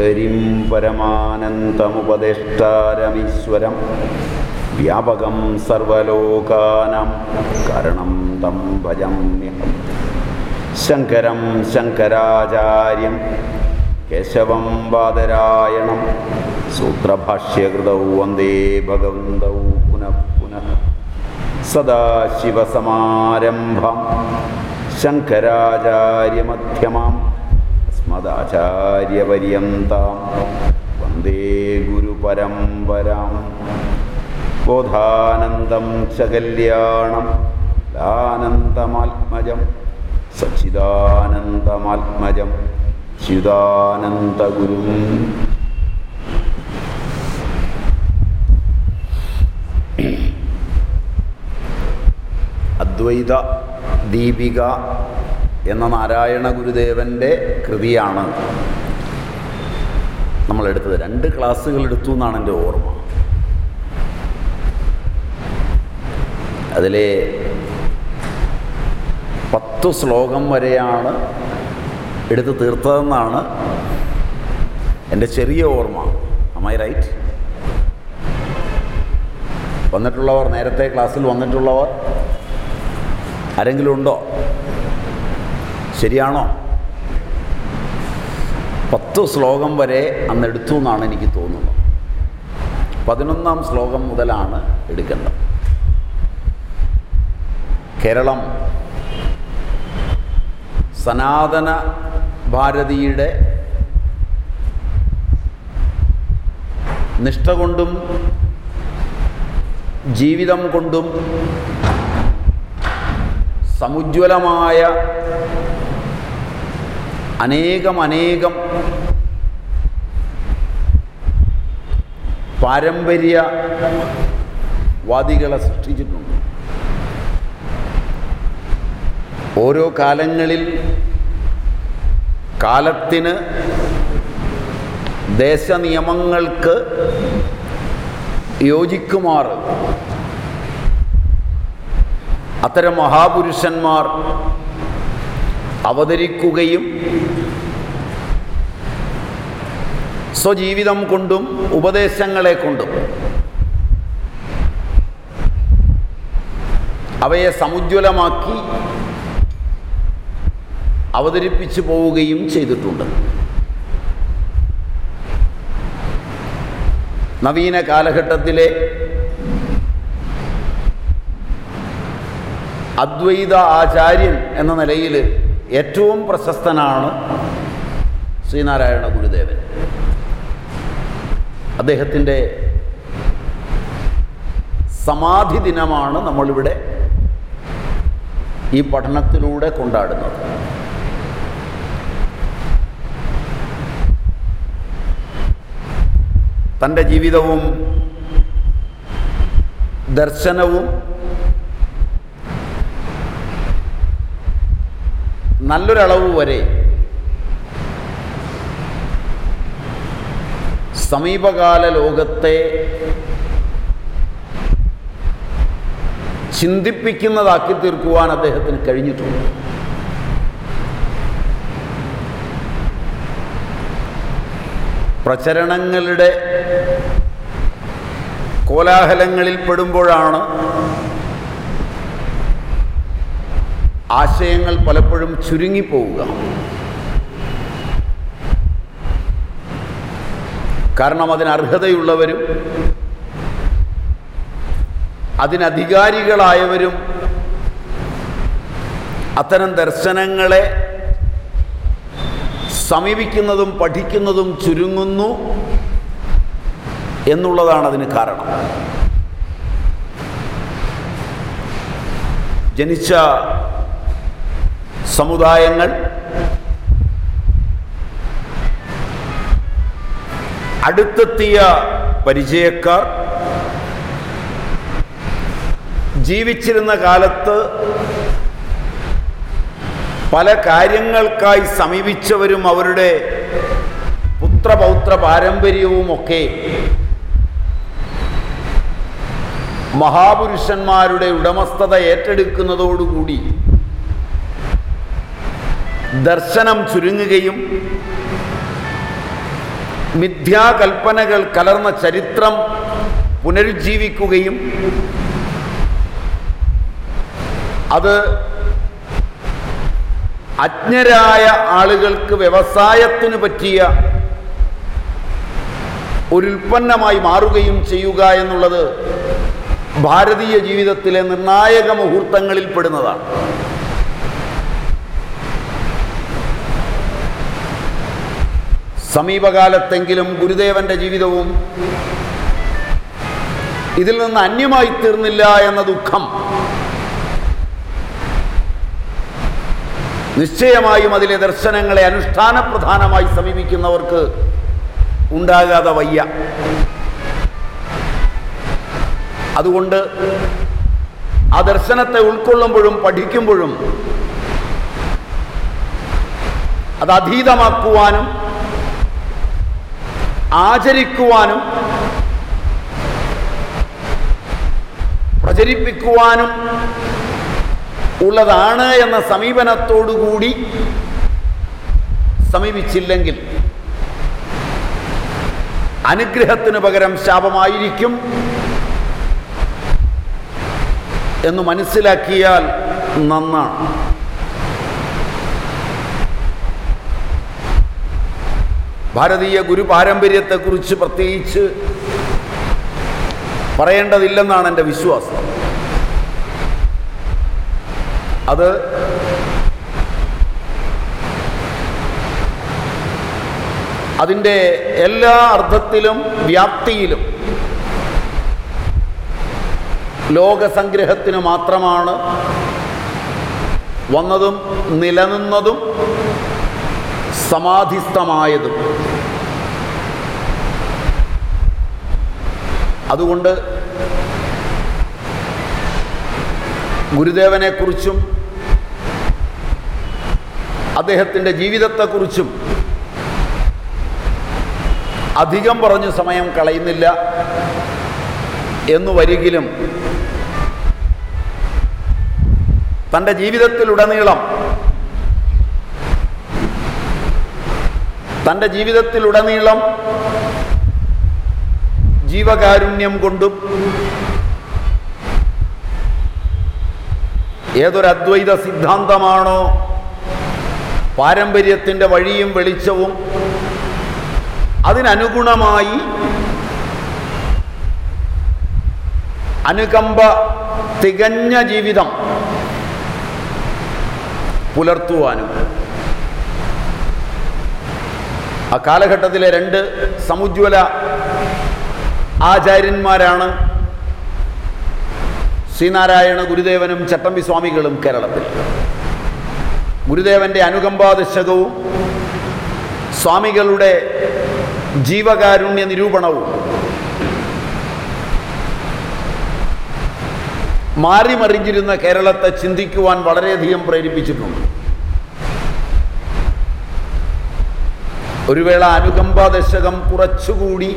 ശ്രീഹരിം പരമാനന്ദമുപദേഷ്ടാരമീശ്വരം വ്യാപകം സർവലോകാനം കാരണം തം ഭജമ്യഹം ശങ്കരം ശങ്കരാചാര്യം കേശവം വാദരായണം സൂത്രഭാഷ്യകൃതൗ വന്ദേ ഭഗവന്തൗ പുനഃ പുനഃ. സദാശിവസമാരംഭം ശങ്കരാചാര്യമധ്യമാം. അസ്മദാചാര്യപര്യന്താം വന്ദേ ഗുരുപരമ്പരാം. ബോധാനന്ദം ചകല്യാണം കല്യാണം ലാനന്ദമാത്മജം സച്ചിദാനന്ദമാത്മജം. ചിദാനന്ദഗുരും അദ്വൈത ദീപിക എന്ന നാരായണ ഗുരുദേവന്റെ കൃതിയാണ് നമ്മളെടുത്തത്. രണ്ട് ക്ലാസ്സുകൾ എടുത്തു എന്നാണ് എന്റെ ഓർമ്മ. അതിലെ പത്ത് ശ്ലോകം വരെയാണ് എടുത്ത് തീർത്തതെന്നാണ് എന്റെ ചെറിയ ഓർമ്മ. അമ്മായി റൈറ്റ് വന്നിട്ടുള്ളവർ നേരത്തെ ക്ലാസ്സിൽ വന്നിട്ടുള്ളവർ ആരെങ്കിലും ഉണ്ടോ? ശരിയാണോ? പത്ത് ശ്ലോകം വരെ അന്ന് എടുത്തു എന്നാണ് എനിക്ക് തോന്നുന്നത്. പതിനൊന്നാം ശ്ലോകം മുതലാണ് എടുക്കേണ്ടത്. കേരളം സനാതന ഭാരതിയുടെ നിഷ്ഠ കൊണ്ടും ജീവിതം കൊണ്ടും സമുജ്വലമായ അനേകം അനേകം പാരമ്പര്യ വാദികളെ സൃഷ്ടിച്ചിട്ടുണ്ട്. ഓരോ കാലങ്ങളിൽ കാലത്തിന് ദേശനിയമങ്ങൾക്ക് യോജിക്കുമാർ അത്തരം മഹാപുരുഷന്മാർ അവതരിക്കുകയും സ്വജീവിതം കൊണ്ടും ഉപദേശങ്ങളെ കൊണ്ടും അവയെ സമുജ്വലമാക്കി അവതരിപ്പിച്ചു പോവുകയും ചെയ്തിട്ടുണ്ട്. നവീന കാലഘട്ടത്തിലെ അദ്വൈത ആചാര്യൻ എന്ന നിലയിൽ ഏറ്റവും പ്രശസ്തനാണ് ശ്രീനാരായണ ഗുരുദേവൻ. അദ്ദേഹത്തിന്റെ സമാധി ദിനമാണ് നമ്മളിവിടെ ഈ പഠനത്തിലൂടെ കൊണ്ടാടുന്നത്. തന്റെ ജീവിതവും ദർശനവും നല്ലൊരളവ് വരെ സമീപകാല ലോകത്തെ ചിന്തിപ്പിക്കുന്നതാക്കി തീർക്കുവാൻ അദ്ദേഹത്തിന് കഴിഞ്ഞിട്ടുണ്ട്. പ്രചരണങ്ങളുടെ കോലാഹലങ്ങളിൽ പെടുമ്പോഴാണ് ആശയങ്ങൾ പലപ്പോഴും ചുരുങ്ങിപ്പോവുക. കാരണം അതിന് അർഹതയുള്ളവരും അതിനധികാരികളായവരും അത്തരം ദർശനങ്ങളെ സമീപിക്കുന്നതും പഠിക്കുന്നതും ചുരുങ്ങുന്നു എന്നുള്ളതാണ് അതിന് കാരണം. ജനിച്ച സമുദായങ്ങൾ അടുത്തെത്തിയ പരിചയക്കാർ ജീവിച്ചിരുന്ന കാലത്ത് പല കാര്യങ്ങൾക്കായി സമീപിച്ചവരും അവരുടെ പുത്രപൗത്ര പാരമ്പര്യവുമൊക്കെ മഹാപുരുഷന്മാരുടെ ഉടമസ്ഥത ഏറ്റെടുക്കുന്നതോടുകൂടി ദർശനം ചുരുങ്ങുകയും മിഥ്യാകൽപ്പനകൾ കലർന്ന ചരിത്രം പുനരുജ്ജീവിക്കുകയും അത് അജ്ഞരായ ആളുകൾക്ക് വ്യവസായത്തിന് പറ്റിയ ഒരു ഉൽപ്പന്നമായി മാറുകയും ചെയ്യുക എന്നുള്ളത് ഭാരതീയ ജീവിതത്തിലെ നിർണായക മുഹൂർത്തങ്ങളിൽ പെടുന്നതാണ്. സമീപകാലത്തെങ്കിലും ഗുരുദേവന്റെ ജീവിതവും ഇതിൽ നിന്ന് അന്യമായി തീർന്നില്ല എന്ന ദുഃഖം നിശ്ചയമായും അതിലെ ദർശനങ്ങളെ അനുഷ്ഠാന പ്രധാനമായി സമീപിക്കുന്നവർക്ക് ഉണ്ടാകാതെ വയ്യ. അതുകൊണ്ട് ആ ദർശനത്തെ ഉൾക്കൊള്ളുമ്പോഴും പഠിക്കുമ്പോഴും അത് അതീതമാക്കുവാനും ആചരിക്കുവാനും പ്രചരിപ്പിക്കുവാനും ഉള്ളതാണ് എന്ന സമീപനത്തോടുകൂടി സമീപിച്ചില്ലെങ്കിൽ അനുഗ്രഹത്തിന് പകരം ശാപമായിരിക്കും എന്ന് മനസ്സിലാക്കിയാൽ നന്നാണ്. ഭാരതീയ ഗുരു പാരമ്പര്യത്തെക്കുറിച്ച് പ്രത്യേകിച്ച് പറയേണ്ടതില്ലെന്നാണ് എന്റെ വിശ്വാസം. അത് അതിന്റെ എല്ലാ അർത്ഥത്തിലും വ്യാപ്തിയിലും ലോകസംഗ്രഹത്തിന് മാത്രമാണ് വന്നതും നിലനിന്നതും സമാധിസ്ഥമായതും. അതുകൊണ്ട് ഗുരുദേവനെക്കുറിച്ചും അദ്ദേഹത്തിന്റെ ജീവിതത്തെക്കുറിച്ചും അധികം പറഞ്ഞ് സമയം കളയുന്നില്ല എന്നു വരികിലും തന്റെ ജീവിതത്തിലുടനീളം തന്റെ ജീവിതത്തിലുടനീളം ജീവകാരുണ്യം കൊണ്ടും ഏതൊരു അദ്വൈത സിദ്ധാന്തമാണോ പാരമ്പര്യത്തിന്റെ വഴിയും വെളിച്ചവും അതിനനുഗുണമായി അനുകമ്പ തികഞ്ഞ ജീവിതം പുലർത്തുവാനും ആ കാലഘട്ടത്തിലെ രണ്ട് സമുജ്വല ആചാര്യന്മാരാണ് ശ്രീനാരായണ ഗുരുദേവനും ചട്ടമ്പി സ്വാമികളും കേരളത്തിൽ. ഗുരുദേവന്റെ അനുകമ്പാദശകവും സ്വാമികളുടെ ജീവകാരുണ്യ നിരൂപണവും മാറിമറിഞ്ഞിരുന്ന കേരളത്തെ ചിന്തിക്കുവാൻ വളരെയധികം പ്രേരിപ്പിച്ചിട്ടുണ്ട്. ഒരു വേള അനുകമ്പ ദശകം കുറച്ചുകൂടി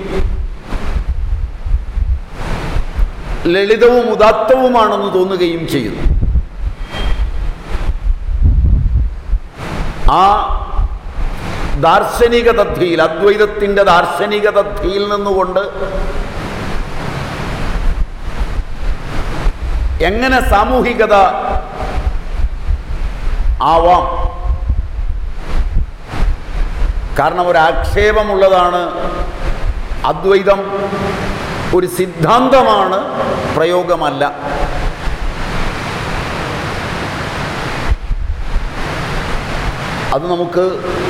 ലളിതവും ഉദാത്തവുമാണെന്ന് തോന്നുകയും ചെയ്യുന്നു. ആ ദാർശനിക തദ്ധിയിൽ അദ്വൈതത്തിന്റെ ദാർശനിക തദ്ധിയിൽ നിന്നുകൊണ്ട് എങ്ങനെ സാമൂഹികത ആവാം? കാരണം ഒരു ആക്ഷേപമുള്ളതാണ് അദ്വൈതം ഒരു സിദ്ധാന്തമാണ് പ്രയോഗമല്ല. അത് നമുക്ക്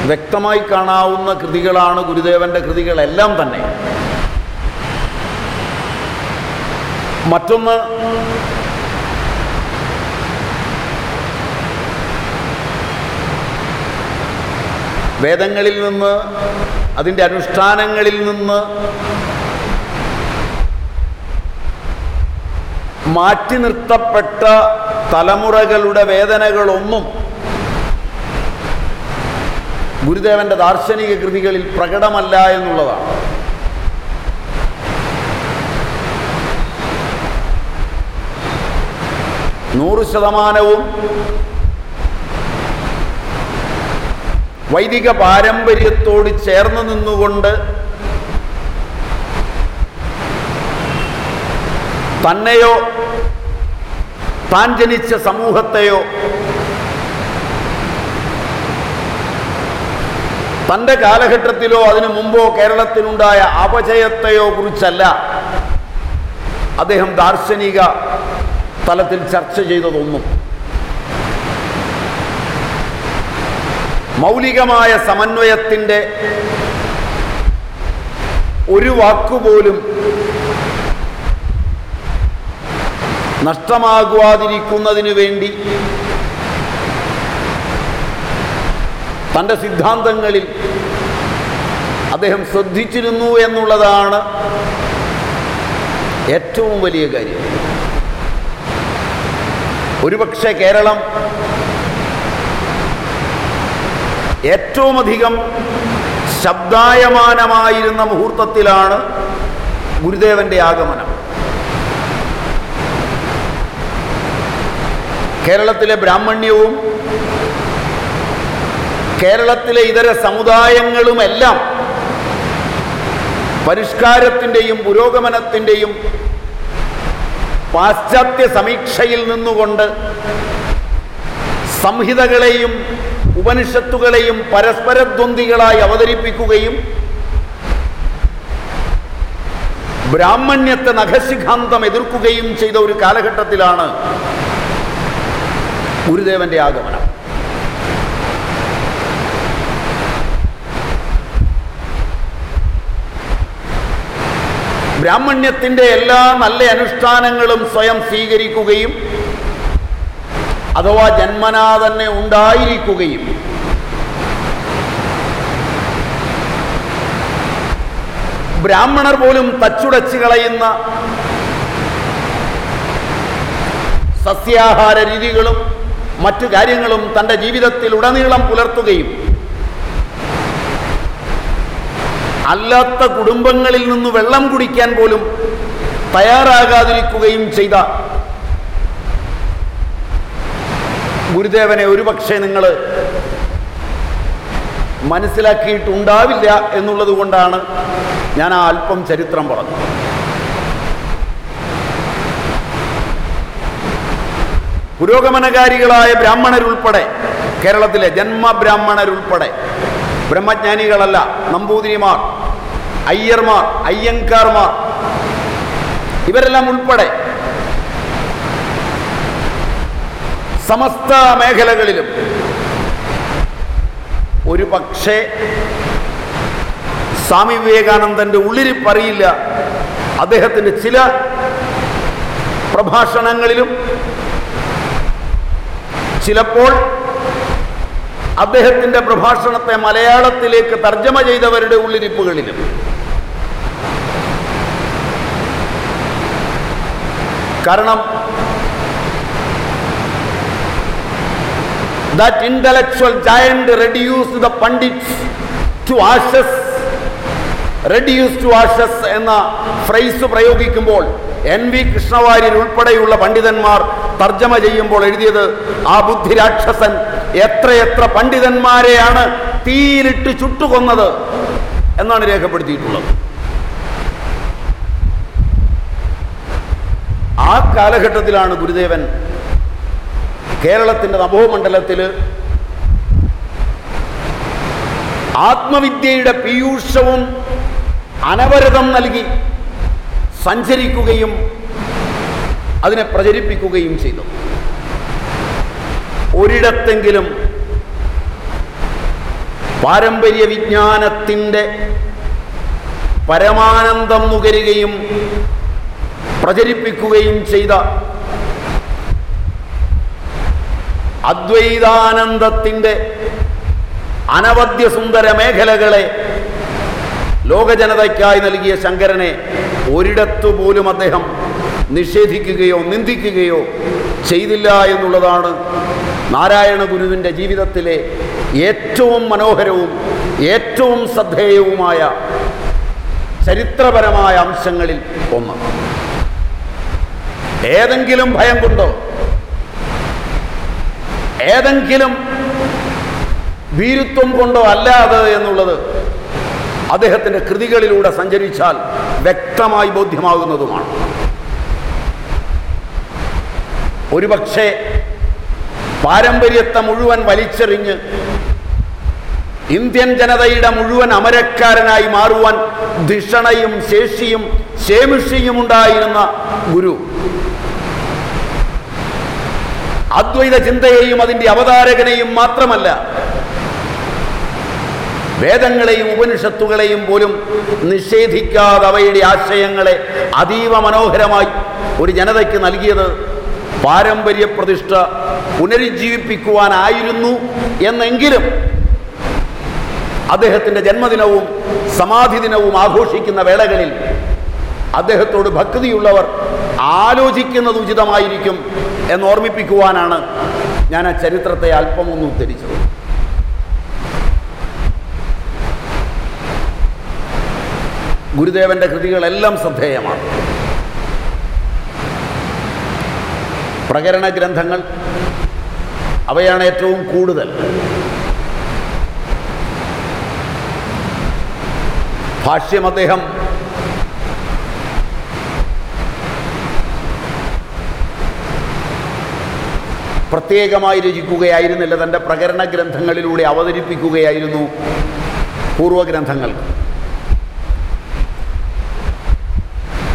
വ്യക്തമായി കാണാവുന്ന കൃതികളാണ് ഗുരുദേവന്റെ കൃതികളെല്ലാം തന്നെ. മറ്റൊന്ന് വേദങ്ങളിൽ നിന്ന് അതിന്റെ അനുഷ്ഠാനങ്ങളിൽ നിന്ന് മാറ്റി നിർത്തപ്പെട്ട തലമുറകളുടെ വേദനകളൊന്നും ഗുരുദേവന്റെ ദാർശനിക കൃതികളിൽ പ്രകടമല്ല എന്നുള്ളതാണ്. നൂറ് ശതമാനവും വൈദിക പാരമ്പര്യത്തോട് ചേർന്ന് നിന്നുകൊണ്ട് തന്നെയോ താൻ ജനിച്ച സമൂഹത്തെയോ തന്റെ കാലഘട്ടത്തിലോ അതിനു മുമ്പോ കേരളത്തിനുണ്ടായ അപചയത്തെയോ കുറിച്ചല്ല അദ്ദേഹം ദാർശനിക തലത്തിൽ ചർച്ച ചെയ്തതൊന്നും. മൗലികമായ സമന്വയത്തിന്റെ ഒരു വാക്കുപോലും നഷ്ടമാകുവാതിരിക്കുന്നതിന് വേണ്ടി തന്റെ സിദ്ധാന്തങ്ങളിൽ അദ്ദേഹം ശ്രദ്ധിച്ചിരുന്നു എന്നുള്ളതാണ് ഏറ്റവും വലിയ കാര്യം. ഒരുപക്ഷെ കേരളം ഏറ്റവും അധികം ശബ്ദായമാനമായിരുന്ന മുഹൂർത്തത്തിലാണ് ഗുരുദേവന്റെ ആഗമനം. കേരളത്തിലെ ബ്രാഹ്മണ്യവും കേരളത്തിലെ ഇതര സമുദായങ്ങളുമെല്ലാം പരിഷ്കാരത്തിന്റെയും പുരോഗമനത്തിന്റെയും പാശ്ചാത്യ സമീക്ഷയിൽ നിന്നുകൊണ്ട് സംഹിതകളെയും ഉപനിഷത്തുകളെയും പരസ്പരദ്വന്ദികളായി അവതരിപ്പിക്കുകയും ബ്രാഹ്മണ്യത്തെ നഖശിഖാന്തം എതിർക്കുകയും ചെയ്ത ഒരു കാലഘട്ടത്തിലാണ് ഗുരുദേവന്റെ ആഗമനം. ബ്രാഹ്മണ്യത്തിന്റെ എല്ലാ നല്ല അനുഷ്ഠാനങ്ങളും സ്വയം സ്വീകരിക്കുകയും അഥവാ ജന്മനാ തന്നെ ഉണ്ടായിരിക്കുകയും ബ്രാഹ്മണർ പോലും തച്ചുടച്ച് കളയുന്ന സസ്യാഹാര രീതികളും മറ്റു കാര്യങ്ങളും തന്റെ ജീവിതത്തിൽ ഉടനീളം പുലർത്തുകയും അല്ലാത്ത കുടുംബങ്ങളിൽ നിന്ന് വെള്ളം കുടിക്കാൻ പോലും തയ്യാറാകാതിരിക്കുകയും ചെയ്ത ഗുരുദേവനെ ഒരുപക്ഷെ നിങ്ങൾ മനസ്സിലാക്കിയിട്ടുണ്ടാവില്ല എന്നുള്ളത് കൊണ്ടാണ് ഞാൻ ആ അല്പം ചരിത്രം പറഞ്ഞത്. പുരോഗമനകാരികളായ ബ്രാഹ്മണരുൾപ്പെടെ കേരളത്തിലെ ജന്മബ്രാഹ്മണരുൾപ്പെടെ ബ്രഹ്മജ്ഞാനികളല്ല നമ്പൂതിരിമാർ അയ്യർമാർ അയ്യങ്കാർമാർ ഇവരെല്ലാം ഉൾപ്പെടെ സമസ്ത മേഖലകളിലും ഒരു പക്ഷേ സ്വാമി വിവേകാനന്ദന്റെ ഉള്ളിരിപ്പറിയില്ല. അദ്ദേഹത്തിന്റെ ചില പ്രഭാഷണങ്ങളിലും ചിലപ്പോൾ അദ്ദേഹത്തിന്റെ പ്രഭാഷണത്തെ മലയാളത്തിലേക്ക് തർജമ ചെയ്തവരുടെ ഉള്ളിരിപ്പുകളിലും. കാരണം that intellectual giant reduced the pandits to ashes reduced to ashes എന്ന ഫ്രൈസ് പ്രയോഗിക്കുമ്പോൾ എൻ വി കൃഷ്ണവാര്യർ ഉൾപ്പെടെയുള്ള പണ്ഡിതന്മാർ തർജമ ചെയ്യുമ്പോൾ എഴുതിയത് ആ ബുദ്ധിരാക്ഷസൻ എത്രയെത്ര പണ്ഡിതന്മാരെയാണ് തീയിലിട്ട് ചുട്ടുകൊന്നത് എന്നാണ് രേഖപ്പെടുത്തിയിട്ടുള്ളത്. ആ കാലഘട്ടത്തിലാണ് ഗുരുദേവൻ കേരളത്തിന്റെ നഭോമണ്ഡലത്തിൽ ആത്മവിദ്യയുടെ പീയൂഷവും അനവരതം നൽകി സഞ്ചരിക്കുകയും അതിനെ പ്രചരിപ്പിക്കുകയും ചെയ്തു. ഒരിടത്തെങ്കിലും പാരമ്പര്യ വിജ്ഞാനത്തിന്റെ പരമാനന്ദം നുകരുകയും പ്രചരിപ്പിക്കുകയും ചെയ്ത അദ്വൈതാനന്ദത്തിന്റെ അനവധ്യ സുന്ദര മേഖലകളെ ലോകജനതയ്ക്കായി നൽകിയ ശങ്കരനെ ഒരിടത്തു പോലും അദ്ദേഹം നിഷേധിക്കുകയോ നിന്ദിക്കുകയോ ചെയ്തില്ല എന്നുള്ളതാണ് നാരായണ ഗുരുവിന്റെ ജീവിതത്തിലെ ഏറ്റവും മനോഹരവും ഏറ്റവും ശ്രദ്ധേയവുമായ ചരിത്രപരമായ അംശങ്ങളിൽ ഒന്ന്. ഏതെങ്കിലും ഭയം കൊണ്ടോ ഏതെങ്കിലും ഭീരുത്വം കൊണ്ടോ അല്ലാതെ എന്നുള്ളത് അദ്ദേഹത്തിന്റെ കൃതികളിലൂടെ സഞ്ചരിച്ചാൽ വ്യക്തമായി ബോധ്യമാകുന്നതുമാണ്. ഒരുപക്ഷെ പാരമ്പര്യത്തെ മുഴുവൻ വലിച്ചെറിഞ്ഞ് ഇന്ത്യൻ ജനതയുടെ മുഴുവൻ അമരക്കാരനായി മാറുവാൻ ധിഷണയും ശേഷിയും ശേമിഷിയും ഉണ്ടായിരുന്ന ഗുരു അദ്വൈത ചിന്തയെയും അതിന്റെ അവതാരകനെയും മാത്രമല്ല വേദങ്ങളെയും ഉപനിഷത്തുകളെയും പോലും നിഷേധിക്കാതെ അവയുടെ ആശയങ്ങളെ അതീവ മനോഹരമായി ഒരു ജനതയ്ക്ക് നൽകിയത് പാരമ്പര്യ പ്രതിഷ്ഠ പുനരുജ്ജീവിപ്പിക്കുവാനായിരുന്നു എന്നെങ്കിലും അദ്ദേഹത്തിന്റെ ജന്മദിനവും സമാധി ദിനവും ആഘോഷിക്കുന്ന വേളകളിൽ അദ്ദേഹത്തോട് ഭക്തിയുള്ളവർ ആലോചിക്കുന്നത് ഉചിതമായിരിക്കും എന്ന് ഓർമ്മിപ്പിക്കുവാനാണ് ഞാൻ ആ ചരിത്രത്തെ അല്പമൊന്നും ഉദ്ധരിച്ചത്. ഗുരുദേവന്റെ കൃതികളെല്ലാം ശ്രദ്ധേയമാണ്. പ്രകരണ ഗ്രന്ഥങ്ങൾ അവയാണ് ഏറ്റവും കൂടുതൽ. ഭാഷ്യം അദ്ദേഹം പ്രത്യേകമായി രചിക്കുകയായിരുന്നില്ല. തന്റെ പ്രകരണ ഗ്രന്ഥങ്ങളിലൂടെ അവതരിപ്പിക്കുകയായിരുന്നു പൂർവഗ്രന്ഥങ്ങൾ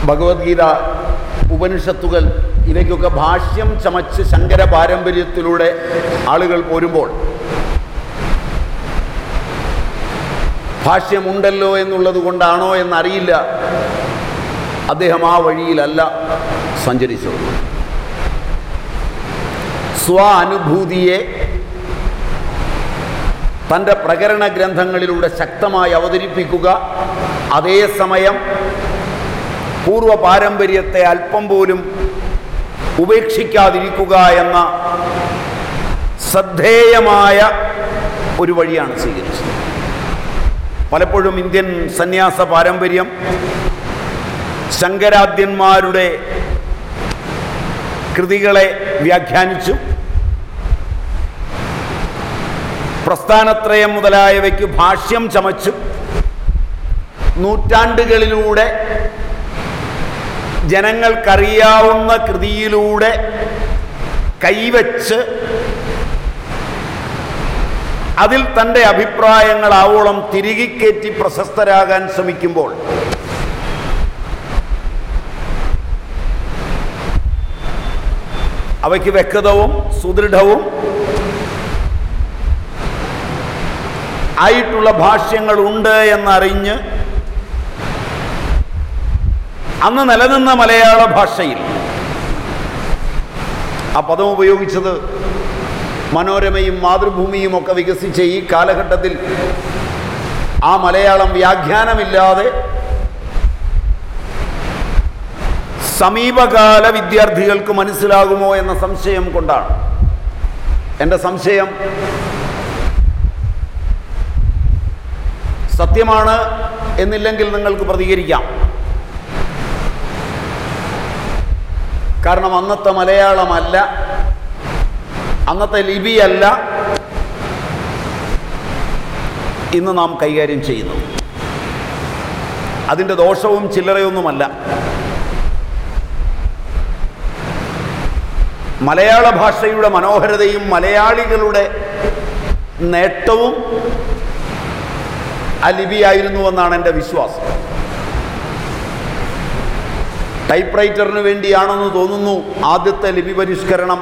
ഭഗവത്ഗീത ഉപനിഷത്തുകൾ ഇവയ്ക്കൊക്കെ ഭാഷ്യം ചമച്ച് ശങ്കര പാരമ്പര്യത്തിലൂടെ ആളുകൾ പോരുമ്പോൾ ഭാഷ്യമുണ്ടല്ലോ എന്നുള്ളത് കൊണ്ടാണോ എന്നറിയില്ല. അദ്ദേഹം ആ വഴിയിലല്ല സഞ്ചരിച്ചത്. സ്വാനുഭൂതിയെ തന്റെ പ്രകരണ ഗ്രന്ഥങ്ങളിലൂടെ ശക്തമായി അവതരിപ്പിക്കുക. അതേസമയം പൂർവ പാരമ്പര്യത്തെ അല്പം പോലും ഉപേക്ഷിക്കാതിരിക്കുക എന്ന ശ്രദ്ധേയമായ ഒരു വഴിയാണ് സ്വീകരിച്ചത്. പലപ്പോഴും ഇന്ത്യൻ സന്യാസ പാരമ്പര്യം ശങ്കരാദ്യന്മാരുടെ കൃതികളെ വ്യാഖ്യാനിച്ചു. പ്രസ്ഥാനത്രയം മുതലായവയ്ക്ക് ഭാഷ്യം ചമച്ചു. നൂറ്റാണ്ടുകളിലൂടെ ജനങ്ങൾക്കറിയാവുന്ന കൃതിയിലൂടെ കൈവച്ച് അതിൽ തന്റെ അഭിപ്രായങ്ങളാവോളം തിരികെ കയറ്റി പ്രശസ്തരാകാൻ ശ്രമിക്കുമ്പോൾ അവയ്ക്ക് വ്യക്തവും സുദൃഢവും ആയിട്ടുള്ള ഭാഷ്യങ്ങൾ ഉണ്ട് എന്നറിഞ്ഞ് അന്ന് നിലനിന്ന മലയാള ഭാഷയിൽ. ആ പദം ഉപയോഗിച്ചത് മനോരമയും മാതൃഭൂമിയും ഒക്കെ വികസിച്ച ഈ കാലഘട്ടത്തിൽ ആ മലയാളം വ്യാഖ്യാനമില്ലാതെ സമീപകാല വിദ്യാർത്ഥികൾക്ക് മനസ്സിലാകുമോ എന്ന സംശയം കൊണ്ടാണ്. എന്റെ സംശയം സത്യമാണ് എന്നില്ലെങ്കിൽ നിങ്ങൾക്ക് പ്രതികരിക്കാം. കാരണം അന്നത്തെ മലയാളമല്ല അന്നത്തെ ലിപിയല്ല ഇന്ന് നാം കൈകാര്യം ചെയ്യുന്നു. അതിന്റെ ദോഷവും ചില്ലറയൊന്നുമല്ല. മലയാള ഭാഷയുടെ മനോഹരതയും മലയാളികളുടെ നേട്ടവും ആ ലിപിയായിരുന്നുവെന്നാണ് എന്റെ വിശ്വാസം. ടൈപ്പ് റൈറ്ററിന് വേണ്ടിയാണെന്ന് തോന്നുന്നു ആദ്യത്തെ ലിപി പരിഷ്കരണം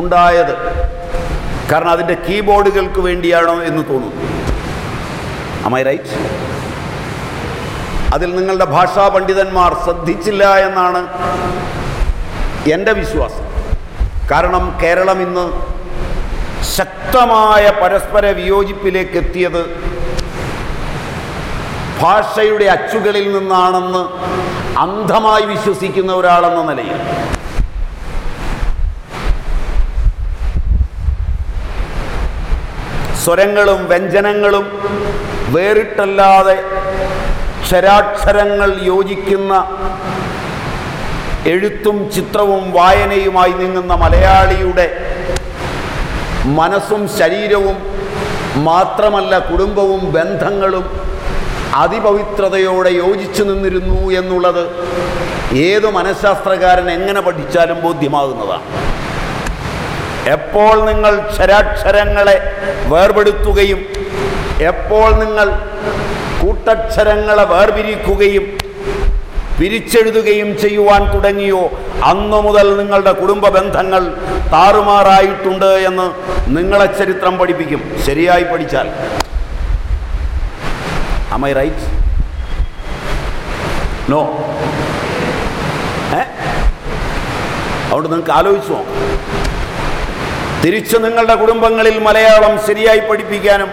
ഉണ്ടായത്. കാരണം അതിന്റെ കീബോർഡുകൾക്ക് വേണ്ടിയാണോ എന്ന് തോന്നുന്നു. അമൈ റൈറ്റ് അതിൽ നിങ്ങളുടെ ഭാഷാ പണ്ഡിതന്മാർ ശ്രദ്ധിച്ചില്ല എന്നാണ് എന്റെ വിശ്വാസം. കാരണം കേരളം ഇന്ന് ശക്തമായ പരസ്പര വിയോജിപ്പിലേക്ക് എത്തിയത് ഭാഷയുടെ അച്ചുകളിൽ നിന്നാണെന്ന് അന്ധമായി വിശ്വസിക്കുന്ന ഒരാളെന്ന നിലയിൽ. സ്വരങ്ങളും വ്യഞ്ജനങ്ങളും വേറിട്ടല്ലാതെ ക്ഷരാക്ഷരങ്ങൾ യോജിക്കുന്ന എഴുത്തും ചിത്രവും വായനയുമായി നീങ്ങുന്ന മലയാളിയുടെ മനസ്സും ശരീരവും മാത്രമല്ല കുടുംബവും ബന്ധങ്ങളും അതിപവിത്രതയോടെ യോജിച്ചു നിന്നിരുന്നു എന്നുള്ളത് ഏത് മനഃശാസ്ത്രകാരൻ എങ്ങനെ പഠിച്ചാലും ബോധ്യമാകുന്നതാണ്. എപ്പോൾ നിങ്ങൾ ക്ഷരാക്ഷരങ്ങളെ വേർപെടുത്തുകയും എപ്പോൾ നിങ്ങൾ കൂട്ടക്ഷരങ്ങളെ വേർപിരിക്കുകയും പിരിച്ചെഴുതുകയും ചെയ്യുവാൻ തുടങ്ങിയോ അന്നു മുതൽ നിങ്ങളുടെ കുടുംബ ബന്ധങ്ങൾ താറുമാറായിട്ടുണ്ട് എന്ന് നിങ്ങളെ ചരിത്രം പഠിപ്പിക്കും. ശരിയായി പഠിച്ചാൽ. Am I right? നോ ഏ അതുകൊണ്ട് നിങ്ങൾക്ക് ആലോചിച്ചു നോക്കാം. തിരിച്ച് നിങ്ങളുടെ കുടുംബങ്ങളിൽ മലയാളം ശരിയായി പഠിപ്പിക്കാനും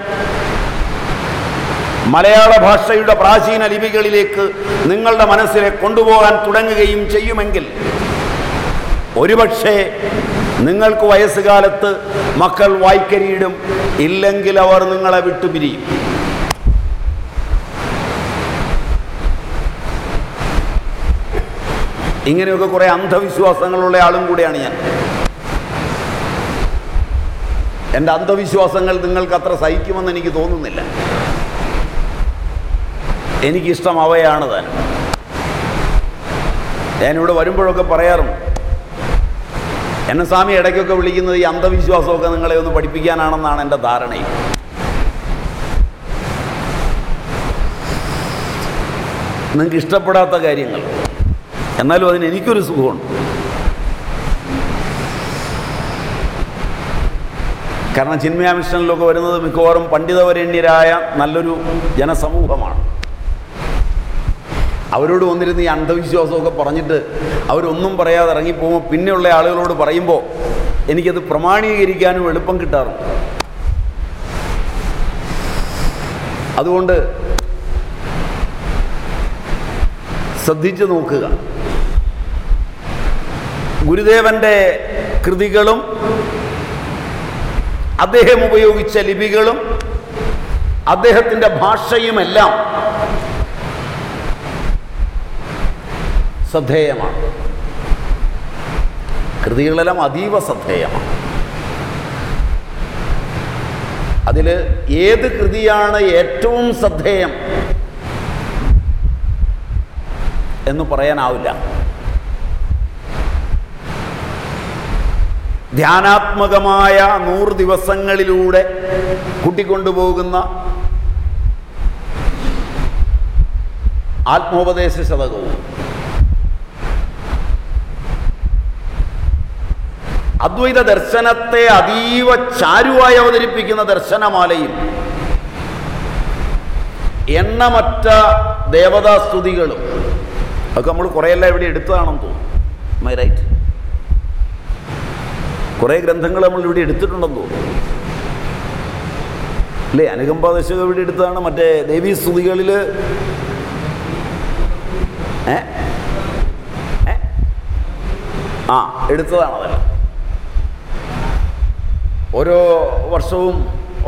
മലയാള ഭാഷയുടെ പ്രാചീന ലിപികളിലേക്ക് നിങ്ങളുടെ മനസ്സിനെ കൊണ്ടുപോകാൻ തുടങ്ങുകയും ചെയ്യുമെങ്കിൽ ഒരുപക്ഷെ നിങ്ങൾക്ക് വയസ്സുകാലത്ത് മക്കൾ വായിക്കരിയിടും ഇല്ലെങ്കിൽ അവർ നിങ്ങളെ വിട്ടുപിരിയും. ഇങ്ങനെയൊക്കെ കുറെ അന്ധവിശ്വാസങ്ങളുള്ള ആളും കൂടിയാണ് ഞാൻ. എന്റെ അന്ധവിശ്വാസങ്ങൾ നിങ്ങൾക്ക് അത്ര സഹിക്കുമെന്ന് എനിക്ക് തോന്നുന്നില്ല. എനിക്കിഷ്ടം അവയാണ് താൻ. ഞാനിവിടെ വരുമ്പോഴൊക്കെ പറയാറുണ്ട്. എന്നെ സ്വാമി ഇടയ്ക്കൊക്കെ വിളിക്കുന്നത് ഈ അന്ധവിശ്വാസമൊക്കെ നിങ്ങളെ ഒന്ന് പഠിപ്പിക്കാനാണെന്നാണ് എന്റെ ധാരണയും നിങ്ങൾക്ക് ഇഷ്ടപ്പെടാത്ത കാര്യങ്ങൾ. എന്നാലും അതിന് എനിക്കൊരു സുഖമുണ്ട്. കാരണം ചിന്മയ മിഷനിലൊക്കെ വരുന്നത് മിക്കവാറും പണ്ഡിതവരണ്യരായ നല്ലൊരു ജനസമൂഹമാണ്. അവരോട് വന്നിരുന്ന് ഈ അന്ധവിശ്വാസമൊക്കെ പറഞ്ഞിട്ട് അവരൊന്നും പറയാതെ ഇറങ്ങിപ്പോകുമ്പോൾ പിന്നെയുള്ള ആളുകളോട് പറയുമ്പോൾ എനിക്കത് പ്രമാണീകരിക്കാനും എളുപ്പം കിട്ടാറുണ്ട്. അതുകൊണ്ട് ശ്രദ്ധിച്ചു നോക്കുക. ഗുരുദേവന്റെ കൃതികളും അദ്ദേഹം ഉപയോഗിച്ച ലിപികളും അദ്ദേഹത്തിന്റെ ഭാഷയുമെല്ലാം ശ്രദ്ധേയമാണ്. കൃതികളെല്ലാം അതീവ ശ്രദ്ധേയമാണ്. അതിൽ ഏത് കൃതിയാണ് ഏറ്റവും ശ്രദ്ധേയം എന്ന് പറയാനാവില്ല. ധ്യാനാത്മകമായ നൂറ് ദിവസങ്ങളിലൂടെ കൂട്ടിക്കൊണ്ടുപോകുന്ന ആത്മോപദേശ ശതകവും. അദ്വൈത ദർശനത്തെ അതീവ ചാരുവായി അവതരിപ്പിക്കുന്ന ദർശനമാലയും എണ്ണമറ്റ ദേവതാസ്തുതികളും അതൊക്കെ നമ്മൾ കുറേയെല്ലാം ഇവിടെ എടുത്തതാണെന്ന് തോന്നുന്നു. മൈ റൈറ്റ് കുറേ ഗ്രന്ഥങ്ങൾ നമ്മൾ ഇവിടെ എടുത്തിട്ടുണ്ടെന്ന് തോന്നുന്നു. അല്ലേ? ഇവിടെ എടുത്തതാണ് മറ്റേ ദേവീ സ്തുതികളിൽ? ആ എടുത്തതാണ് അതല്ല ഓരോ വർഷവും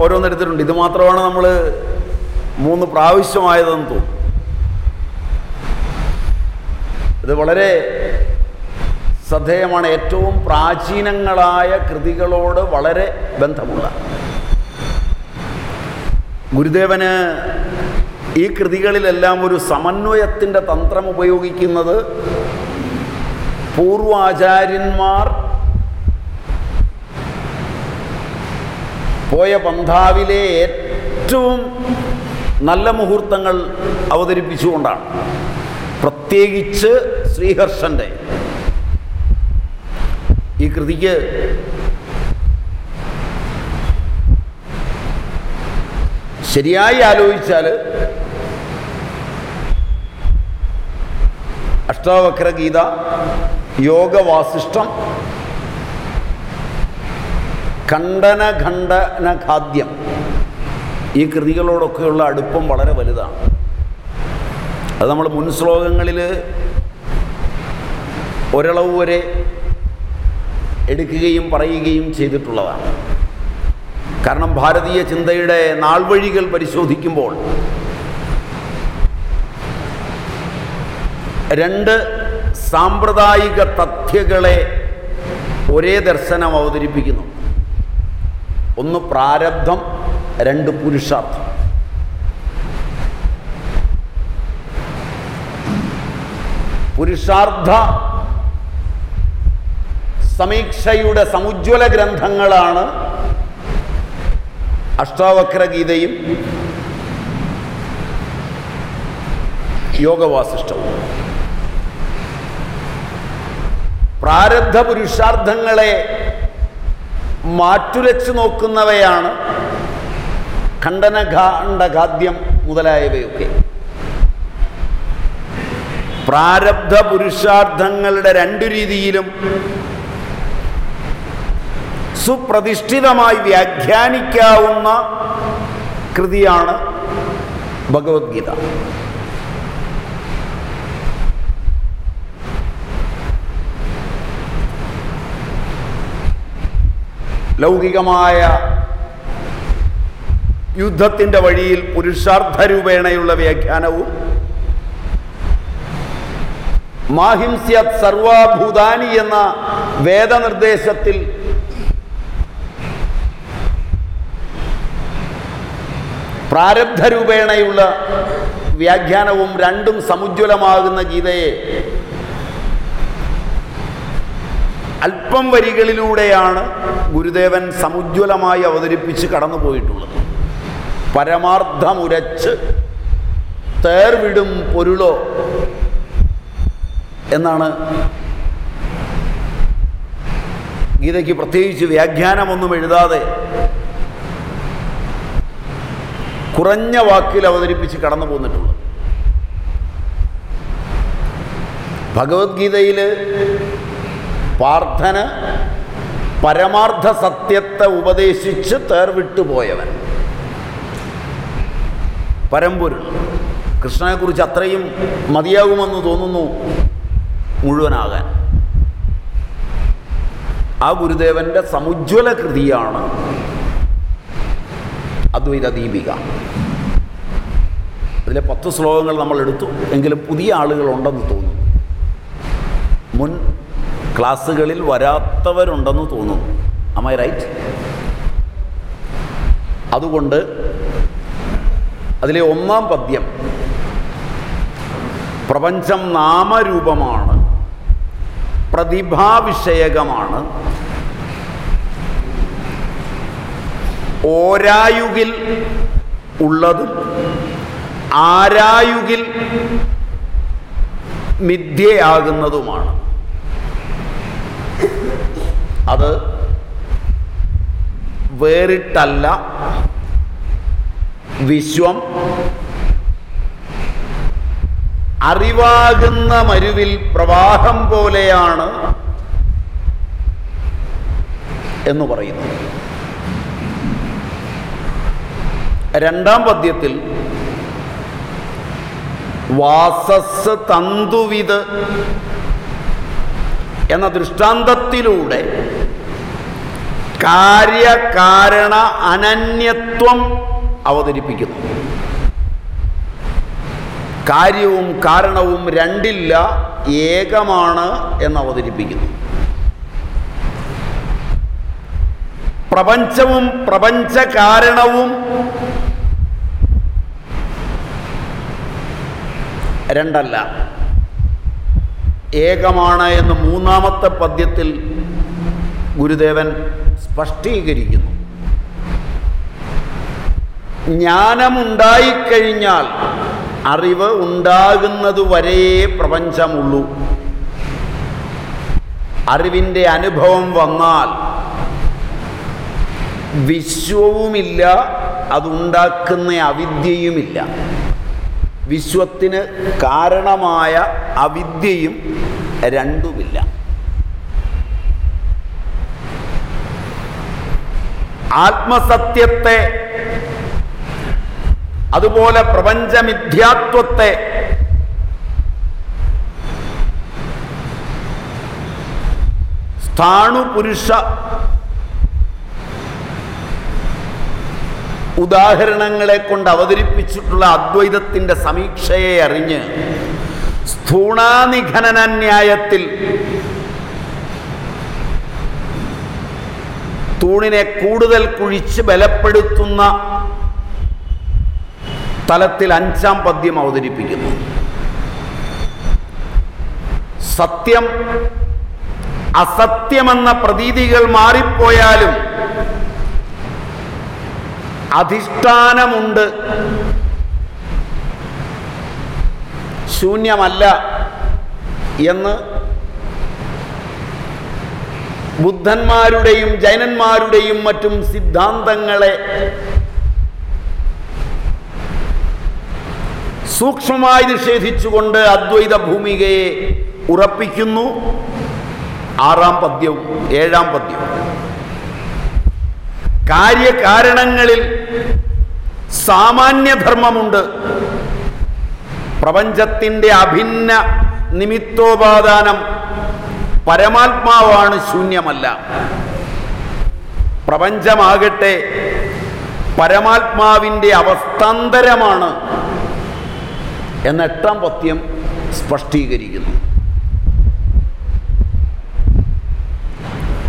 ഓരോന്നെടുത്തിട്ടുണ്ട് ഇത് മാത്രമാണ് നമ്മൾ മൂന്ന് പ്രാവശ്യമായതെന്ന് തോന്നുന്നു. ഇത് വളരെ ശ്രദ്ധേയമാണ്. ഏറ്റവും പ്രാചീനങ്ങളായ കൃതികളോട് വളരെ ബന്ധമുള്ള. ഗുരുദേവന് ഈ കൃതികളിലെല്ലാം ഒരു സമന്വയത്തിന്റെ തന്ത്രം ഉപയോഗിക്കുന്നത് പൂർവാചാര്യന്മാർ പോയ പന്ഥാവിലെ ഏറ്റവും നല്ല മുഹൂർത്തങ്ങൾ അവതരിപ്പിച്ചുകൊണ്ടാണ്. പ്രത്യേകിച്ച് ശ്രീഹർഷന്റെ ഈ കൃതിക്ക് ശരിയായി ആലോചിച്ചാൽ അഷ്ടാവക്ര ഗീത യോഗവാസിഷ്ടം ഖണ്ഡന ഖാദ്യം ഈ കൃതികളോടൊക്കെയുള്ള അടുപ്പം വളരെ വലുതാണ്. അത് നമ്മൾ മുൻ ശ്ലോകങ്ങളിൽ ഒരളവ് വരെ എടുക്കുകയും പറയുകയും ചെയ്തിട്ടുള്ളതാണ്. കാരണം ഭാരതീയ ചിന്തയുടെ നാൾവഴികൾ പരിശോധിക്കുമ്പോൾ രണ്ട് സാമ്പ്രദായിക തഥ്യകളെ ഒരേ ദർശനം അവതരിപ്പിക്കുന്നു. ഒന്ന് പ്രാരബ്ധം രണ്ട് പുരുഷാർത്ഥം. പുരുഷാർത്ഥ സമീക്ഷയുടെ സമുജ്വല ഗ്രന്ഥങ്ങളാണ് അഷ്ടാവക്ര ഗീതയും യോഗവാസിഷ്ടവും പ്രാരബ്ധ പുരുഷാർത്ഥങ്ങളെ മാറ്റുരച്ചു നോക്കുന്നവയാണ് ഖണ്ഡനഖാണ്ഡഖാദ്യം മുതലായവയൊക്കെ. പ്രാരബ്ധ പുരുഷാർത്ഥങ്ങളുടെ രണ്ടു രീതിയിലും സുപ്രതിഷ്ഠിതമായി വ്യാഖ്യാനിക്കാവുന്ന കൃതിയാണ് ഭഗവത്ഗീത. ലൗകികമായ യുദ്ധത്തിന്റെ വഴിയിൽ പുരുഷാർത്ഥ രൂപേണയുള്ള വ്യാഖ്യാനവും മാഹിംസ്യത് സർവാഭൂതാനി എന്ന വേദനിർദ്ദേശത്തിൽ പ്രാരബ്ധ രൂപേണയുള്ള വ്യാഖ്യാനവും രണ്ടും സമുജ്വലമാകുന്ന ഗീതയെ അല്പം വരികളിലൂടെയാണ് ഗുരുദേവൻ സമുജ്വലമായി അവതരിപ്പിച്ച് കടന്നുപോയിട്ടുള്ളത്. പരമാർത്ഥമുരച്ച് തേർവിടും പൊരുളോ എന്നാണ് ഗീതയ്ക്ക് പ്രത്യേകിച്ച് വ്യാഖ്യാനമൊന്നും എഴുതാതെ കുറഞ്ഞ വാക്കിൽ അവതരിപ്പിച്ച് കടന്നു പോന്നിട്ടുള്ളത് ഭഗവത്ഗീതയിൽ പാർത്ഥന് പരമാർത്ഥ സത്യത്തെ ഉപദേശിച്ച് തേർവിട്ടുപോയവൻ പരമ്പൊരുൾ കൃഷ്ണനെക്കുറിച്ച് അത്രയും മതിയാകുമെന്ന് തോന്നുന്നു മുഴുവനാകാൻ. ആ ഗുരുദേവന്റെ സമുജ്വല കൃതിയാണ് അദ്വൈത ദീപിക. അതിലെ പത്ത് ശ്ലോകങ്ങൾ നമ്മൾ എടുത്തു. എങ്കിലും പുതിയ ആളുകളുണ്ടെന്ന് തോന്നുന്നു. മുൻ ക്ലാസ്സുകളിൽ വരാത്തവരുണ്ടെന്ന് തോന്നുന്നു. അമ്മ റൈറ്റ് അതുകൊണ്ട് അതിലെ ഒന്നാം പദ്യം പ്രപഞ്ചം നാമരൂപമാണ് പ്രതിഭാവിഷയകമാണ് ഓരായുകിൽ ഉള്ളതും ആരായുകിൽ മിഥ്യയാകുന്നതുമാണ്. അത് വേറിട്ടല്ല വിശ്വം അറിവാകുന്ന മരുവിൽ പ്രവാഹം പോലെയാണ് എന്ന് പറയുന്നു. രണ്ടാം പദ്യത്തിൽ വാസസ് തന്തുവിത് എന്ന ദൃഷ്ടാന്തത്തിലൂടെ കാര്യകാരണ അനന്യത്വം അവതരിപ്പിക്കുന്നു. കാര്യവും കാരണവും രണ്ടില്ല ഏകമാണ് എന്ന് അവതരിപ്പിക്കുന്നു. പ്രപഞ്ചവും പ്രപഞ്ച രണ്ടല്ല. ഏകമാണ് എന്ന് മൂന്നാമത്തെ പദ്യത്തിൽ ഗുരുദേവൻ സ്പഷ്ടീകരിക്കുന്നു. ജ്ഞാനമുണ്ടായിക്കഴിഞ്ഞാൽ അറിവ് ഉണ്ടാകുന്നത് വരെയേ പ്രപഞ്ചമുള്ളൂ. അറിവിന്റെ അനുഭവം വന്നാൽ വിശ്വവുമില്ല അതുണ്ടാക്കുന്ന അവിദ്യയുമില്ല. വിശ്വത്തിന് കാരണമായ അവിദ്യയും രണ്ടുമില്ല. ആത്മസത്യത്തെ അതുപോലെ പ്രപഞ്ചമിഥ്യാത്വത്തെ സ്ഥാണുപുരുഷ ഉദാഹരണങ്ങളെ കൊണ്ട് അവതരിപ്പിച്ചിട്ടുള്ള അദ്വൈതത്തിന്റെ സമീക്ഷയെ അറിഞ്ഞ് സ്ഥൂണാനിഖനന്യായത്തിൽ തൂണിനെ കൂടുതൽ കുഴിച്ച് ബലപ്പെടുത്തുന്ന തലത്തിൽ അഞ്ചാം പദ്യം അവതരിപ്പിക്കുന്നു. സത്യം അസത്യമെന്ന പ്രതീതികൾ മാറിപ്പോയാലും അധിഷ്ഠാനമുണ്ട്. ശൂന്യമല്ല എന്ന് ബുദ്ധന്മാരുടെയും ജൈനന്മാരുടെയും മറ്റും സിദ്ധാന്തങ്ങളെ സൂക്ഷ്മമായി നിഷേധിച്ചുകൊണ്ട് അദ്വൈത ഭൂമികയെ ഉറപ്പിക്കുന്നു. ആറാം പദ്യവും ഏഴാം പദ്യവും. കാര്യകാരണങ്ങളിൽ സാമാന്യധർമ്മമുണ്ട് പ്രപഞ്ചത്തിന്റെ അഭിന്ന നിമിത്തോപാദാനം പരമാത്മാവാണ് ശൂന്യമല്ല. പ്രപഞ്ചമാകട്ടെ പരമാത്മാവിന്റെ അവസ്ഥാന്തരമാണ് എന്ന എട്ടാം പത്യം സ്പഷ്ടീകരിക്കുന്നു.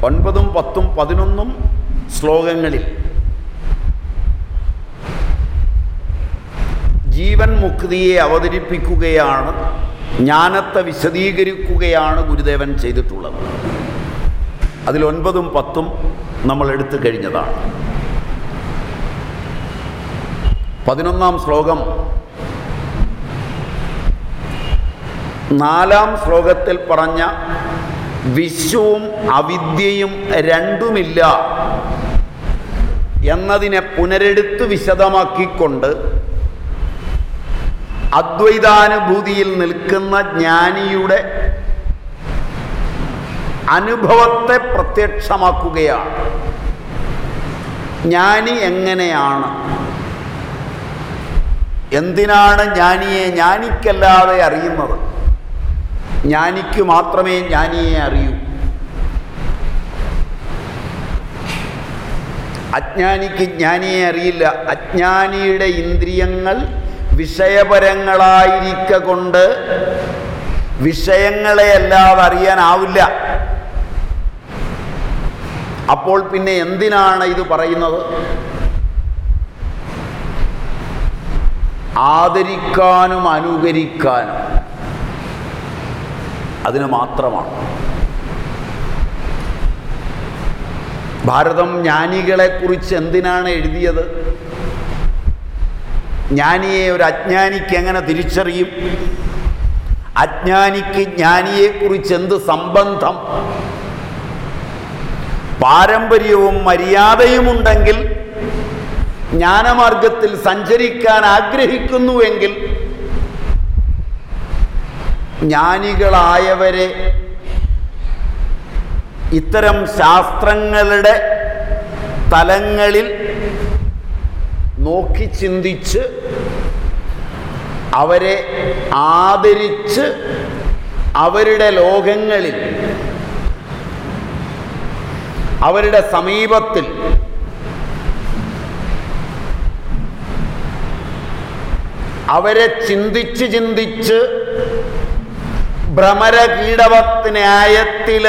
ഒൻപതും പത്തും പതിനൊന്നും ശ്ലോകങ്ങളിൽ. ജീവൻ മുക്തിയെ അവതരിപ്പിക്കുകയാണ് ജ്ഞാനത്തെ വിശദീകരിക്കുകയാണ് ഗുരുദേവൻ ചെയ്തിട്ടുള്ളത്. അതിൽ ഒൻപതും പത്തും നമ്മൾ എടുത്തു കഴിഞ്ഞതാണ്. പതിനൊന്നാം ശ്ലോകം. നാലാം ശ്ലോകത്തിൽ പറഞ്ഞ വിശ്വവും അവിദ്യയും രണ്ടുമില്ല. എന്നതിനെ പുനരെടുത്ത് വിശദമാക്കിക്കൊണ്ട് അദ്വൈതാനുഭൂതിയിൽ നിൽക്കുന്ന ജ്ഞാനിയുടെ അനുഭവത്തെ പ്രത്യക്ഷമാക്കുകയാണ്. ജ്ഞാനി എങ്ങനെയാണ്? എന്തിനാണ് ജ്ഞാനിയെ ജ്ഞാനിക്കല്ലാതെ അറിയുന്നത്? ജ്ഞാനിക്ക് മാത്രമേ ജ്ഞാനിയെ അറിയൂ. അജ്ഞാനിക്ക് ജ്ഞാനിയെ അറിയില്ല. അജ്ഞാനിയുടെ ഇന്ദ്രിയങ്ങൾ വിഷയപരങ്ങളായിരിക്ക കൊണ്ട് വിഷയങ്ങളെ അല്ലാതെ അറിയാനാവില്ല. അപ്പോൾ പിന്നെ എന്തിനാണ് ഇത് പറയുന്നത്? ആദരിക്കാനും അനുകരിക്കാനും. അതിന് മാത്രമാണ്. ഭാരതം ജ്ഞാനികളെക്കുറിച്ച് എന്തിനാണ് എഴുതിയത്? ജ്ഞാനിയെ ഒരു അജ്ഞാനിക്ക് എങ്ങനെ തിരിച്ചറിയും? അജ്ഞാനിക്ക് ജ്ഞാനിയെക്കുറിച്ച് എന്ത് സംബന്ധം? പാരമ്പര്യവും മര്യാദയുമുണ്ടെങ്കിൽ ജ്ഞാനമാർഗത്തിൽ സഞ്ചരിക്കാൻ ആഗ്രഹിക്കുന്നുവെങ്കിൽ ജ്ഞാനികളായവരെ ഇത്തരം ശാസ്ത്രങ്ങളുടെ തലങ്ങളിൽ നോക്കി ചിന്തിച്ച് അവരെ ആദരിച്ച് അവരുടെ ലോകങ്ങളിൽ അവരുടെ സമീപത്തിൽ അവരെ ചിന്തിച്ച് ചിന്തിച്ച് ഭ്രമരകീടവത്ത് ന്യായത്തിൽ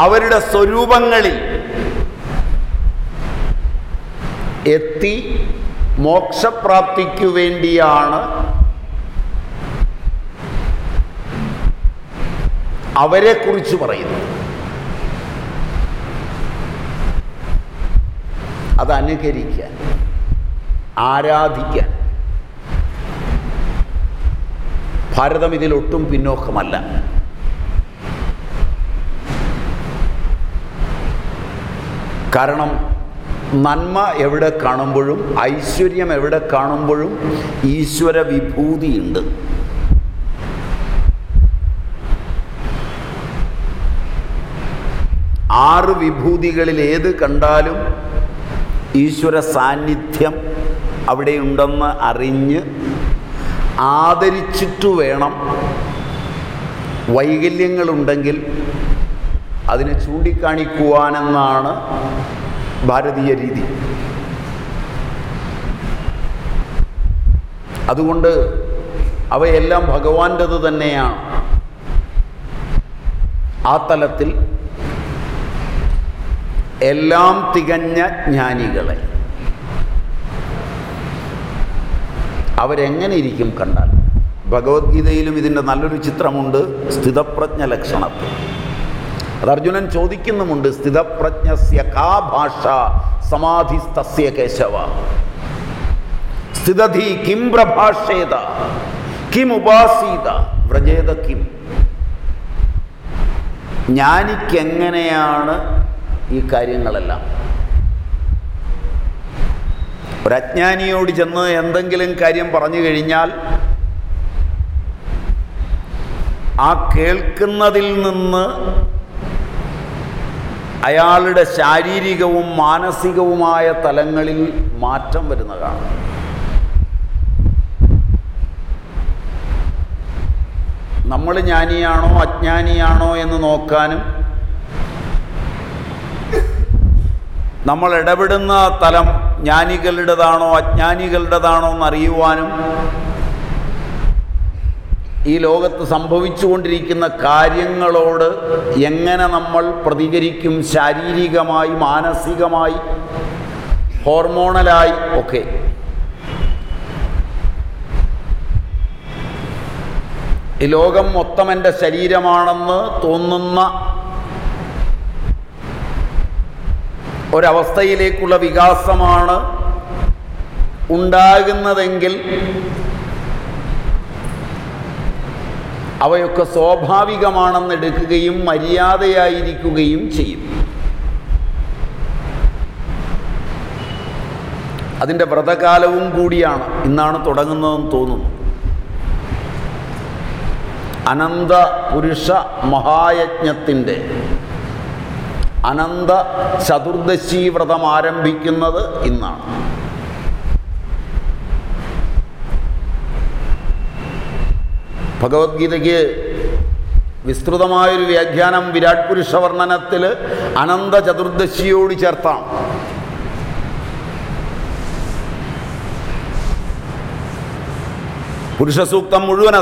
അവരുടെ സ്വരൂപങ്ങളിൽ എത്തി മോക്ഷപ്രാപ്തിക്കു വേണ്ടിയാണ് അവരെക്കുറിച്ച് പറയുന്നത്. അത് അനുകരിക്കാൻ ആരാധിക്കാൻ. ഭാരതം ഇതിലൊട്ടും പിന്നോക്കമല്ല. കാരണം നന്മ എവിടെ കാണുമ്പോഴും ഐശ്വര്യം എവിടെ കാണുമ്പോഴും ഈശ്വര വിഭൂതിയുണ്ട്. ആറ് വിഭൂതികളിൽ ഏത് കണ്ടാലും ഈശ്വര സാന്നിധ്യം അവിടെയുണ്ടെന്ന് അറിഞ്ഞ് ആദരിച്ചിട്ടു വേണം വൈകല്യങ്ങളുണ്ടെങ്കിൽ അതിനെ ചൂണ്ടിക്കാണിക്കുവാനെന്നാണ് ഭാരതീയ രീതി. അതുകൊണ്ട് അവയെല്ലാം ഭഗവാന്റേത് തന്നെയാണ്. ആ തലത്തിൽ എല്ലാം തികഞ്ഞ ജ്ഞാനികളെ. അവരെങ്ങനെ ഇരിക്കും കണ്ടാൽ? ഭഗവത്ഗീതയിലും ഇതിന്റെ നല്ലൊരു ചിത്രമുണ്ട് സ്ഥിതപ്രജ്ഞ ലക്ഷണത്തിൽ അത് അർജുനൻ ചോദിക്കുന്നുമുണ്ട് സ്ഥിതപ്രജ്ഞസ്യ കാ ഭാഷ സമാധിസ്തസ്യ കേശവ? സ്ഥിതധി കിം പ്രഭാഷേത? കിം ഉപാസീത? വ്രജേത കിം? ജ്ഞാനിക്കെങ്ങനെയാണ് ഈ കാര്യങ്ങളെല്ലാം? ഒരജ്ഞാനിയോട് ചെന്ന് എന്തെങ്കിലും കാര്യം പറഞ്ഞു കഴിഞ്ഞാൽ ആ കേൾക്കുന്നതിൽ നിന്ന് അയാളുടെ ശാരീരികവും മാനസികവുമായ തലങ്ങളിൽ മാറ്റം വരുന്നതാണ്. നമ്മൾ ജ്ഞാനിയാണോ അജ്ഞാനിയാണോ എന്ന് നോക്കാനും നമ്മൾ ഇടപെടുന്ന തലം ജ്ഞാനികളുടേതാണോ അജ്ഞാനികളുടേതാണോ എന്നറിയുവാനും ഈ ലോകത്ത് സംഭവിച്ചുകൊണ്ടിരിക്കുന്ന കാര്യങ്ങളോട് എങ്ങനെ നമ്മൾ പ്രതികരിക്കും ശാരീരികമായി മാനസികമായി ഹോർമോണലായി ഒക്കെ. ഈ ലോകം മൊത്തം എന്റെ ശരീരമാണെന്ന് തോന്നുന്ന ഒരവസ്ഥയിലേക്കുള്ള വികാസമാണ് ഉണ്ടാകുന്നതെങ്കിൽ അവയൊക്കെ സ്വാഭാവികമാണെന്ന് എടുക്കുകയും മര്യാദയായിരിക്കുകയും ചെയ്യും. അതിന്റെ വ്രതകാലവും കൂടിയാണ്. ഇന്നാണ് തുടങ്ങുന്നതെന്ന് തോന്നുന്നു. അനന്ത പുരുഷ മഹായജ്ഞത്തിന്റെ അനന്ത ചതുർദശി വ്രതം ആരംഭിക്കുന്നത് ഇന്നാണ്. ഭഗവത്ഗീതയ്ക്ക് വിസ്തൃതമായൊരു വ്യാഖ്യാനം വിരാട് പുരുഷ വർണനത്തിൽ അനന്ത ചതുർദശിയോട് ചേർത്താണ് പുരുഷസൂക്തം മുഴുവൻ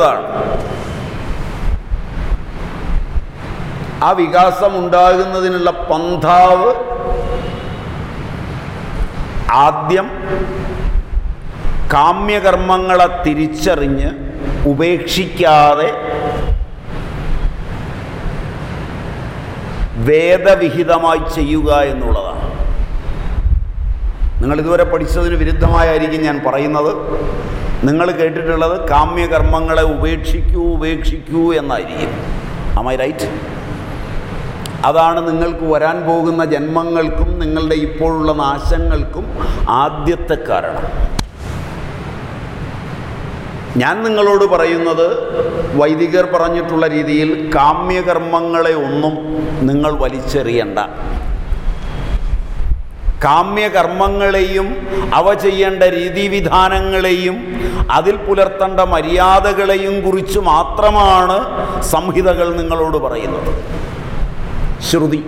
ആ വികാസം ഉണ്ടാകുന്നതിനുള്ള പന്ഥാവ് ആദ്യം കാമ്യകർമ്മങ്ങളെ തിരിച്ചറിഞ്ഞ് ഉപേക്ഷിക്കാതെ വേദവിഹിതമായി ചെയ്യുക എന്നുള്ളതാണ്. നിങ്ങൾ ഇതുവരെ പഠിച്ചതിന് വിരുദ്ധമായിരിക്കും ഞാൻ പറയുന്നത്. നിങ്ങൾ കേട്ടിട്ടുള്ളത് കാമ്യകർമ്മങ്ങളെ ഉപേക്ഷിക്കൂ ഉപേക്ഷിക്കൂ എന്നായിരിക്കും. ആമൈ റൈറ്റ് അതാണ് നിങ്ങൾക്ക് വരാൻ പോകുന്ന ജന്മങ്ങൾക്കും നിങ്ങളുടെ ഇപ്പോഴുള്ള നാശങ്ങൾക്കും ആദ്യത്തെ കാരണം. ഞാൻ നിങ്ങളോട് പറയുന്നത് വൈദികർ പറഞ്ഞിട്ടുള്ള രീതിയിൽ കാമ്യകർമ്മങ്ങളെ ഒന്നും നിങ്ങൾ വലിച്ചെറിയണ്ട. കാമ്യകർമ്മങ്ങളെയും അവ ചെയ്യേണ്ട രീതിവിധാനങ്ങളെയും അതിൽ പുലർത്തേണ്ട മര്യാദകളെയും കുറിച്ച് മാത്രമാണ് സംഹിതകൾ നിങ്ങളോട് പറയുന്നത്. ശ്രുതി.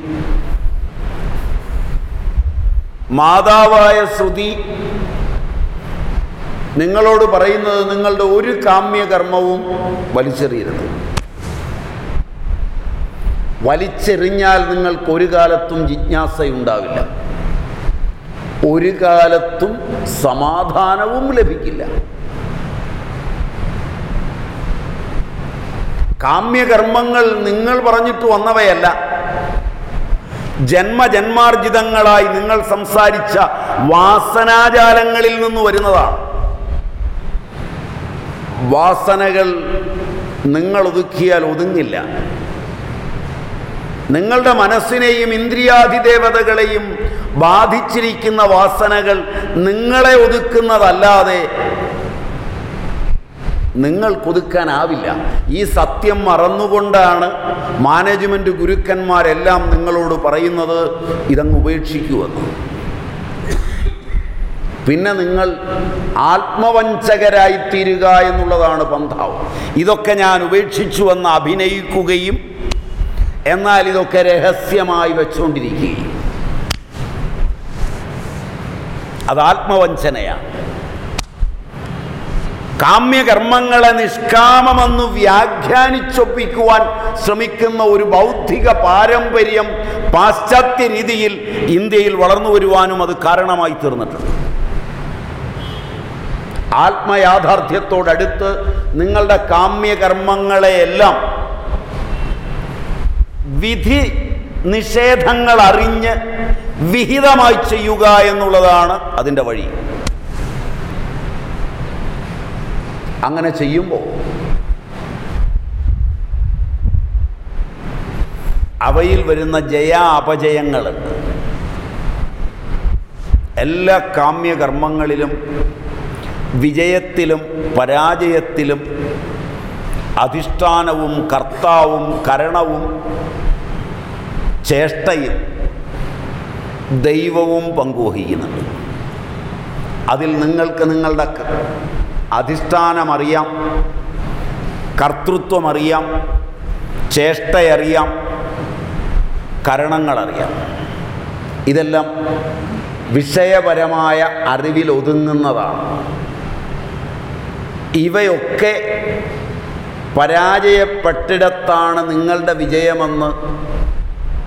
മാതാവായ ശ്രുതി നിങ്ങളോട് പറയുന്നത് നിങ്ങളുടെ ഒരു കാമ്യകർമ്മവും വലിച്ചെറിയരുത്. വലിച്ചെറിഞ്ഞാൽ നിങ്ങൾക്ക് ഒരു കാലത്തും ജിജ്ഞാസയുണ്ടാവില്ല. ഒരു കാലത്തും സമാധാനവും ലഭിക്കില്ല. കാമ്യകർമ്മങ്ങൾ നിങ്ങൾ പറഞ്ഞിട്ട് വന്നവയല്ല. ജന്മജന്മാർജിതങ്ങളായി നിങ്ങൾ സംസാരിച്ച വാസനാജാലങ്ങളിൽ നിന്ന് വരുന്നതാണ്. വാസനകൾ നിങ്ങൾ ഒതുക്കിയാൽ ഒതുങ്ങില്ല. നിങ്ങളുടെ മനസ്സിനെയും ഇന്ദ്രിയാധിദേവതകളെയും ബാധിച്ചിരിക്കുന്ന വാസനകൾ നിങ്ങളെ ഒതുക്കുന്നതല്ലാതെ നിങ്ങൾക്കൊതുക്കാനാവില്ല. ഈ സത്യം മറന്നുകൊണ്ടാണ് മാനേജ്മെന്റ് ഗുരുക്കന്മാരെല്ലാം നിങ്ങളോട് പറയുന്നത് ഇതങ്ങ് ഉപേക്ഷിക്കുമെന്ന് പിന്നെ നിങ്ങൾ ആത്മവഞ്ചകരായിത്തീരുക എന്നുള്ളതാണ് പന്ഥാവ്. ഇതൊക്കെ ഞാൻ ഉപേക്ഷിച്ചുവെന്ന് അഭിനയിക്കുകയും എന്നാൽ ഇതൊക്കെ രഹസ്യമായി വെച്ചുകൊണ്ടിരിക്കുകയും അത് ആത്മവഞ്ചനയാണ്. കാമ്യകർമ്മങ്ങളെ നിഷ്കാമമെന്ന് വ്യാഖ്യാനിച്ചൊപ്പിക്കുവാൻ ശ്രമിക്കുന്ന ഒരു ബൗദ്ധിക പാരമ്പര്യം പാശ്ചാത്യ രീതിയിൽ ഇന്ത്യയിൽ വളർന്നു വരുവാനും അത് കാരണമായി തീർന്നിട്ടുണ്ട്. ആത്മയാഥാർത്ഥ്യത്തോടടുത്ത് നിങ്ങളുടെ കാമ്യകർമ്മങ്ങളെയെല്ലാം വിധി നിഷേധങ്ങൾ അറിഞ്ഞ് വിഹിതമായി ചെയ്യുക എന്നുള്ളതാണ് അതിന്റെ വഴി. അങ്ങനെ ചെയ്യുമ്പോൾ അവയിൽ വരുന്ന ജയ അപജയങ്ങളുണ്ട് എല്ലാ കാമ്യകർമ്മങ്ങളിലും വിജയത്തിലും പരാജയത്തിലും അധിഷ്ഠാനവും കർത്താവും കരണവും ചേഷ്ടയും ദൈവവും പങ്കുവഹിക്കുന്നുണ്ട്. അതിൽ നിങ്ങൾക്ക് നിങ്ങളുടെ അധിഷ്ഠാനമറിയാം കർത്തൃത്വമറിയാം ചേഷ്ടയറിയാം കരണങ്ങളറിയാം. ഇതെല്ലാം വിഷയപരമായ അറിവിൽ ഒതുങ്ങുന്നതാണ്. ഇവയൊക്കെ പരാജയപ്പെട്ടിടത്താണ് നിങ്ങളുടെ വിജയമെന്ന്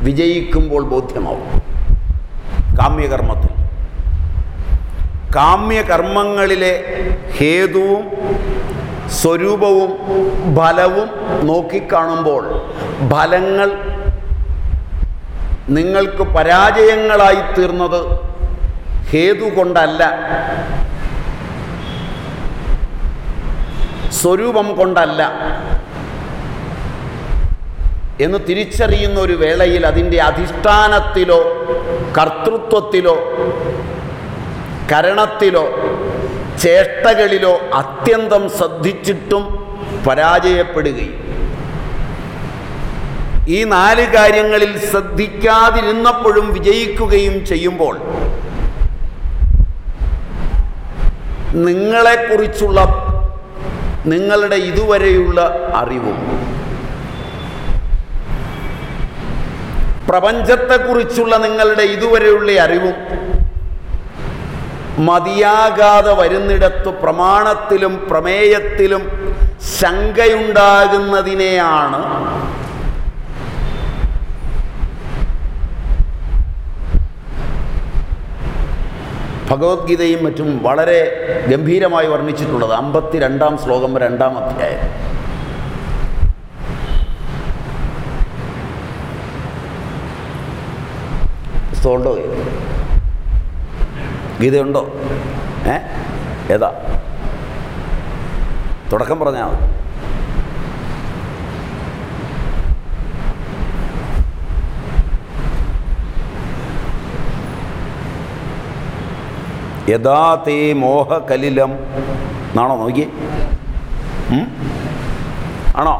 വിജയിക്കുമ്പോൾ ബോധ്യമാവും. കാമ്യകർമ്മത്തിൽ. കാമ്യകർമ്മങ്ങളിലെ ഹേതുവും സ്വരൂപവും ഫലവും നോക്കിക്കാണുമ്പോൾ ഫലങ്ങൾ നിങ്ങൾക്ക് പരാജയങ്ങളായി തീർന്നത് ഹേതു കൊണ്ടല്ല. സ്വരൂപം കൊണ്ടല്ല. എന്ന് തിരിച്ചറിയുന്ന ഒരു വേളയിൽ അതിന്റെ അധിഷ്ഠാനത്തിലോ കർത്തൃത്വത്തിലോ കരണത്തിലോ ചേഷ്ടകളിലോ അത്യന്തം ശ്രദ്ധിച്ചിട്ടും പരാജയപ്പെടുകയും. ഈ നാല് കാര്യങ്ങളിൽ ശ്രദ്ധിക്കാതിരുന്നപ്പോഴും വിജയിക്കുകയും ചെയ്യുമ്പോൾ നിങ്ങളെക്കുറിച്ചുള്ള നിങ്ങളുടെ ഇതുവരെയുള്ള അറിവും. പ്രപഞ്ചത്തെക്കുറിച്ചുള്ള നിങ്ങളുടെ ഇതുവരെയുള്ള അറിവും മതിയാകാതെ വരുന്നിടത്ത് പ്രമാണത്തിലും പ്രമേയത്തിലും ശങ്കയുണ്ടാകുന്നതിനെയാണ് ഭഗവത്ഗീതയും മറ്റും വളരെ ഗംഭീരമായി വർണിച്ചിട്ടുള്ളത് അമ്പത്തി രണ്ടാം ശ്ലോകം രണ്ടാം അധ്യായം. പുസ്തകമുണ്ടോ? ഗീതയുണ്ടോ? ഏ? ഏതാ? തുടക്കം പറഞ്ഞാൽ മതി. യഥാ തേ മോഹകലിലം. എന്നാണോ? നോക്കി ആണോ?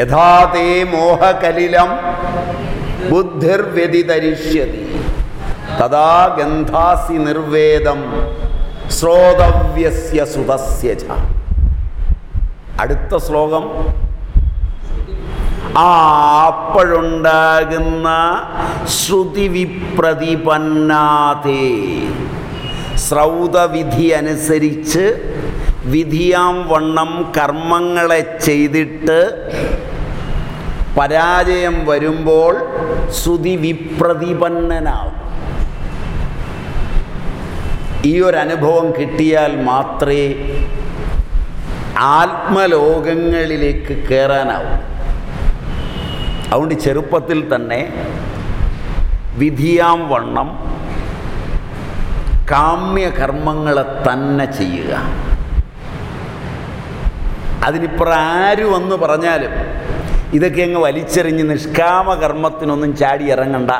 യഥാ തേ മോഹകലിലം ബുദ്ധിർവ്യതിതരിഷ്യതി. തഥാ ഗന്ധാസി നിർവേദം ശ്രോതവ്യസ്യ സുതസ്യ അടുത്ത ശ്ലോകം. ആ അപ്പോഴുണ്ടാകുന്ന ശ്രുതി വിപ്രതിപന്നാതേ ശ്രൗതവിധി അനുസരിച്ച് വിധിയാം വണ്ണം കർമ്മങ്ങളെ ചെയ്തിട്ട് പരാജയം വരുമ്പോൾ ശ്രുതി വിപ്രതിപന്നനാവും ഈ ഒരു അനുഭവം കിട്ടിയാൽ മാത്രമേ ആത്മലോകങ്ങളിലേക്ക് കയറാനാവൂ അതുകൊണ്ട് ചെറുപ്പത്തിൽ തന്നെ വിധിയാം വണ്ണം കാമ്യകർമ്മങ്ങളെ തന്നെ ചെയ്യുക. അതിനിപ്പുറം ആര് വന്ന് പറഞ്ഞാലും ഇതൊക്കെ അങ്ങ് വലിച്ചെറിഞ്ഞ് നിഷ്കാമകർമ്മത്തിനൊന്നും ചാടി ഇറങ്ങണ്ട.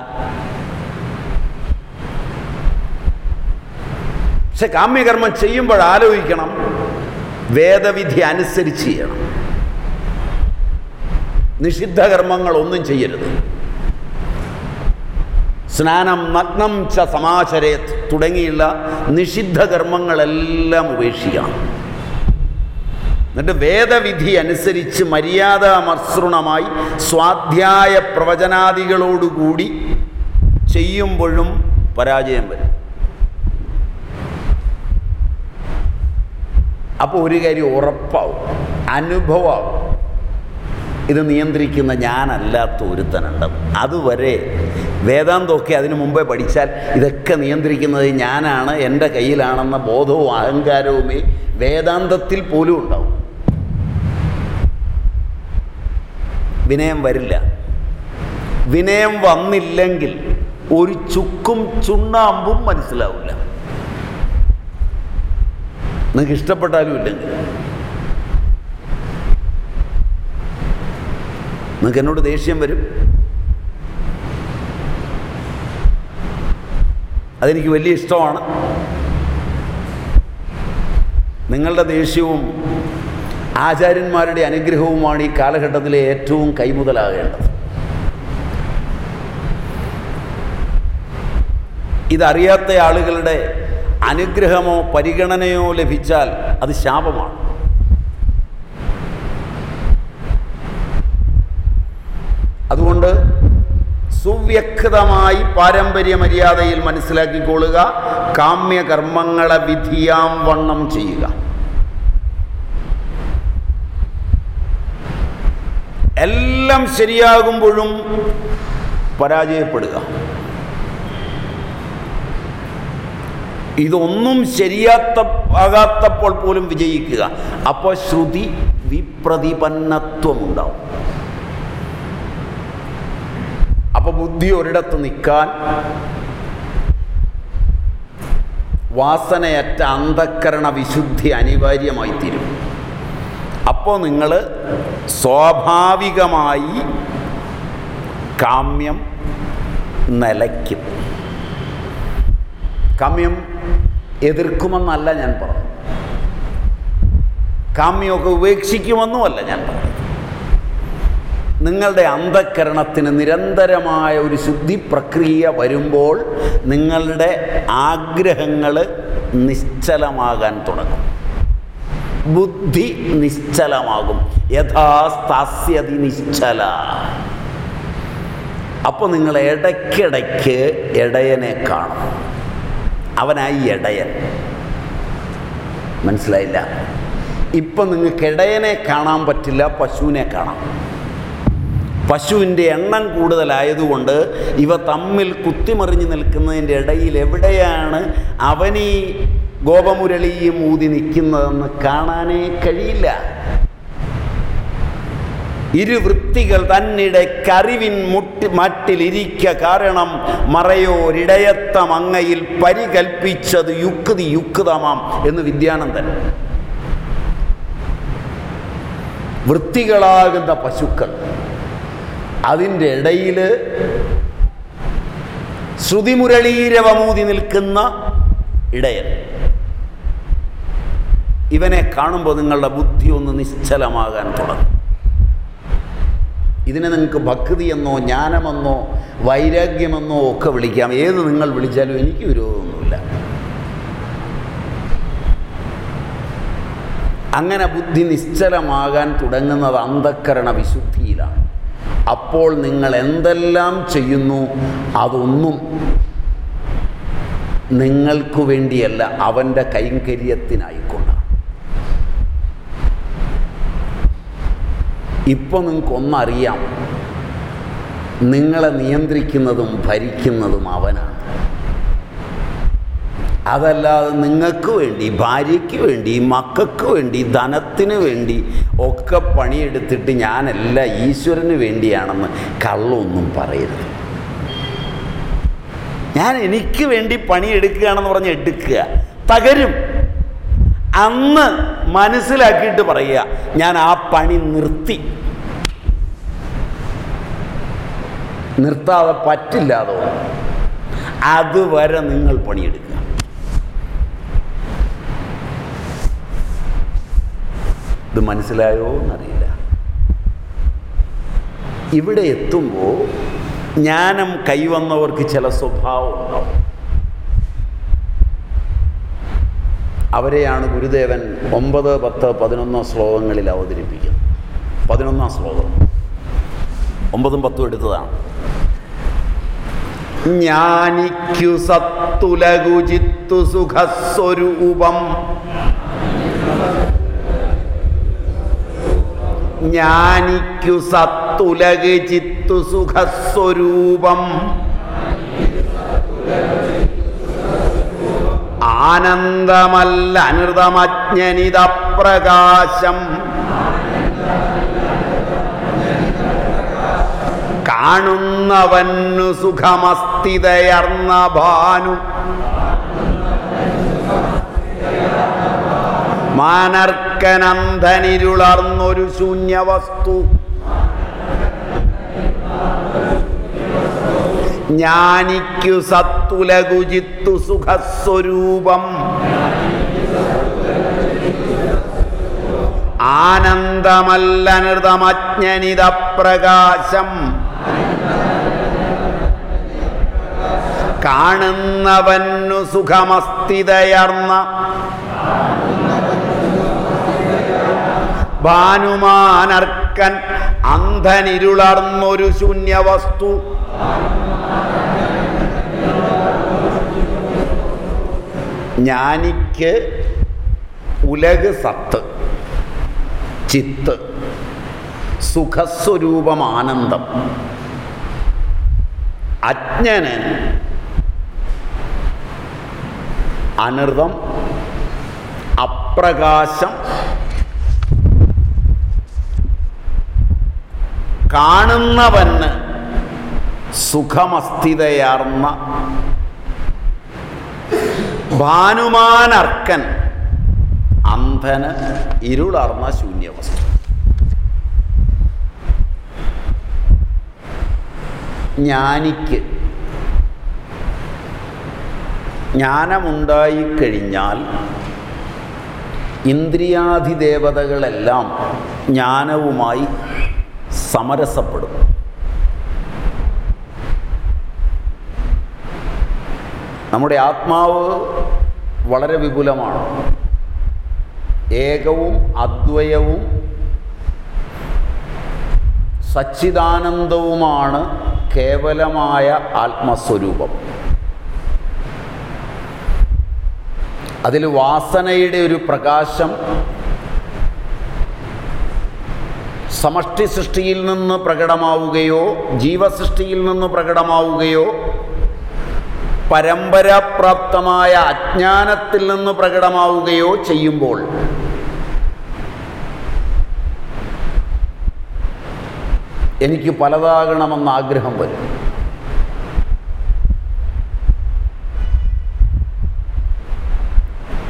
പക്ഷെ കാമ്യകർമ്മം ചെയ്യുമ്പോൾ ആലോചിക്കണം വേദവിധി അനുസരിച്ച് ചെയ്യണം. നിഷിദ്ധ ഒന്നും ചെയ്യരുത്. സ്നാനം നഗ്നം ച സമാചരേത് തുടങ്ങിയുള്ള നിഷിദ്ധകർമ്മങ്ങളെല്ലാം കർമ്മങ്ങളെല്ലാം എന്നിട്ട് വേദവിധി അനുസരിച്ച് മര്യാദാമസൃണമായി സ്വാധ്യായ പ്രവചനാദികളോടുകൂടി ചെയ്യുമ്പോഴും പരാജയം വരും. അപ്പോൾ ഒരു കാര്യം ഉറപ്പാവും അനുഭവമാവും ഇത് നിയന്ത്രിക്കുന്ന ഞാനല്ലാത്ത ഒരുത്തനുണ്ട്. അതുവരെ വേദാന്തമൊക്കെ അതിനു മുമ്പേ പഠിച്ചാൽ ഇതൊക്കെ നിയന്ത്രിക്കുന്നത് ഞാനാണ് എന്റെ കയ്യിലാണെന്ന ബോധവും അഹങ്കാരവുമേ വേദാന്തത്തിൽ പോലും ഉണ്ടാവും. വിനയം വരില്ല. വിനയം വന്നില്ലെങ്കിൽ ഒരു ചുക്കും ചുണ്ണാമ്പും മനസ്സിലാവില്ല. നിങ്ങൾക്ക് ഇഷ്ടപ്പെട്ടാലും ഇല്ലെങ്കിൽ. നിങ്ങൾക്ക് എന്നോട് ദേഷ്യം വരും. അതെനിക്ക് വലിയ ഇഷ്ടമാണ്. നിങ്ങളുടെ ദേഷ്യവും ആചാര്യന്മാരുടെ അനുഗ്രഹവുമാണ് ഈ കാലഘട്ടത്തിലെ ഏറ്റവും കൈമുതലാകേണ്ടത്. ഇതറിയാത്ത ആളുകളുടെ അനുഗ്രഹമോ പരിഗണനയോ ലഭിച്ചാൽ അത് ശാപമാണ്. അതുകൊണ്ട് സുവ്യക്തമായി പാരമ്പര്യ മര്യാദയിൽ മനസ്സിലാക്കിക്കൊള്ളുക കാമ്യകർമ്മങ്ങളെ വിധിയാം വണ്ണം ചെയ്യുക. എല്ലാം ശരിയാകുമ്പോഴും പരാജയപ്പെടുക. ഇതൊന്നും ശരിയാത്ത ആകാത്തപ്പോൾ പോലും വിജയിക്കുക. അപ്പോൾ ശ്രുതി വിപ്രതിപന്നത്വം ഉണ്ടാവും അപ്പൊ ബുദ്ധി ഒരിടത്ത് നിൽക്കാൻ വാസനയറ്റ അന്ധക്കരണ വിശുദ്ധി അനിവാര്യമായി തീരും. അപ്പോൾ നിങ്ങൾ സ്വാഭാവികമായി കാമ്യം നിലയ്ക്കും. കാമ്യം എതിർക്കുമെന്നല്ല ഞാൻ പറഞ്ഞു കാമ്യമൊക്കെ ഉപേക്ഷിക്കുമെന്നുമല്ല ഞാൻ പറഞ്ഞു നിങ്ങളുടെ അന്ധക്കരണത്തിന് നിരന്തരമായ ഒരു ശുദ്ധി പ്രക്രിയ വരുമ്പോൾ നിങ്ങളുടെ ആഗ്രഹങ്ങൾ നിശ്ചലമാകാൻ തുടങ്ങും. ബുദ്ധി നിശ്ചലമാകും. യഥാസ്ഥാസ്യതി നിശ്ചല. അപ്പോൾ നിങ്ങൾ ഇടയ്ക്കിടയ്ക്ക് ഇടയനെ കാണും. അവനായി ഇടയൻ മനസ്സിലായില്ല? ഇപ്പം നിങ്ങൾക്ക് ഇടയനെ കാണാൻ പറ്റില്ല പശുവിനെ കാണാം. പശുവിന്റെ എണ്ണം കൂടുതലായതുകൊണ്ട് ഇവ തമ്മിൽ കുത്തിമറിഞ്ഞ് നിൽക്കുന്നതിന്റെ ഇടയിൽ എവിടെയാണ് അവനീ ഗോപമുരളിയും ഊതി നിൽക്കുന്നതെന്ന് കാണാനേ കഴിയില്ല. ഇരുവൃത്തികൾ തന്നിടെ കറിവിൻ മുട്ടി മട്ടിലിരിക്ക കാരണം മറയോരിടയത്തം അങ്ങയിൽ പരികൽപ്പിച്ചത് യുക്തി യുക്തമാം എന്ന് വിദ്യാനന്ദൻ. വൃത്തികളാകുന്ന പശുക്കൾ. അതിന്റെ ഇടയിൽ ശ്രുതിമുരളീരവമൂതി നിൽക്കുന്ന ഇടയൻ. ഇവനെ കാണുമ്പോൾ നിങ്ങളുടെ ബുദ്ധി ഒന്ന് നിശ്ചലമാകാൻ തുടങ്ങും. ഇതിനെ നിങ്ങൾക്ക് ഭക്തിയെന്നോ ജ്ഞാനമെന്നോ വൈരാഗ്യമെന്നോ ഒക്കെ വിളിക്കാം. ഏത് നിങ്ങൾ വിളിച്ചാലും എനിക്ക് വിരോധമൊന്നുമില്ല. അങ്ങനെ ബുദ്ധി നിശ്ചലമാകാൻ തുടങ്ങുന്നത് അന്ധക്കരണ വിശുദ്ധിയിലാണ്. അപ്പോൾ നിങ്ങൾ എന്തെല്ലാം ചെയ്യുന്നു അതൊന്നും നിങ്ങൾക്കു വേണ്ടിയല്ല അവന്റെ കൈങ്കര്യത്തിനായിക്കൊണ്ടാണ് ഇപ്പോൾ നിങ്ങൾക്കൊന്നറിയാം നിങ്ങളെ നിയന്ത്രിക്കുന്നതും ഭരിക്കുന്നതും അവനാണ്. അതല്ലാതെ നിങ്ങൾക്ക് വേണ്ടി ഭാര്യയ്ക്ക് വേണ്ടി മക്കൾക്ക് വേണ്ടി ധനത്തിന് വേണ്ടി ഒക്കെ പണിയെടുത്തിട്ട് ഞാനല്ല ഈശ്വരന് വേണ്ടിയാണെന്ന് കള്ളൊന്നും പറയരുത്. ഞാൻ എനിക്ക് വേണ്ടി പണിയെടുക്കുകയാണെന്ന് പറഞ്ഞ് എടുക്കുക. തകരും. അന്ന് മനസ്സിലാക്കിയിട്ട് പറയുക ഞാൻ ആ പണി നിർത്തി. നിർത്താതെ പറ്റില്ലാതോ അതുവരെ നിങ്ങൾ പണിയെടുക്കുക. ഇത് മനസ്സിലായോ എന്നറിയില്ല. ഇവിടെ എത്തുമ്പോൾ ജ്ഞാനം കൈവന്നവർക്ക് ചില സ്വഭാവം ഉണ്ടാവും അവരെയാണ് ഗുരുദേവൻ ഒമ്പത് പത്ത് പതിനൊന്നോ ശ്ലോകങ്ങളിൽ അവതരിപ്പിക്കുന്നത്. പതിനൊന്നാം ശ്ലോകം. ഒമ്പതും പത്തും എടുത്തതാണ്. ജ്ഞാനിക്കു സത്തുലകുചിത്തു സുഖസ്വരൂപം. ജ്ഞാനിക്കു സത്തുലക് ചിത്തു സുഖസ്വരൂപം. ആനന്ദമല്ല അനൃതമജ്ഞനിത പ്രകാശം കാണുന്നവന്നു സുഖമസ്ഥിതയർന്ന ഭാനു മാനർക്കനന്ധനിരുളർന്നൊരു ശൂന്യവസ്തു. ജ്ഞാനിക്കു സത്തുലകുചിത്തു സുഖസ്വരൂപം. ആനന്ദമല്ലനൃതമജ്ഞനിത പ്രകാശം കാണുന്നവന്നു സുഖമസ്ഥിതയർന്ന ഭാനുമാനർക്കൻ അന്ധനിരുളർന്നൊരു ശൂന്യവസ്തു. ജ്ഞാനിക്ക് ഉലക് സത്ത് ചിത്ത് സുഖസ്വരൂപം ആനന്ദം അജ്ഞന് അനൃതം അപ്രകാശം കാണുന്നവന് സുഖമസ്ഥിതയാർന്ന ഭാനുമാനർക്കൻ അന്ധന് ഇരുളർന്ന ശൂന്യവസ്തു. ജ്ഞാനിക്ക് ജ്ഞാനമുണ്ടായിക്കഴിഞ്ഞാൽ ഇന്ദ്രിയാധിദേവതകളെല്ലാം ജ്ഞാനവുമായി സമരസപ്പെടും. നമ്മുടെ ആത്മാവ് വളരെ വിപുലമാണ്. ഏകവും അദ്വയവും സച്ചിദാനന്ദവുമാണ് കേവലമായ ആത്മസ്വരൂപം. അതിൽ വാസനയുടെ ഒരു പ്രകാശം സമഷ്ടി സൃഷ്ടിയിൽ നിന്ന് പ്രകടമാവുകയോ ജീവസൃഷ്ടിയിൽ നിന്ന് പ്രകടമാവുകയോ പരമ്പരാപ്രാപ്തമായ അജ്ഞാനത്തിൽ നിന്ന് പ്രകടമാവുകയോ ചെയ്യുമ്പോൾ എനിക്ക് പലതാകണമെന്ന് ആഗ്രഹം വരും.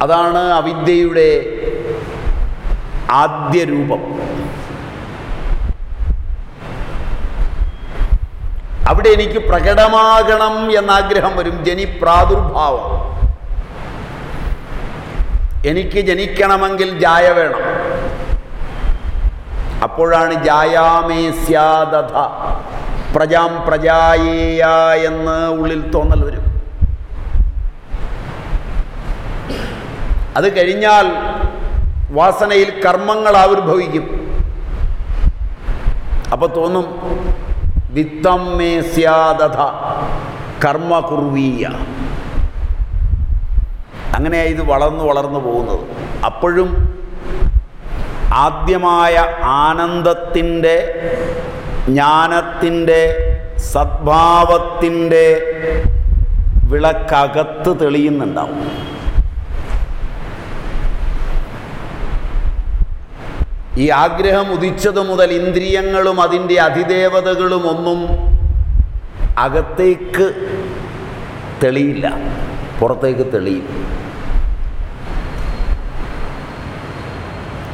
അതാണ് അവിദ്യയുടെ ആദ്യ രൂപം. അവിടെ എനിക്ക് പ്രകടമാകണം എന്നാഗ്രഹം വരും. ജനി പ്രാദുർഭാവം. എനിക്ക് ജനിക്കണമെങ്കിൽ ജായ വേണം. അപ്പോഴാണ് ജായാമേ സ്യാദധ. പ്രജാം പ്രജായേയ എന്ന് ഉള്ളിൽ തോന്നൽ വരും. അത് കഴിഞ്ഞാൽ വാസനയിൽ കർമ്മങ്ങൾ ആവിർഭവിക്കും. അപ്പോൾ തോന്നും വിത്തം മേ സ്യാദഥ. കർമ്മ കുർവീയ. അങ്ങനെയാണ് ഇത് വളർന്നു വളർന്നു പോകുന്നത്. അപ്പോഴും ആദ്യമായ ആനന്ദത്തിന്റെ ജ്ഞാനത്തിന്റെ സദ്ഭാവത്തിന്റെ വിളക്കകത്ത് തെളിയുന്നുണ്ടാവും. ഈ ആഗ്രഹം ഉദിച്ചതു മുതൽ ഇന്ദ്രിയങ്ങളും അതിന്റെ അതിദേവതകളും ഒന്നും അകത്തേക്ക് തെളിയില്ല. പുറത്തേക്ക് തെളിയും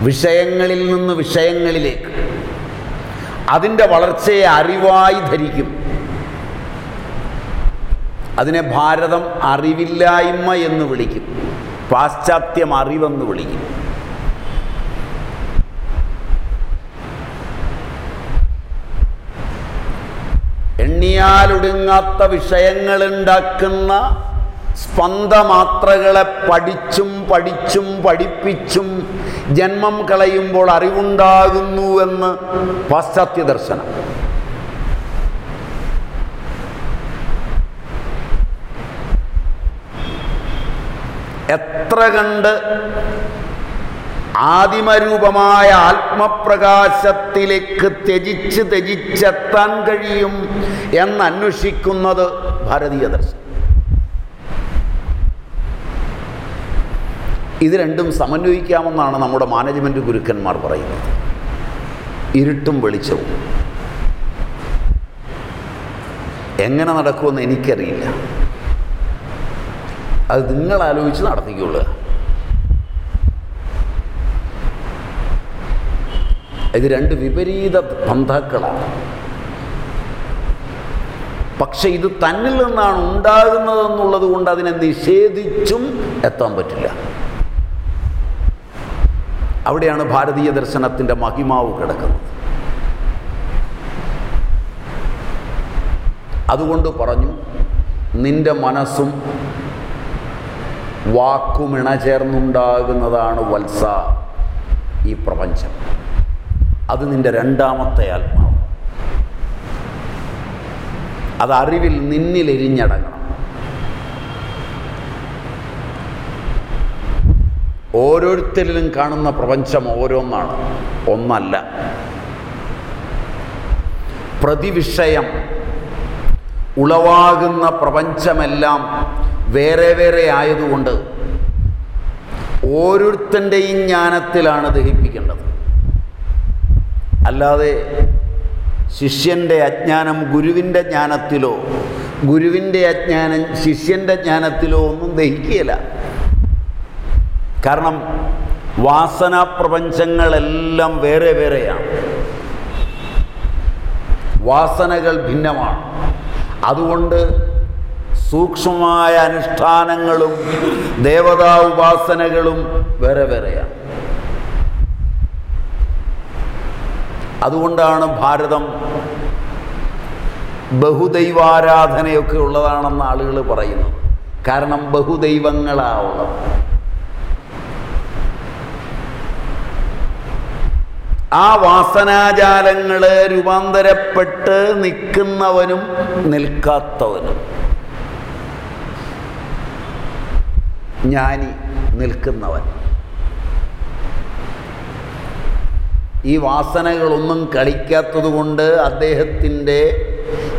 വിഷയങ്ങളിൽ നിന്ന് വിഷയങ്ങളിലേക്ക്. അതിന്റെ വളർച്ചയെ അറിവായി ധരിക്കും. അതിനെ ഭാരതം അറിവില്ലായ്മ എന്ന് വിളിക്കും. പാശ്ചാത്യം അറിവെന്ന് വിളിക്കും. എണ്ണിയാലൊടുങ്ങാത്ത വിഷയങ്ങളുണ്ടാക്കുന്ന സ്പന്ദമാത്രകളെ പഠിച്ചും പഠിച്ചും പഠിപ്പിച്ചും ജന്മം കളയുമ്പോൾ അറിവുണ്ടാകുന്നുവെന്ന് പാശ്ചാത്യ ദർശനം എത്ര കണ്ട് ആദിമരൂപമായ ആത്മപ്രകാശത്തിലേക്ക് ത്യജിച്ച് ത്യജിച്ചെത്താൻ കഴിയും എന്നന്വേഷിക്കുന്നത് ഭാരതീയ ദർശനം. ഇത് രണ്ടും സമന്വയിക്കാമെന്നാണ് നമ്മുടെ മാനേജ്മെന്റ് ഗുരുക്കന്മാർ പറയുന്നത്. ഇരുട്ടും വെളിച്ചവും. എങ്ങനെ നടക്കുമെന്ന് എനിക്കറിയില്ല. അത് നിങ്ങൾ ആലോചിച്ച് നടത്തിക്കൊള്ളുക ഇത് രണ്ട് വിപരീത ബന്ധക്കളാണ് പക്ഷെ ഇത് തന്നിൽ നിന്നാണ് ഉണ്ടാകുന്നതെന്നുള്ളത് കൊണ്ട് അതിനെ നിഷേധിച്ചും എത്താൻ പറ്റില്ല. അവിടെയാണ് ഭാരതീയ ദർശനത്തിന്റെ മഹിമാവ് കിടക്കുന്നത്. അതുകൊണ്ട് പറഞ്ഞു നിന്റെ മനസ്സും വാക്കും ഇണചേർന്നുണ്ടാകുന്നതാണ് വത്സ ഈ പ്രപഞ്ചം. അത് നിന്റെ രണ്ടാമത്തെ ആത്മാവ്. അത് അറിവിൽ നിന്നിൽ എരിഞ്ഞടങ്ങണം. ഓരോരുത്തരിലും കാണുന്ന പ്രപഞ്ചം ഓരോന്നാണ്. ഒന്നല്ല. പ്രതിവിഷയം ഉളവാകുന്ന പ്രപഞ്ചമെല്ലാം വേറെ വേറെ ആയതുകൊണ്ട് ഓരോരുത്തന്റെയും ജ്ഞാനത്തിലാണ് ദഹിപ്പിക്കേണ്ടത്. അല്ലാതെ ശിഷ്യന്റെ അജ്ഞാനം ഗുരുവിന്റെ ജ്ഞാനത്തിലോ ഗുരുവിന്റെ അജ്ഞാനം ശിഷ്യന്റെ ജ്ഞാനത്തിലോ ഒന്നും ദഹിക്കുകയില്ല. കാരണം വാസന പ്രപഞ്ചങ്ങളെല്ലാം വേറെ വേറെയാണ്. വാസനകൾ ഭിന്നമാണ്. അതുകൊണ്ട് സൂക്ഷ്മമായ അനുഷ്ഠാനങ്ങളും ദേവതാ ഉപാസനകളും വേറെ വേറെയാണ്. അതുകൊണ്ടാണ് ഭാരതം ബഹുദൈവാരാധനയൊക്കെ ഉള്ളതാണെന്ന് ആളുകൾ പറയുന്നു. കാരണം ബഹുദൈവങ്ങളാവുള്ളത് ആ വാസനാജാലങ്ങൾ രൂപാന്തരപ്പെട്ട് നിൽക്കുന്നവനും നിൽക്കാത്തവനും. ജ്ഞാനി നിൽക്കുന്നവൻ. ഈ വാസനകളൊന്നും കളിക്കാത്തതുകൊണ്ട് അദ്ദേഹത്തിന്റെ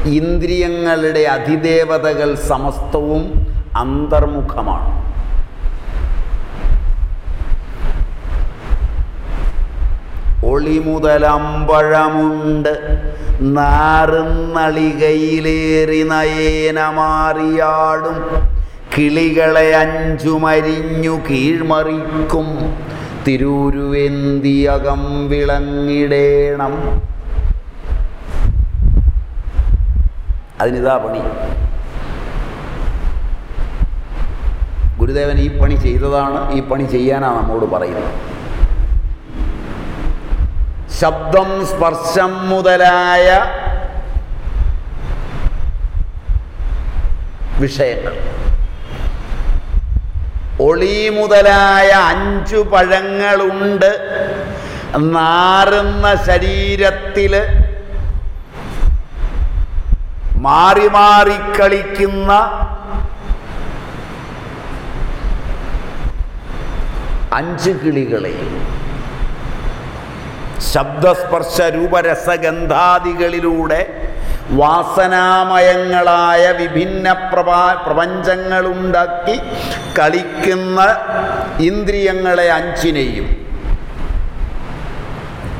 ഇന്ദ്രിയങ്ങളുടെ അതിദേവതകൾ സമസ്തവും അന്തർമുഖമാണ്. ഒളി മുതലമ്പഴമുണ്ട് നാറുന്നളികയിലേറി നയേനമാറിയാടും. കിളികളെ അഞ്ചുമരിഞ്ഞു കീഴ്മറിക്കും. തിരൂരുവെന്തിയകം വിളങ്ങിടേണം. അതിനിതാ പണി. ഗുരുദേവൻ ഈ പണി ചെയ്തതാണ് ഈ പണി ചെയ്യാനാണ് നമ്മോട് പറയുന്നത്. ശബ്ദം സ്പർശം മുതലായ വിഷയങ്ങൾ. ഒളി മുതലായ അഞ്ചു പഴങ്ങളുണ്ട്. നാറുന്ന ശരീരത്തിൽ മാറി മാറി കളിക്കുന്ന അഞ്ച് കിളികളെ ശബ്ദസ്പർശ രൂപരസഗന്ധാദികളിലൂടെ വാസനാമയങ്ങളായ വിഭിന്ന പ്രഭാ പ്രപഞ്ചങ്ങളുണ്ടാക്കി കളിക്കുന്ന ഇന്ദ്രിയങ്ങളെ അഞ്ചിനെയും.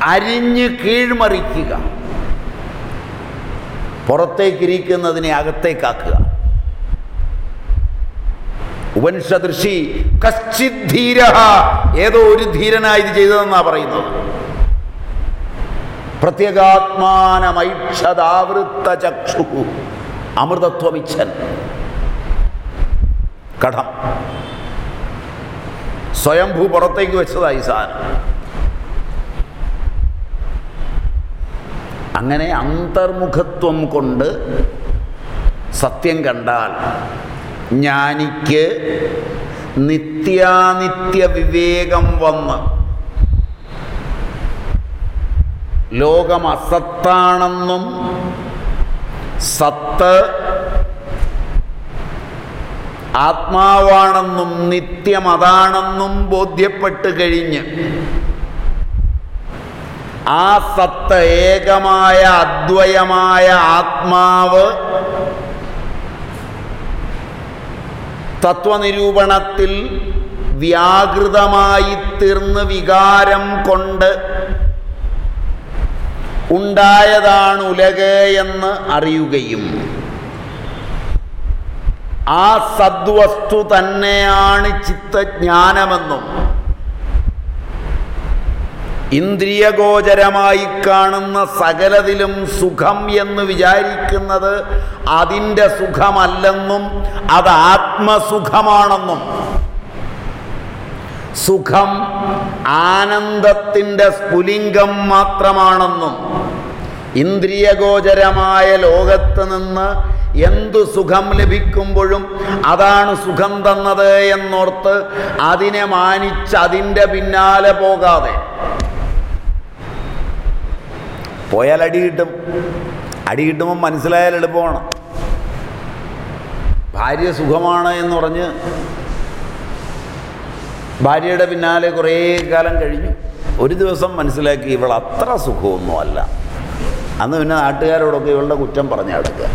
അരിഞ്ഞ് കീഴ്മറിക്കുക. പുറത്തേക്കിരിക്കുന്നതിനെ അകത്തേക്കാക്കുക. ഉപനിഷദൃഷി കശ്ചിത് ധീര ഏതോ ഒരു ധീരനായി ഇത് ചെയ്തതെന്നാണ് പറയുന്നത്. പ്രത്യേകാത്മാനമൈക്ഷതാവൃത്ത ചക്ഷു അമൃതത്വമിച്ഛൻ. കടം സ്വയംഭൂ പുറത്തേക്ക് വെച്ചതായി സാധനം. അങ്ങനെ അന്തർമുഖത്വം കൊണ്ട് സത്യം കണ്ടാൽ ജ്ഞാനിക്ക് നിത്യാനിത്യ വിവേകം വന്ന് ലോകം അസത്താണെന്നും സത്ത് ആത്മാവാണെന്നും നിത്യമതാണെന്നും ബോധ്യപ്പെട്ട് കഴിഞ്ഞ് ആ സത്ത് ഏകമായ അദ്വയമായ ആത്മാവ് തത്വനിരൂപണത്തിൽ വ്യാകൃതമായി തീർന്ന് വികാരം കൊണ്ട് ഉണ്ടായതാണ് ഉലക് എന്ന് അറിയുകയും ആ സദ്വസ്തു തന്നെയാണ് ചിത്തജ്ഞാനമെന്നും ഇന്ദ്രിയഗോചരമായി കാണുന്ന സകലതിലും സുഖം എന്ന് വിചാരിക്കുന്നത് അതിന്റെ സുഖമല്ലെന്നും അത് ആത്മസുഖമാണെന്നും സുഖം ആനന്ദത്തിന്റെ സ്ഫുലിംഗം മാത്രമാണെന്നും ഇന്ദ്രിയഗോചരമായ ലോകത്ത് നിന്ന് എന്തു സുഖം ലഭിക്കുമ്പോഴും അതാണ് സുഖം തന്നത് എന്നോർത്ത് അതിനെ മാനിച്ച് അതിന്റെ പിന്നാലെ പോകാതെ. പോയാൽ അടി കിട്ടും. അടി കിട്ടുമ്പോൾ മനസ്സിലായാൽ എളുപ്പമാണ്. ഭാര്യ സുഖമാണ് എന്ന് പറഞ്ഞ് ഭാര്യയുടെ പിന്നാലെ കുറേ കാലം കഴിഞ്ഞു. ഒരു ദിവസം മനസ്സിലാക്കി ഇവൾ അത്ര സുഖമൊന്നുമല്ല. അന്ന് പിന്നെ നാട്ടുകാരോടൊക്കെ ഇവളുടെ കുറ്റം പറഞ്ഞെടുക്കുക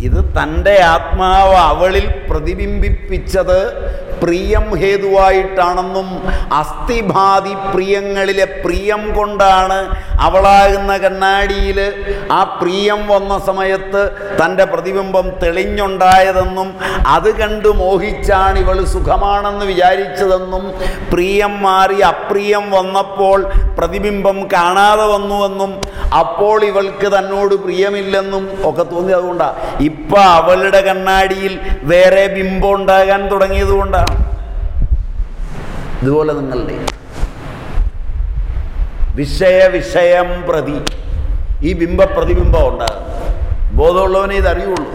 ഇത് തന്റെ ആത്മാവ് അവളിൽ പ്രതിബിംബിപ്പിച്ചത് പ്രിയം ഹേതുവായിട്ടാണെന്നും അസ്ഥിഭാതി പ്രിയങ്ങളിലെ പ്രിയം കൊണ്ടാണ് അവളാകുന്ന കണ്ണാടിയിൽ ആ പ്രിയം വന്ന സമയത്ത് തന്റെ പ്രതിബിംബം തെളിഞ്ഞുണ്ടായതെന്നും അത് കണ്ട് മോഹിച്ചാണ് ഇവൾ സുഖമാണെന്ന് വിചാരിച്ചതെന്നും പ്രിയം മാറി അപ്രിയം വന്നപ്പോൾ പ്രതിബിംബം കാണാതെ വന്നുവെന്നും അപ്പോൾ ഇവൾക്ക് തന്നോട് പ്രിയമില്ലെന്നും ഒക്കെ തോന്നി. അതുകൊണ്ടാണ് ഇപ്പം അവളുടെ കണ്ണാടിയിൽ വേറെ ബിംബം ഉണ്ടാകാൻ തുടങ്ങിയത് കൊണ്ടാണ് ഇതുപോലെ നിങ്ങളുടെ വിഷയ വിഷയം പ്രതി. ഈ ബിംബ പ്രതിബിംബം ഉണ്ടാകും. ബോധമുള്ളവനെ ഇത് അറിയുള്ളൂ.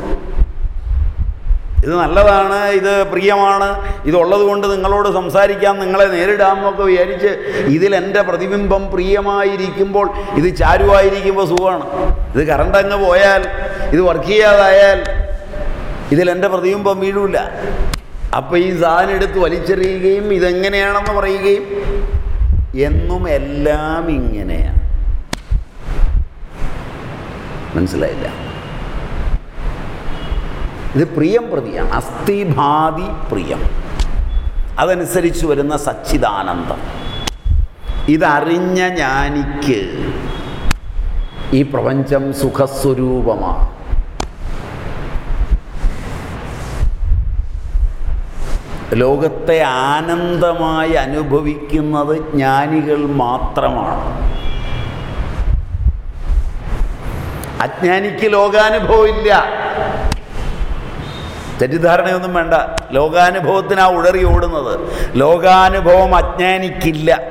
ഇത് നല്ലതാണ് ഇത് പ്രിയമാണ് ഇതുള്ളത് കൊണ്ട് നിങ്ങളോട് സംസാരിക്കാൻ നിങ്ങളെ നേരിടാമെന്നൊക്കെ വിചാരിച്ച് ഇതിലെന്റെ പ്രതിബിംബം പ്രിയമായിരിക്കുമ്പോൾ ഇത് ചാരുവായിരിക്കുമ്പോൾ സുഖമാണ്. ഇത് കറണ്ട് അങ്ങ് പോയാൽ ഇത് വർക്ക് ചെയ്യാതായാൽ ഇതിലെന്റെ പ്രതിബിംബം വീഴൂല. അപ്പോൾ ഈ സാധനെടുത്ത് വലിച്ചെറിയുകയും ഇതെങ്ങനെയാണെന്ന് പറയുകയും എന്നും എല്ലാം ഇങ്ങനെയാണ്. മനസ്സിലായില്ല? ഇത് പ്രിയം പ്രതിയാണ്. അസ്ഥിഭാതി പ്രിയം. അതനുസരിച്ച് വരുന്ന സച്ചിദാനന്ദം. ഇതറിഞ്ഞ ജ്ഞാനിക്ക് ഈ പ്രപഞ്ചം സുഖസ്വരൂപമാണ്. ലോകത്തെ ആനന്ദമായി അനുഭവിക്കുന്നത് ജ്ഞാനികൾ മാത്രമാണ്. അജ്ഞാനിക്ക് ലോകാനുഭവം ഇല്ല തെറ്റിദ്ധാരണയൊന്നും വേണ്ട. ലോകാനുഭവത്തിനാ ഉഴറി ഓടുന്നത്. ലോകാനുഭവം അജ്ഞാനിക്കില്ല.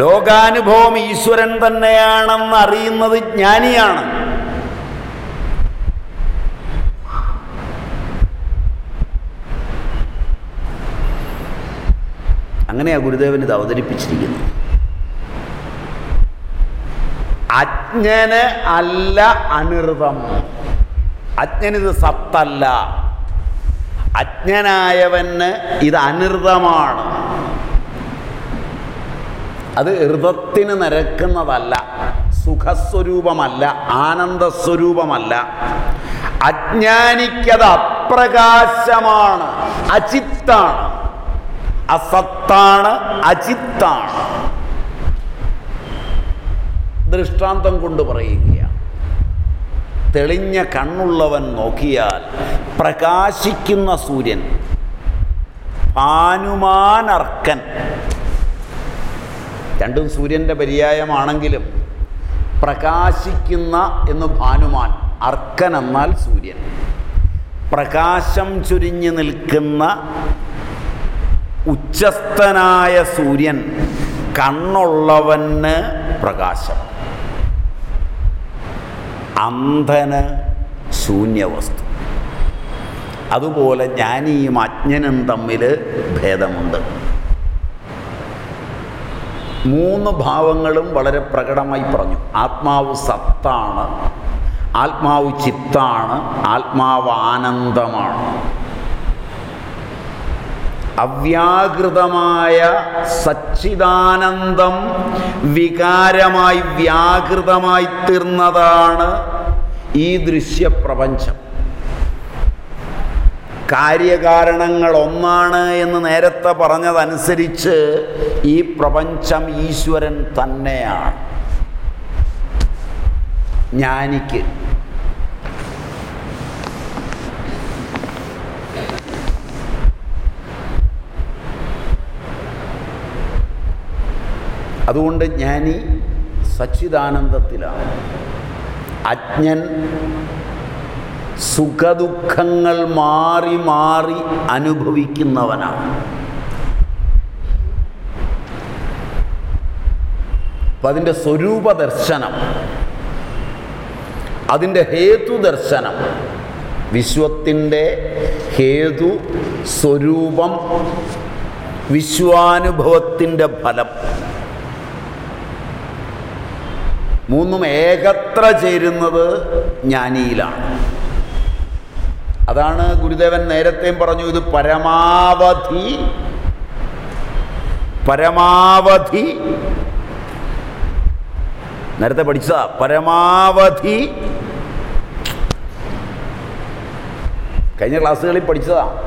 ലോകാനുഭവം ഈശ്വരൻ തന്നെയാണെന്ന് അറിയുന്നത് ജ്ഞാനിയാണ്. അങ്ങനെയാ ഗുരുദേവൻ ഇത് അവതരിപ്പിച്ചിരിക്കുന്നത്. അജ്ഞന് അല്ല അനിർതം അജ്ഞനിത് സത്തല്ല. അജ്ഞനായവന് ഇത് അനിർതമാണ് അത് ഹൃദത്തിന് നിരക്കുന്നതല്ല സുഖസ്വരൂപമല്ല ആനന്ദസ്വരൂപമല്ല. അജ്ഞാനിക്കത് അപ്രകാശമാണ് അചിത്താണ്. അസത്താണ് അചിത്താണ്. ദൃഷ്ടാന്തം കൊണ്ട് പറയുകയാണ്. തെളിഞ്ഞ കണ്ണുള്ളവൻ നോക്കിയാൽ പ്രകാശിക്കുന്ന സൂര്യൻ ഭാനുമാനർക്കൻ. രണ്ടും സൂര്യന്റെ പര്യായമാണെങ്കിലും പ്രകാശിക്കുന്ന എന്ന് ഭാനുമാൻ അർക്കൻ എന്നാൽ സൂര്യൻ. പ്രകാശം ചുരിഞ്ഞു നിൽക്കുന്ന ഉച്ചസ്ഥനായ സൂര്യൻ കണ്ണുള്ളവന് പ്രകാശം. അന്ധന് ശൂന്യവസ്തു. അതുപോലെ ജ്ഞാനിയും അജ്ഞനും തമ്മിൽ ഭേദമുണ്ട്. മൂന്ന് ഭാവങ്ങളും വളരെ പ്രകടമായി പറഞ്ഞു. ആത്മാവ് സത്താണ് ആത്മാവ് ചിത്താണ് ആത്മാവ് ആനന്ദമാണ്. അവ്യാകൃതമായ സച്ചിദാനന്ദം വികാരമായി വ്യാകൃതമായി തീർന്നതാണ് ഈ ദൃശ്യപ്രപഞ്ചം. കാര്യകാരണങ്ങൾ ഒന്നാണ് എന്ന് നേരത്തെ പറഞ്ഞതനുസരിച്ച് ഈ പ്രപഞ്ചം ഈശ്വരൻ തന്നെയാണ്. ജ്ഞാനിക്ക്. അതുകൊണ്ട് ജ്ഞാനി സച്ചിദാനന്ദത്തിലാണ്. അജ്ഞൻ സുഖദുഃഖങ്ങൾ മാറി മാറി അനുഭവിക്കുന്നവനാണ്. അപ്പം അതിന്റെ സ്വരൂപ ദർശനം അതിന്റെ ഹേതു ദർശനം വിശ്വത്തിന്റെ ഹേതു സ്വരൂപം വിശ്വാനുഭവത്തിന്റെ ഫലം. മൂന്നും ഏകത്ര ചേരുന്നത് ജ്ഞാനിയിലാണ്. അതാണ് ഗുരുദേവൻ നേരത്തെയും പറഞ്ഞു ഇത് പരമാവധി. പരമാവധി. നേരത്തെ പഠിച്ച പരമാവധി. കഴിഞ്ഞ ക്ലാസ്സുകളിൽ പഠിച്ചതാ.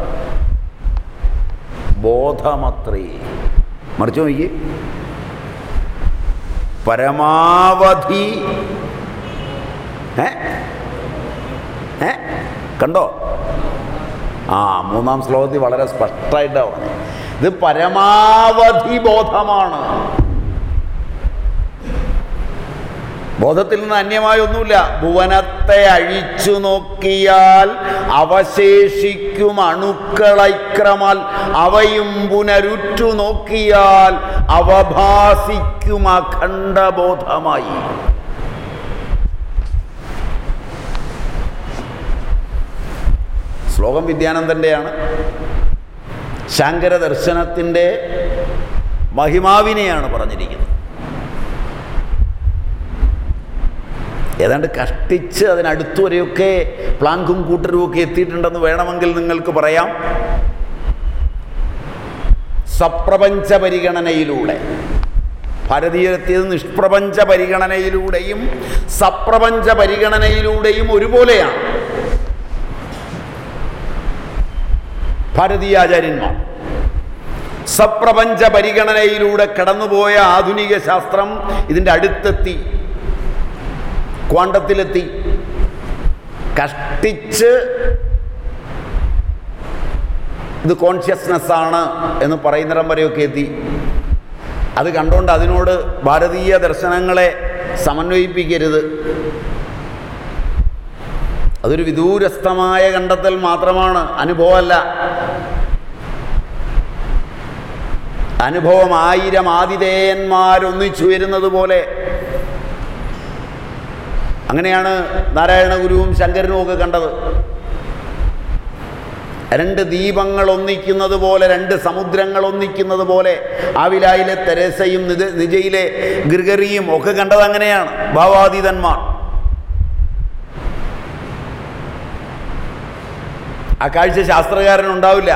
ബോധമത്രേ. മറിച്ചു നോക്കി. പരമാവധി. ഏ? ഏ? കണ്ടോ? ആ മൂന്നാം ശ്ലോകത്തിൽ വളരെ സ്പഷ്ടമായിട്ടാണ് പറഞ്ഞത്. ഇത് പരമാവധി ബോധമാണ്. ബോധത്തിൽ നിന്ന് അന്യമായ ഒന്നുമില്ല. ഭുവനത്തെ അഴിച്ചു നോക്കിയാൽ അവശേഷിക്കും അണുക്കളൈക്രമാൽ. അവയും പുനരുറ്റു നോക്കിയാൽ അവഭാസിക്കും അഖണ്ഡബോധമായി. ശ്ലോകം വിദ്യാനന്ദന്റെയാണ് ശങ്കര ദർശനത്തിന്റെ മഹിമാവിനെയാണ് പറഞ്ഞിരിക്കുന്നത്. ഏതാണ്ട് കഷ്ടിച്ച് അതിനടുത്തു വരെയൊക്കെ പ്ലാങ്കും കൂട്ടരും ഒക്കെ എത്തിയിട്ടുണ്ടെന്ന് വേണമെങ്കിൽ നിങ്ങൾക്ക് പറയാം. സപ്രപഞ്ച പരിഗണനയിലൂടെ ഭാരതീയരെത്തിയത് നിഷ്പ്രപഞ്ച പരിഗണനയിലൂടെയും സപ്രപഞ്ച പരിഗണനയിലൂടെയും ഒരുപോലെയാണ്. ഭാരതീയാചാര്യന്മാർ സപ്രപഞ്ച പരിഗണനയിലൂടെ കടന്നുപോയ ആധുനിക ശാസ്ത്രം ഇതിന്റെ അടുത്തെത്തി. ക്വാണ്ടത്തിലെത്തി. കഷ്ടിച്ച് ഇത് കോൺഷ്യസ്നെസ് ആണ് എന്ന് പറയുന്നിടം വരെയൊക്കെ എത്തി. അത് കണ്ടുകൊണ്ട് അതിനോട് ഭാരതീയ ദർശനങ്ങളെ സമന്വയിപ്പിക്കരുത്. അതൊരു വിദൂരസ്ഥമായ കണ്ടെത്തൽ മാത്രമാണ് അനുഭവമല്ല. അനുഭവം ആയിരം ആതിഥേയന്മാരൊന്നിച്ചു വരുന്നത് പോലെ അങ്ങനെയാണ് നാരായണ ഗുരുവും ശങ്കരനും ഒക്കെ കണ്ടത്. രണ്ട് ദീപങ്ങൾ ഒന്നിക്കുന്നത് പോലെ രണ്ട് സമുദ്രങ്ങൾ ഒന്നിക്കുന്നത് പോലെ ആവിലായിലെ തെരേസയും നിജ നിജയിലെ ഗൃഗറിയും ഒക്കെ കണ്ടത് അങ്ങനെയാണ്. ഭാവാതീതന്മാർ. ആ കാഴ്ച ശാസ്ത്രകാരനുണ്ടാവില്ല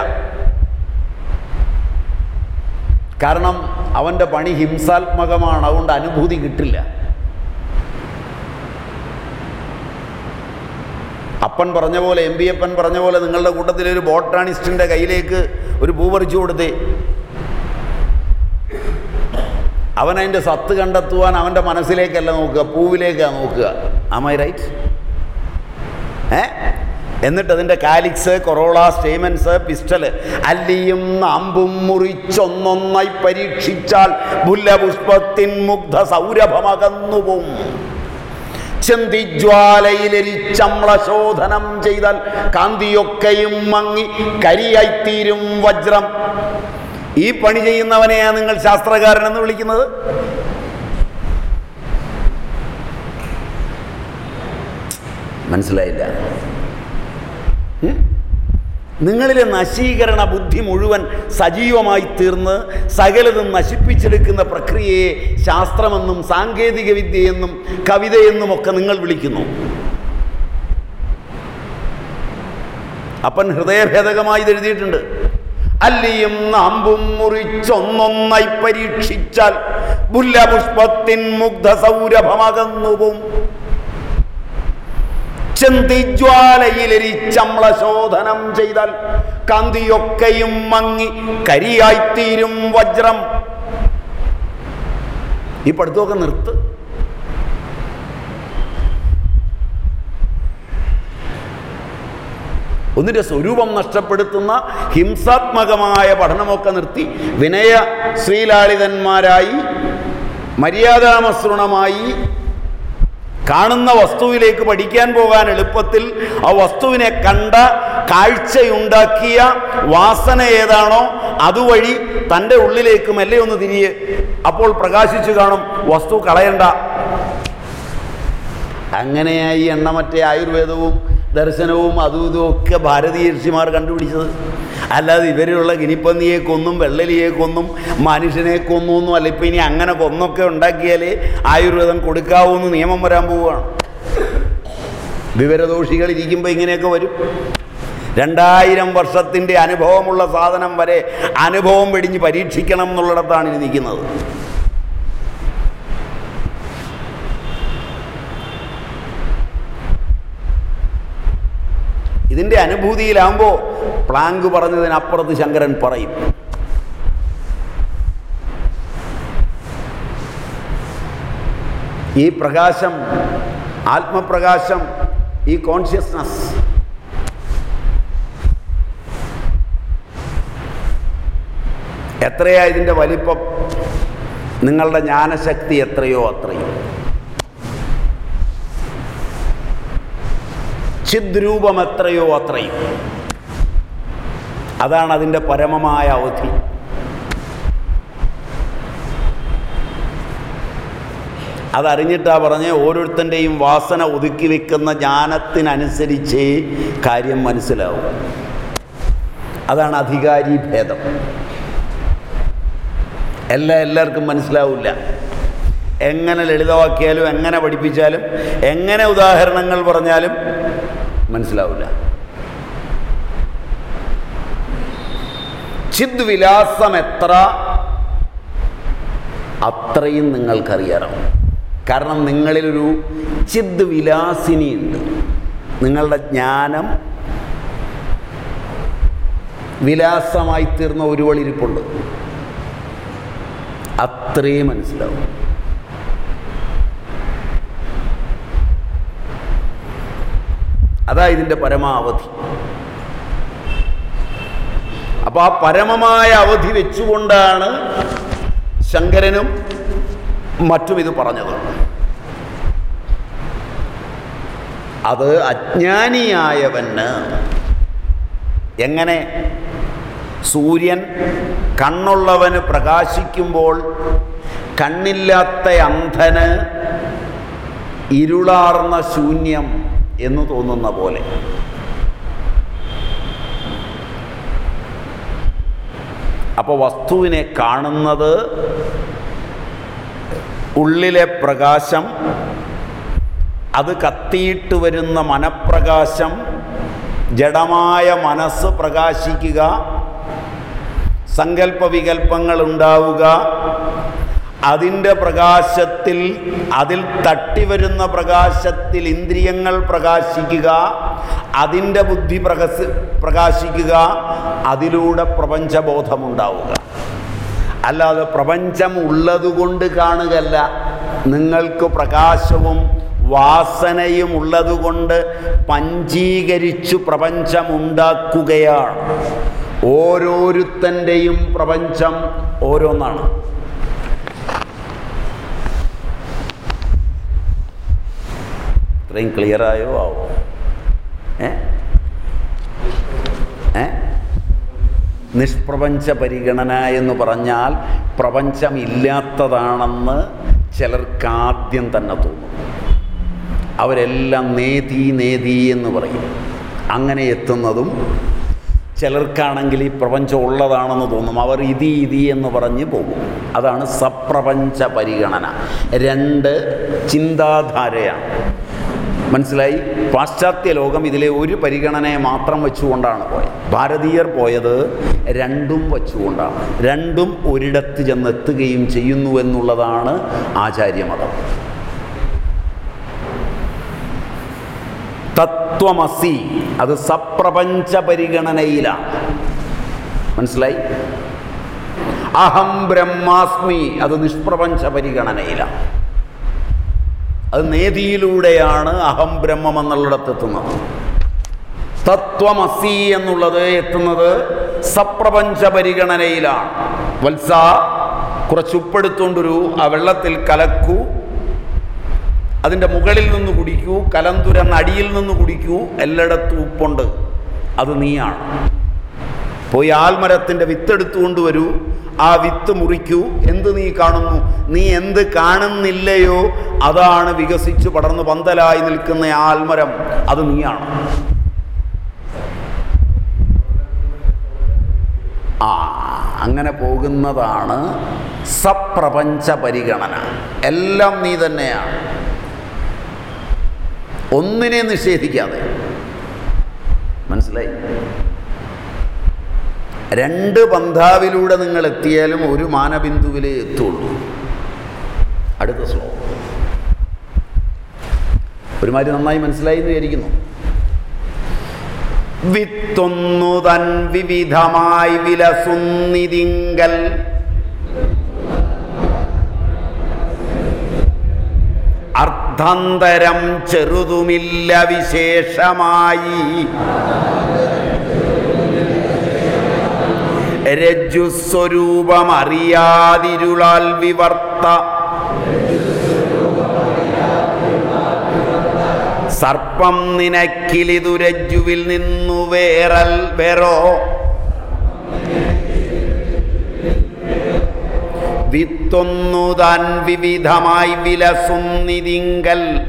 കാരണം അവന്റെ പണി ഹിംസാത്മകമാണ് അതുകൊണ്ട് അനുഭൂതി കിട്ടില്ല. അപ്പൻ പറഞ്ഞ പോലെ എം ബി അപ്പൻ പറഞ്ഞ പോലെ നിങ്ങളുടെ കൂട്ടത്തിൽ ഒരു ബോട്ടാണിസ്റ്റിന്റെ കയ്യിലേക്ക് ഒരു പൂ പറിച്ചു കൊടുത്തേ. അവൻ സത്ത് കണ്ടെത്തുവാൻ അവന്റെ മനസ്സിലേക്കല്ല നോക്കുക പൂവിലേക്കാണ് നോക്കുക. ആമൈ റൈറ്റ് ഏ? എന്നിട്ട് അതിന്റെ കാലിക്സ് കൊറോള സ്റ്റേമൻസ് പിസ്റ്റൽ അല്ലിയും അമ്പും മുറിച്ചൊന്നൊന്നായി പരീക്ഷിച്ചാൽ പുല്ലപുഷ്പത്തിൻ മുഗ്ധ സൗരഭമകന്നുപോം ചെന്തിജ്വാലയിലെരിച്ചമ്ളശോധനം ചെയ്താൽ കാന്തിയൊക്കെയും മങ്ങി കരിയായിത്തീരും വജ്രം. ഈ പണി ചെയ്യുന്നവനെയാണ് നിങ്ങൾ ശാസ്ത്രകാരൻ എന്ന് വിളിക്കുന്നത്? മനസ്സിലായില്ല? നിങ്ങളിലെ നശീകരണ ബുദ്ധി മുഴുവൻ സജീവമായി തീർന്ന് സകലതും നശിപ്പിച്ചെടുക്കുന്ന പ്രക്രിയയെ ശാസ്ത്രമെന്നും സാങ്കേതിക വിദ്യയെന്നും കവിതയെന്നും ഒക്കെ നിങ്ങൾ വിളിക്കുന്നു. അപ്പൻ ഹൃദയഭേദകമായി എഴുതിയിട്ടുണ്ട്. അല്ലിയും നാമ്പും മുറിച്ചൊന്നൊന്നായി പരീക്ഷിച്ചാൽ പുല്ലപുഷ്പത്തിൻ മുഗ്ധ സൗരഭമകന്നുപോം ചെന്തിജ്വാലയിലെരിച്ചമ്ലശോധനം ചെയ്താൽ കാന്തിയൊക്കെയും മങ്ങി കരിയായിത്തീരും വജ്രം. ഈ പഠിത്തമൊക്കെ നിർത്ത്. ഒന്നിന്റെ സ്വരൂപം നഷ്ടപ്പെടുത്തുന്ന ഹിംസാത്മകമായ പഠനമൊക്കെ നിർത്തി വിനയ ശ്രീലാളിതന്മാരായി മര്യാദാമസൃണമായി കാണുന്ന വസ്തുവിലേക്ക് പഠിക്കാൻ പോകാൻ എളുപ്പത്തിൽ ആ വസ്തുവിനെ കണ്ട കാഴ്ചയുണ്ടാക്കിയ വാസന ഏതാണോ അതുവഴി തന്റെ ഉള്ളിലേക്ക് മെല്ലെ ഒന്ന് തിരിയെ. അപ്പോൾ പ്രകാശിച്ചു കാണും വസ്തു കളയണ്ട. അങ്ങനെയായി എണ്ണമറ്റേ ആയുർവേദവും ദർശനവും അതും ഇതും ഒക്കെ ഭാരതീയ ഋഷിമാർ കണ്ടുപിടിച്ചത്. അല്ലാതെ ഇവരുള്ള ഗിനിപ്പന്നിയെ കൊന്നും വെള്ളലിയെ കൊന്നും മനുഷ്യനെ കൊന്നു എന്നും അല്ല ഇപ്പം ഇനി അങ്ങനെ കൊന്നൊക്കെ ഉണ്ടാക്കിയാലേ ആയുർവേദം കൊടുക്കാവൂ എന്ന് നിയമം വരാൻ പോവുകയാണ്. വിവരദോഷികൾ ഇരിക്കുമ്പോൾ ഇങ്ങനെയൊക്കെ വരും. രണ്ടായിരം വർഷത്തിന്റെ അനുഭവമുള്ള സാധനം വരെ അനുഭവം വെടിഞ്ഞ് പരീക്ഷിക്കണം എന്നുള്ളിടത്താണ് ഇനി നിൽക്കുന്നത്. ഇതിന്റെ അനുഭൂതിയിലാകുമ്പോൾ പ്ലാങ്ക് പറഞ്ഞതിനപ്പുറത്ത് ശങ്കരൻ പറയും. ഈ പ്രകാശം ആത്മപ്രകാശം ഈ കോൺഷ്യസ്നസ് എത്രയാ ഇതിന്റെ വലിപ്പം? നിങ്ങളുടെ ജ്ഞാനശക്തി എത്രയോ അത്രയും. ചിദ്രൂപം എത്രയോ അത്രയും. അതാണ് അതിന്റെ പരമമായ അവധി. അതറിഞ്ഞിട്ടാ പറഞ്ഞ് ഓരോരുത്തന്റെയും വാസന ഒതുക്കി വെക്കുന്ന ജ്ഞാനത്തിനനുസരിച്ച് കാര്യം മനസ്സിലാവും. അതാണ് അധികാരി ഭേദം. എല്ലാം എല്ലാവർക്കും മനസ്സിലാവില്ല. എങ്ങനെ ലളിതമാക്കിയാലും എങ്ങനെ പഠിപ്പിച്ചാലും എങ്ങനെ ഉദാഹരണങ്ങൾ പറഞ്ഞാലും മനസ്സിലാവില്ല. ചിദ്വിലാസം എത്ര? അത്രയും നിങ്ങൾക്കറിയണം കാരണം നിങ്ങളിലൊരു ചിദ് വിലാസിനിയുണ്ട്. നിങ്ങളുടെ ജ്ഞാനം വിലാസമായി തീർന്ന ഒരുവളിരിപ്പുണ്ട് അത്രയും മനസ്സിലാവും. അതാ ഇതിന്റെ പരമാവധി. അപ്പോൾ ആ പരമമായ അവധി വെച്ചുകൊണ്ടാണ് ശങ്കരനും മറ്റും ഇത് പറഞ്ഞത്. അത് അജ്ഞാനിയായവന് എങ്ങനെ സൂര്യൻ കണ്ണുള്ളവന് പ്രകാശിക്കുമ്പോൾ കണ്ണില്ലാത്ത അന്ധന് ഇരുളാർന്ന ശൂന്യം എന്ന് തോന്നുന്ന പോലെ. അപ്പോൾ വസ്തുവിനെ കാണുന്നത് ഉള്ളിലെ പ്രകാശം അത് കത്തിയിട്ട് വരുന്ന മനപ്രകാശം ജഡമായ മനസ്സ് പ്രകാശിക്കുക സങ്കല്പ വികല്പങ്ങൾ ഉണ്ടാവുക അതിന്റെ പ്രകാശത്തിൽ അതിൽ തട്ടി വരുന്ന പ്രകാശത്തിൽ ഇന്ദ്രിയങ്ങൾ പ്രകാശിക്കുക അതിന്റെ ബുദ്ധി പ്രകസ് പ്രകാശിക്കുക അതിലൂടെ പ്രപഞ്ചബോധമുണ്ടാവുക. അല്ലാതെ പ്രപഞ്ചം ഉള്ളതുകൊണ്ട് കാണുകയല്ല. നിങ്ങൾക്ക് പ്രകാശവും വാസനയും ഉള്ളതുകൊണ്ട് പഞ്ചീകരിച്ചു പ്രപഞ്ചമുണ്ടാക്കുകയാണ്. ഓരോരുത്തന്റെയും പ്രപഞ്ചം ഓരോന്നാണ്. ഇത്രയും ക്ലിയറായോ ആവോ ഏ? ഏ? നിഷ്പ്രപഞ്ച പരിഗണന എന്ന് പറഞ്ഞാൽ പ്രപഞ്ചമില്ലാത്തതാണെന്ന് ചിലർക്ക് ആദ്യം തന്നെ തോന്നും. അവരെല്ലാം നേതി നേതി എന്ന് പറയും. അങ്ങനെ എത്തുന്നതും ചിലർക്കാണെങ്കിൽ ഈ പ്രപഞ്ചം ഉള്ളതാണെന്ന് തോന്നും. അവർ ഇതി ഇതി എന്ന് പറഞ്ഞ് പോകും. അതാണ് സപ്രപഞ്ച പരിഗണന. രണ്ട് ചിന്താധാരയാണ്. മനസ്സിലായി? പാശ്ചാത്യ ലോകം ഇതിലെ ഒരു പരിഗണനയെ മാത്രം വെച്ചുകൊണ്ടാണ് പോയത്. ഭാരതീയർ പോയത് രണ്ടും വെച്ചുകൊണ്ടാണ്. രണ്ടും ഒരിടത്ത് ചെന്നെത്തുകയും ചെയ്യുന്നു എന്നുള്ളതാണ് ആചാര്യമതം. തത്വമസി അത് സപ്രപഞ്ച പരിഗണനയിലാണ്. മനസ്സിലായി? അഹം ബ്രഹ്മാസ്മി അത് നിഷ്പ്രപഞ്ച പരിഗണനയിലാണ്. അത് നേതിയിലൂടെയാണ് അഹം ബ്രഹ്മം എന്നുള്ളിടത്തെത്തുന്നത്. തത്വമസി എന്നുള്ളത് എത്തുന്നത് സപ്രപഞ്ച പരിഗണനയിലാണ്. വത്സ കുറച്ച് ഉപ്പെടുത്തോണ്ടൊരു ആ വെള്ളത്തിൽ കലക്കൂ അതിന്റെ മുകളിൽ നിന്ന് കുടിക്കൂ കലന്തുരന്ന് അടിയിൽ നിന്ന് കുടിക്കൂ എല്ലായിടത്തും ഉപ്പുണ്ട്. അത് നീയാണ്. പോയി ആൽമരത്തിന്റെ വിത്തെടുത്തു കൊണ്ടുവരൂ ആ വിത്ത് മുറിക്കൂ. എന്ത് നീ കാണുന്നു? നീ എന്ത് കാണുന്നില്ലയോ? അതാണ് വികസിച്ച് പടർന്ന് പന്തലായി നിൽക്കുന്ന ആൽമരം. അത് നീയാണ്. ആ അങ്ങനെ പോകുന്നതാണ് സപ്രപഞ്ച പരിഗണന. എല്ലാം നീ തന്നെയാണ്. ഒന്നിനെ നിഷേധിക്കാതെ. മനസ്സിലായി? രണ്ട് പന്ഥാവിലൂടെ നിങ്ങൾ എത്തിയാലും ഒരു മാനബിന്ദുവിലേ എത്തുള്ളൂ. അടുത്ത ശ്ലോകം. ഒരുമാതിരി നന്നായി മനസ്സിലായി എന്ന് വിചാരിക്കുന്നു. വിത്തൊന്നു തൻ വിവിധമായി വിലസുന്നിതിങ്കൽ. അർദ്ധന്തരം ചെറുതുമില്ല വിശേഷമായി. രജ്ജുസ്വരൂപമറിയാതിരുളാൽ വിവർത്ത. സർപ്പം നിനക്കിലിതു രജ്ജുവിൽ നിന്നു വേറൽ വേറോ? വിത്തൊന്നു താൻ വിവിധമായി വിലസുന്നിതിങ്കൽ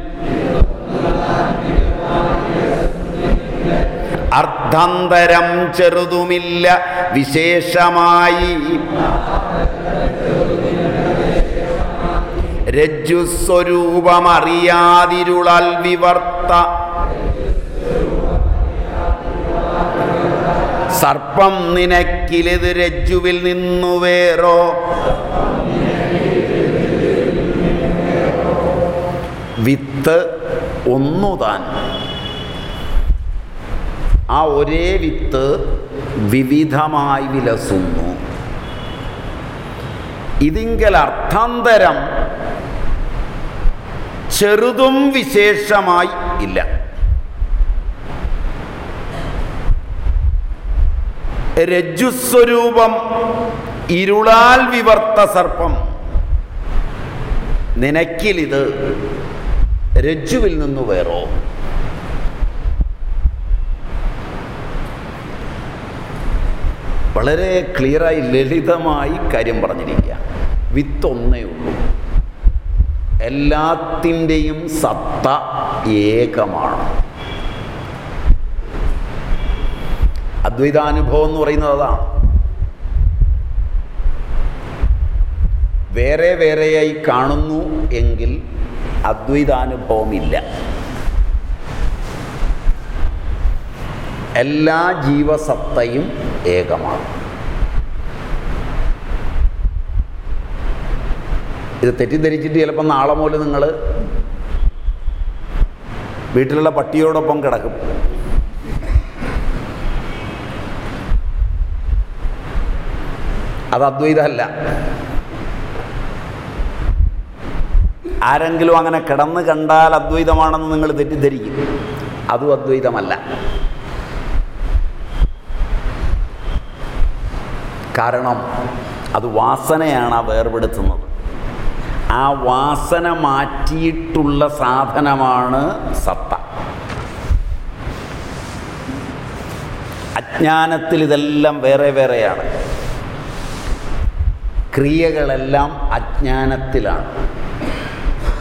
അർദ്ധന്തരം ചെറുതുമില്ല. വിശേഷമായി രജ്ജുസ്വരൂപമറിയാതിരുളൽ വിവർത്ത. സർപ്പം നിനക്കിലിത് രജ്ജുവിൽ നിന്നു വേറോ? വിത്ത് ഒന്നുതാൻ. ആ ഒരേ വിത്ത് വിവിധമായി വിലസുന്നു. ഇതിങ്കൽ അർത്ഥാന്തരം ചെറുതും വിശേഷമായി ഇല്ല. രജ്ജുസ്വരൂപം ഇരുളാൽ വിവർത്ത സർപ്പം. നിനക്കിലിത് രജ്ജുവിൽ നിന്ന് വേറോ? വളരെ ക്ലിയറായി ലളിതമായി കാര്യം പറഞ്ഞിരിക്കുക. വിത്ത് ഒന്നേ ഉള്ളൂ. എല്ലാത്തിന്റെയും സത്ത ഏകമാണ്. അദ്വൈതാനുഭവം എന്ന് പറയുന്നത് അതാണ്. വേറെ വേറെയായി കാണുന്നു എങ്കിൽ അദ്വൈതാനുഭവമില്ല. എല്ലാ ജീവസത്തയും ഏകമാണ്. ഇത് തെറ്റിദ്ധരിച്ചിട്ട് ചിലപ്പോൾ നാളെ മുതൽ നിങ്ങൾ വീട്ടിലുള്ള പട്ടിയോടൊപ്പം കിടക്കും. അത് അദ്വൈതമല്ല. ആരെങ്കിലും അങ്ങനെ കിടന്ന് കണ്ടാൽ അദ്വൈതമാണെന്ന് നിങ്ങൾ തെറ്റിദ്ധരിക്കും. അതും അദ്വൈതമല്ല. കാരണം അത് വാസനയാണ് ആ വേർപെടുത്തുന്നത്. ആ വാസന മാറ്റിയിട്ടുള്ള സാധനമാണ് സത്ത. അജ്ഞാനത്തിൽ ഇതെല്ലാം വേറെ വേറെയാണ്. ക്രിയകളെല്ലാം അജ്ഞാനത്തിലാണ്.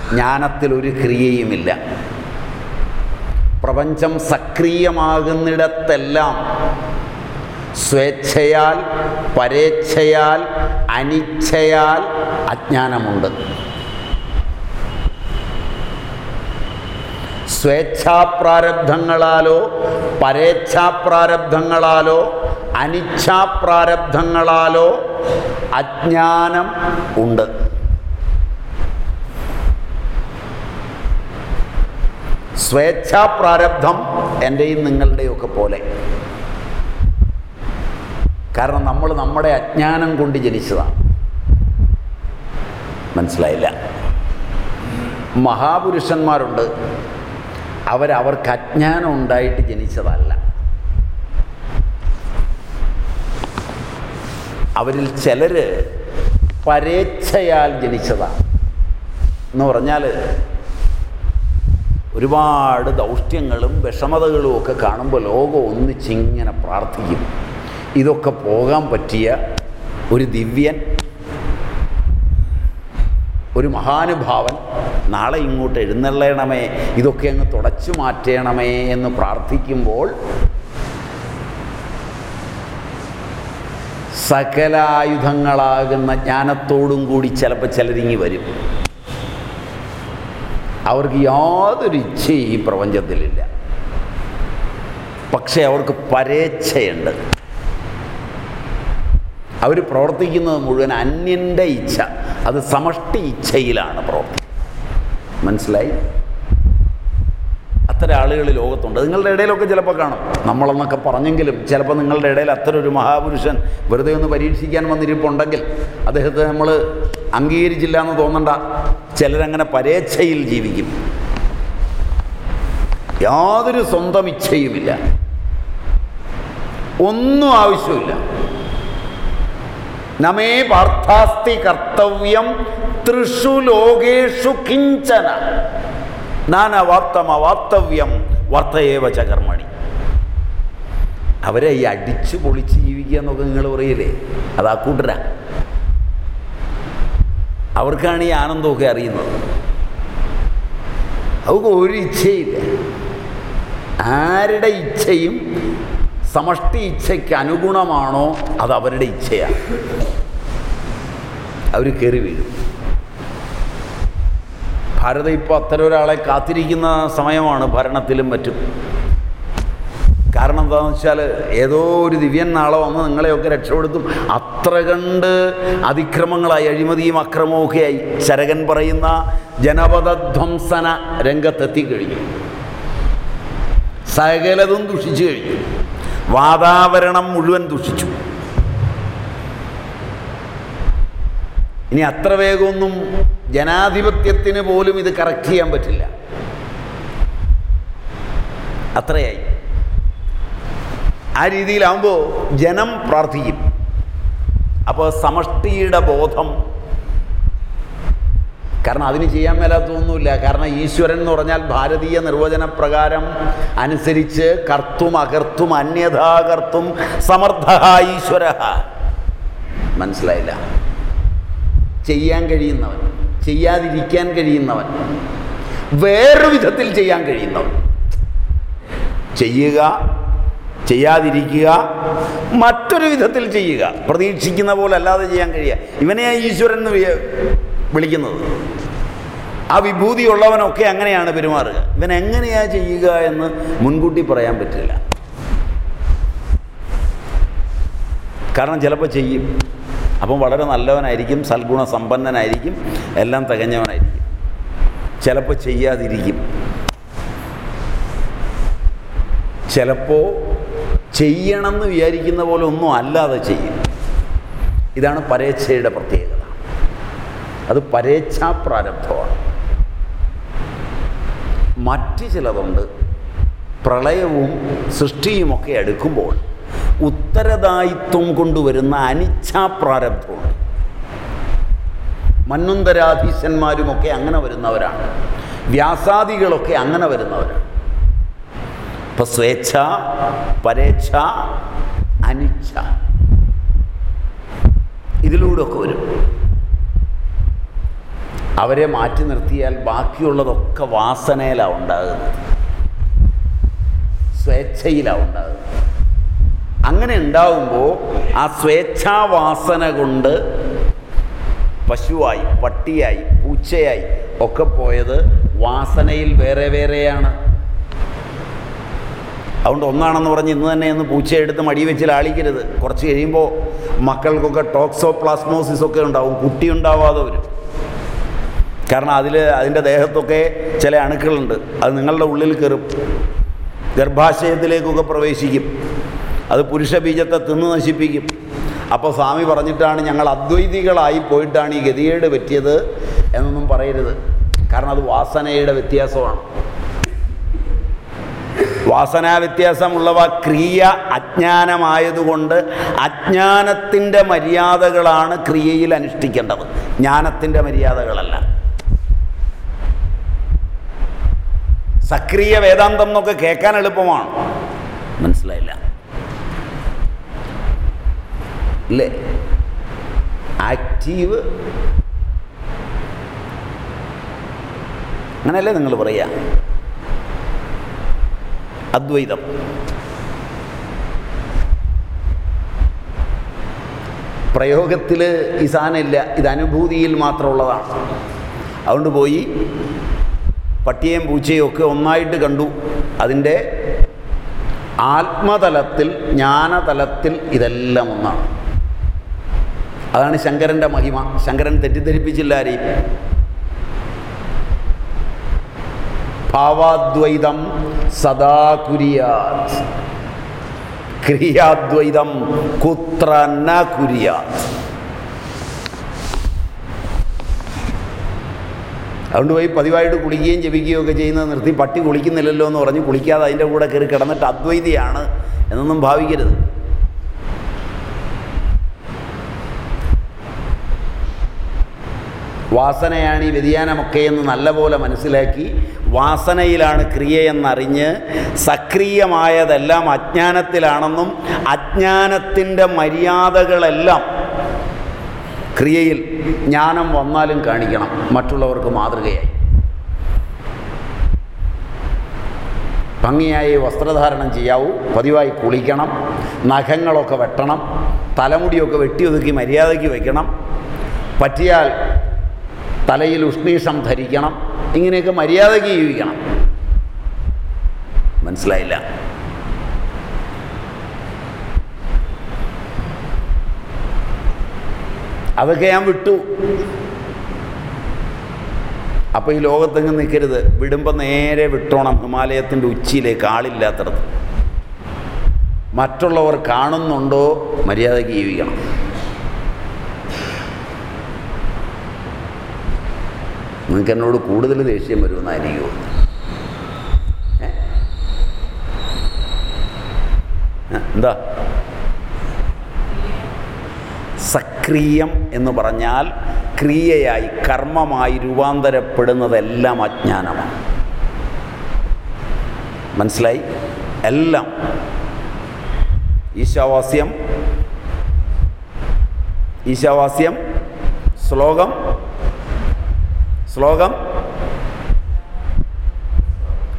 ജ്ഞാനത്തിൽ ഒരു ക്രിയയുമില്ല. പ്രപഞ്ചം സക്രിയമാകുന്നിടത്തെല്ലാം സ്വേച്ഛയാൽ പരേച്ഛയാൽ അനിച്ഛയാൽ അജ്ഞാനമുണ്ട്. സ്വേച്ഛാപ്രാരബ്ധങ്ങളാലോ പരേച്ഛാപ്രാരബ്ധങ്ങളാലോ അനിച്ഛാപ്രാരബ്ധങ്ങളാലോ അജ്ഞാനം ഉണ്ട്. സ്വേച്ഛാപ്രാരബ്ധം എന്റെയും നിങ്ങളുടെയും ഒക്കെ പോലെ. കാരണം നമ്മൾ നമ്മുടെ അജ്ഞാനം കൊണ്ട് ജനിച്ചതാണ്. മനസ്സിലായില്ല? മഹാപുരുഷന്മാരുണ്ട്. അവരവർക്ക് അജ്ഞാനം ഉണ്ടായിട്ട് ജനിച്ചതല്ല. അവരിൽ ചിലർ പരേച്ഛയാൽ ജനിച്ചതാണ്. എന്ന് പറഞ്ഞാൽ ഒരുപാട് ദൗഷ്ട്യങ്ങളും വിഷമതകളും ഒക്കെ കാണുമ്പോൾ ലോകം ഒന്നിച്ചിങ്ങനെ പ്രാർത്ഥിക്കും. ഇതൊക്കെ പോകാൻ പറ്റിയ ഒരു ദിവ്യൻ ഒരു മഹാനുഭാവൻ നാളെ ഇങ്ങോട്ട് എഴുന്നള്ളണമേ ഇതൊക്കെ അങ്ങ് തുടച്ചു മാറ്റണമേ എന്ന് പ്രാർത്ഥിക്കുമ്പോൾ സകലായുധങ്ങളാകുന്ന ജ്ഞാനത്തോടും കൂടി ചിലപ്പോൾ ചിലരിങ്ങി വരും. അവർക്ക് യാതൊരു ഇച്ഛയും ഈ പ്രപഞ്ചത്തിലില്ല. പക്ഷേ അവർക്ക് പരേച്ഛയുണ്ട്. അവർ പ്രവർത്തിക്കുന്നത് മുഴുവൻ അന്യന്റെ ഇച്ഛ. അത് സമഷ്ടി ഇച്ഛയിലാണ് പ്രവർത്തി മനസ്സിലായി? അത്തരം ആളുകൾ ലോകത്തുണ്ട്. നിങ്ങളുടെ ഇടയിലൊക്കെ ചിലപ്പോൾ കാണും. നമ്മളെന്നൊക്കെ പറഞ്ഞെങ്കിലും ചിലപ്പോൾ നിങ്ങളുടെ ഇടയിൽ അത്തരം ഒരു മഹാപുരുഷൻ വെറുതെ ഒന്ന് പരീക്ഷിക്കാൻ വന്നിരിപ്പുണ്ടെങ്കിൽ അദ്ദേഹത്തെ നമ്മൾ അംഗീകരിച്ചില്ല എന്ന് തോന്നണ്ട. ചിലരങ്ങനെ പരേച്ഛയിൽ ജീവിക്കും. യാതൊരു സ്വന്തം ഇച്ഛയുമില്ല. ഒന്നും ആവശ്യമില്ല നമേ പാർത്ഥാസ്തി കർത്തവ്യം തൃഷു ലോകേഷു കിഞ്ചന. നാനവാപ്തമവാപ്തവ്യം വർത്തയേവച കർമ്മണി. അവരെ ഈ അടിച്ചു പൊളിച്ച് ജീവിക്കുക എന്നൊക്കെ നിങ്ങൾ പറയില്ലേ? അത് കൂട്ടരാ അവർക്കാണ് ഈ ആനന്ദമൊക്കെ അറിയുന്നത്. അവർക്ക് ഒരു ഇച്ഛയില്ല. ആരുടെ ഇച്ഛയും സമഷ്ടി ഇച്ഛയ്ക്ക് അനുഗുണമാണോ അത് അവരുടെ ഇച്ഛയാണ്. അവർ കയറി വീഴും. ഭാരതം ഇപ്പോൾ അത്തരം ഒരാളെ കാത്തിരിക്കുന്ന സമയമാണ് ഭരണത്തിലും മറ്റും. കാരണം എന്താണെന്ന് വെച്ചാൽ ഏതോ ഒരു ദിവ്യൻ നാളെ വന്ന് നിങ്ങളെയൊക്കെ രക്ഷപ്പെടുത്തും. അത്ര കണ്ട് അതിക്രമങ്ങളായി അഴിമതിയും അക്രമവും ഒക്കെയായി ശരകൻ പറയുന്ന ജനപദധ്വംസന രംഗത്തെത്തി കഴിഞ്ഞു. സകലതും ദുഷിച്ചു കഴിഞ്ഞു. വാതാവരണം മുഴുവൻ ദുഷിച്ചു. ഇനി അത്ര വേഗമൊന്നും ജനാധിപത്യത്തിന് പോലും ഇത് കറക്റ്റ് ചെയ്യാൻ പറ്റില്ല. അത്രയായി. ആ രീതിയിലാവുമ്പോൾ ജനം പ്രാർത്ഥിക്കും. അപ്പോൾ സമഷ്ടിയുടെ ബോധം കാരണം അതിന് ചെയ്യാൻ മേലാത്തൊന്നുമില്ല കാരണം ഈശ്വരൻ എന്ന് പറഞ്ഞാൽ ഭാരതീയ നിർവചനപ്രകാരം അനുസരിച്ച് കർത്തും അകർത്തും അന്യഥാകർത്തും സമർത്ഥ ഈശ്വര മനസ്സിലായില്ല? ചെയ്യാൻ കഴിയുന്നവൻ ചെയ്യാതിരിക്കാൻ കഴിയുന്നവൻ വേറൊരു വിധത്തിൽ ചെയ്യാൻ കഴിയുന്നവൻ. ചെയ്യുക ചെയ്യാതിരിക്കുക മറ്റൊരു വിധത്തിൽ ചെയ്യുക. പ്രതീക്ഷിക്കുന്ന പോലെ അല്ലാതെ ചെയ്യാൻ കഴിയുക ഇവനെയാ ഈശ്വരൻ എന്ന് വിളിക്കുന്നത്. ആ വിഭൂതിയുള്ളവനൊക്കെ അങ്ങനെയാണ് പെരുമാറുക. ഇവൻ എങ്ങനെയാ ചെയ്യുക എന്ന് മുൻകൂട്ടി പറയാൻ പറ്റില്ല. കാരണം ചിലപ്പോൾ ചെയ്യും. അപ്പം വളരെ നല്ലവനായിരിക്കും സൽഗുണ സമ്പന്നനായിരിക്കും എല്ലാം തികഞ്ഞവനായിരിക്കും. ചിലപ്പോൾ ചെയ്യാതിരിക്കും. ചിലപ്പോൾ ചെയ്യണമെന്ന് വിചാരിക്കുന്ന പോലെ ഒന്നും അല്ലാതെ ചെയ്യും. ഇതാണ് പരേച്ഛയുടെ പ്രത്യേകത. അത് പരേച്ഛാ പ്രാരബ്ധമാണ് മറ്റ് ചിലതുണ്ട്. പ്രളയവും സൃഷ്ടിയുമൊക്കെ എടുക്കുമ്പോൾ ഉത്തരദായിത്വം കൊണ്ടുവരുന്ന അനിച്ഛാ പ്രാരബ്ധമുണ്ട് മന്വന്തരാധീശന്മാരുമൊക്കെ അങ്ങനെ വരുന്നവരാണ്. വ്യാസാദികളൊക്കെ അങ്ങനെ വരുന്നവരാണ്. ഇപ്പൊ സ്വേച്ഛ പരേച്ഛ അനിച്ഛ ഇതിലൂടെയൊക്കെ വരും. അവരെ മാറ്റി നിർത്തിയാൽ ബാക്കിയുള്ളതൊക്കെ വാസനയിലാണ് ഉണ്ടാകുന്നത്. സ്വേച്ഛയിലാണ് ഉണ്ടാകുന്നത്. അങ്ങനെ ഉണ്ടാകുമ്പോൾ ആ സ്വേച്ഛാവാസന കൊണ്ട് പശുവായി പട്ടിയായി പൂച്ചയായി ഒക്കെ പോയത് വാസനയിൽ വേറെ വേറെയാണ്. അതുകൊണ്ട് ഒന്നാണെന്ന് പറഞ്ഞ് ഇന്ന് തന്നെ ഒന്ന് പൂച്ചയെടുത്ത് മടി വെച്ച് ലാളിക്കരുത്. കുറച്ച് കഴിയുമ്പോൾ മക്കൾക്കൊക്കെ ടോക്സോ പ്ലാസ്മോസിസ് ഒക്കെ ഉണ്ടാവും. കുട്ടി ഉണ്ടാവാതെ വരും. കാരണം അതിൽ അതിന്റെ ദേഹത്തൊക്കെ ചില അണുക്കളുണ്ട്. അത് നിങ്ങളുടെ ഉള്ളിൽ കയറും. ഗർഭാശയത്തിലേക്കൊക്കെ പ്രവേശിക്കും. അത് പുരുഷ ബീജത്തെ തിന്ന് നശിപ്പിക്കും. അപ്പോൾ സ്വാമി പറഞ്ഞിട്ടാണ് ഞങ്ങൾ അദ്വൈതികളായി പോയിട്ടാണ് ഈ ഗതികേട് പറ്റിയത് എന്നൊന്നും പറയരുത്. കാരണം അത് വാസനയുടെ വ്യത്യാസമാണ്. വാസനാ വ്യത്യാസമുള്ളവ ക്രിയ അജ്ഞാനമായതുകൊണ്ട് അജ്ഞാനത്തിന്റെ മര്യാദകളാണ് ക്രിയയിൽ അനുഷ്ഠിക്കേണ്ടത്. ജ്ഞാനത്തിന്റെ മര്യാദകളല്ല. സക്രിയ വേദാന്തം എന്നൊക്കെ കേൾക്കാൻ എളുപ്പമാണ്. മനസ്സിലായില്ല? അല്ലേ ആക്റ്റീവ്. അങ്ങനെയല്ലേ നിങ്ങൾ പറയുക അദ്വൈതം. പ്രയോഗത്തിൽ ഈ സാധനമില്ല ഇത് അനുഭൂതിയിൽ മാത്രമുള്ളതാണ്. അതുകൊണ്ട് പോയി പട്ടിയെയും പൂച്ചയും ഒക്കെ ഒന്നായിട്ട് കണ്ടു. അതിന്റെ ആത്മതലത്തിൽ ജ്ഞാനതലത്തിൽ ഇതെല്ലാം ഒന്നാണ്. അതാണ് ശങ്കരന്റെ മഹിമ. ശങ്കരൻ തെറ്റിദ്ധരിപ്പിച്ചില്ല ആരെയും. ഭാവാദ്വൈതം സദാ കുര്യാത്. ക്രിയാദ്വൈതം കുത്ര ന കുര്യാത്. അതുകൊണ്ട് പോയി പതിവായിട്ട് കുളിക്കുകയും ജപിക്കുകയും ഒക്കെ ചെയ്യുന്നത് നിർത്തി പട്ടി കുളിക്കുന്നില്ലല്ലോ എന്ന് പറഞ്ഞ് കുളിക്കാതെ അതിന്റെ കൂടെ കയറി കിടന്നിട്ട് അദ്വൈതിയാണ് എന്നൊന്നും ഭാവിക്കരുത്. വാസനയാണ് ഈ വ്യതിയാനമൊക്കെ എന്ന് നല്ലപോലെ മനസ്സിലാക്കി വാസനയിലാണ് ക്രിയയെന്നറിഞ്ഞ് സക്രിയമായതെല്ലാം അജ്ഞാനത്തിലാണെന്നും അജ്ഞാനത്തിന്റെ മര്യാദകളെല്ലാം ക്രിയയിൽ ജ്ഞാനം വന്നാലും കാണിക്കണം. മറ്റുള്ളവർക്ക് മാതൃകയായി. ഭംഗിയായി വസ്ത്രധാരണം ചെയ്യാവൂ. പതിവായി കുളിക്കണം. നഖങ്ങളൊക്കെ വെട്ടണം. തലമുടിയൊക്കെ വെട്ടി ഒതുക്കി മര്യാദയ്ക്ക് വയ്ക്കണം പറ്റിയാൽ തലയിൽ ഉഷ്ണീഷം ധരിക്കണം. ഇങ്ങനെയൊക്കെ മര്യാദയ്ക്ക് ജീവിക്കണം. മനസ്സിലായില്ല? അതൊക്കെ ഞാൻ വിട്ടു. അപ്പോൾ ഈ ലോകത്തെങ്ങ് നിൽക്കരുത്. വിടുമ്പോൾ നേരെ വിട്ടോണം. ഹിമാലയത്തിന്റെ ഉച്ചിയിലേക്ക് ആളില്ലാത്തടത്ത്. മറ്റുള്ളവർ കാണുന്നുണ്ടോ? മര്യാദയ്ക്ക് ജീവിക്കണം. നിങ്ങൾക്ക് എന്നോട് കൂടുതൽ ദേഷ്യം വരുമെന്നായിരിക്കുമോ എനിക്ക് ഏ, എന്താ? സക്രിയം എന്ന് പറഞ്ഞാൽ ക്രിയയായി കർമ്മമായി രൂപാന്തരപ്പെടുന്നതെല്ലാം അജ്ഞാനമാണ്. മനസ്സിലായി? എല്ലാം. ഈശാവാസ്യം. ഈശാവാസ്യം. ശ്ലോകം. ശ്ലോകം.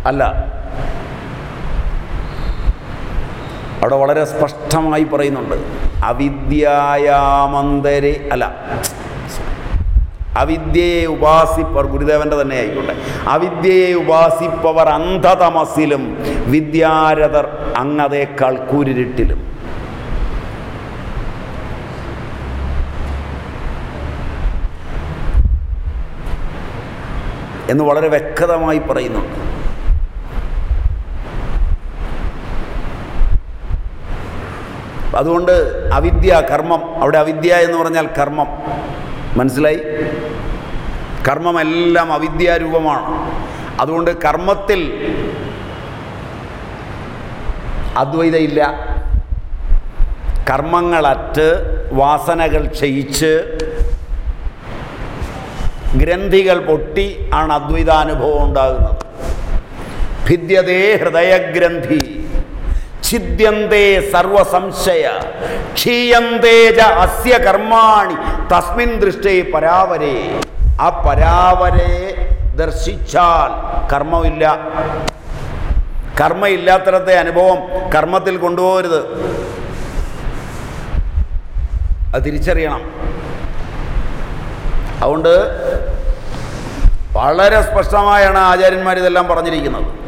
അല്ല. അവിടെ വളരെ സ്പഷ്ടമായി പറയുന്നുണ്ട്. അവിദ്യായാമന്തരെ അല്ല അവിദ്യയെ ഉപാസിപ്പവർ ഗുരുദേവന്റെ തന്നെ ആയിക്കോട്ടെ. അവിദ്യയെ ഉപാസിപ്പവർ അന്ധതമസിലും വിദ്യാരഥർ അങ്ങതേക്കാൾ കൂരിരുട്ടിലും. എന്ന് വളരെ വ്യക്തമായി പറയുന്നുണ്ട്. അതുകൊണ്ട് അവിദ്യ കർമ്മം. അവിടെ അവിദ്യ എന്ന് പറഞ്ഞാൽ കർമ്മം. മനസ്സിലായി? കർമ്മമെല്ലാം അവിദ്യാരൂപമാണ്. അതുകൊണ്ട് കർമ്മത്തിൽ അദ്വൈത ഇല്ല കർമ്മങ്ങളറ്റ് വാസനകൾ ക്ഷയിച്ച് ഗ്രന്ഥികൾ പൊട്ടി ആണ് അദ്വൈതാനുഭവം ഉണ്ടാകുന്നത്. ഭിദ്യതേ ഹൃദയഗ്രന്ഥി. ഛിദ്യന്തേ സർവസംശയ ക്ഷീയന്തേജ അസ്യ കർമാണി തസ്മിൻ ദൃഷ്ടേ പരാവരേ. ആ പരാവരെ ദർശിച്ചാൽ കർമ്മമില്ല. കർമ്മയില്ലാത്തടത്തെ അനുഭവം കർമ്മത്തിൽ കൊണ്ടുപോകരുത്. അത് തിരിച്ചറിയണം. അതുകൊണ്ട് വളരെ സ്പഷ്ടമായാണ് ആചാര്യന്മാർ ഇതെല്ലാം പറഞ്ഞിരിക്കുന്നത്.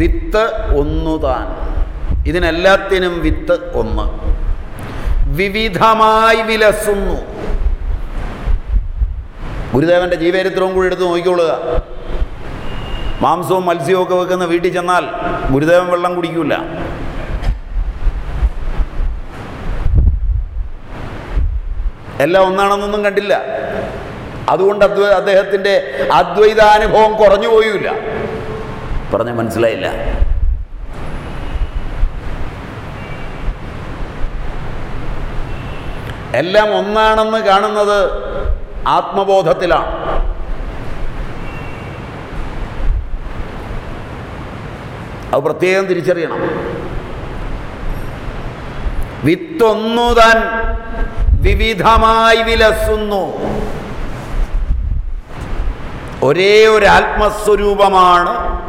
വിത്ത് ഒന്നു താൻ ഇതിനെല്ലാത്തിനും വിത്ത് ഒന്ന്. വിവിധമായി വിലസുന്നു. ഗുരുദേവന്റെ ജീവചരിത്രവും കൂടി എടുത്ത് നോക്കിക്കൊള്ളുക. മാംസവും മത്സ്യവും ഒക്കെ വെക്കുന്ന വീട്ടിൽ ചെന്നാൽ ഗുരുദേവൻ വെള്ളം കുടിക്കൂല. എല്ലാം ഒന്നാണെന്നൊന്നും കണ്ടില്ല. അതുകൊണ്ട് അദ്വൈ അദ്ദേഹത്തിന്റെ അദ്വൈതാനുഭവം കുറഞ്ഞു പോയില്ല. പറഞ്ഞ മനസ്സിലായില്ല. എല്ലാം ഒന്നാണെന്ന് കാണുന്നത് ആത്മബോധത്തിലാണ്. അത് പ്രത്യേകം തിരിച്ചറിയണം. വിത്തൊന്നു താൻ വിവിധമായി വിലസുന്നു. ഒരേ ഒരു ആത്മസ്വരൂപമാണ്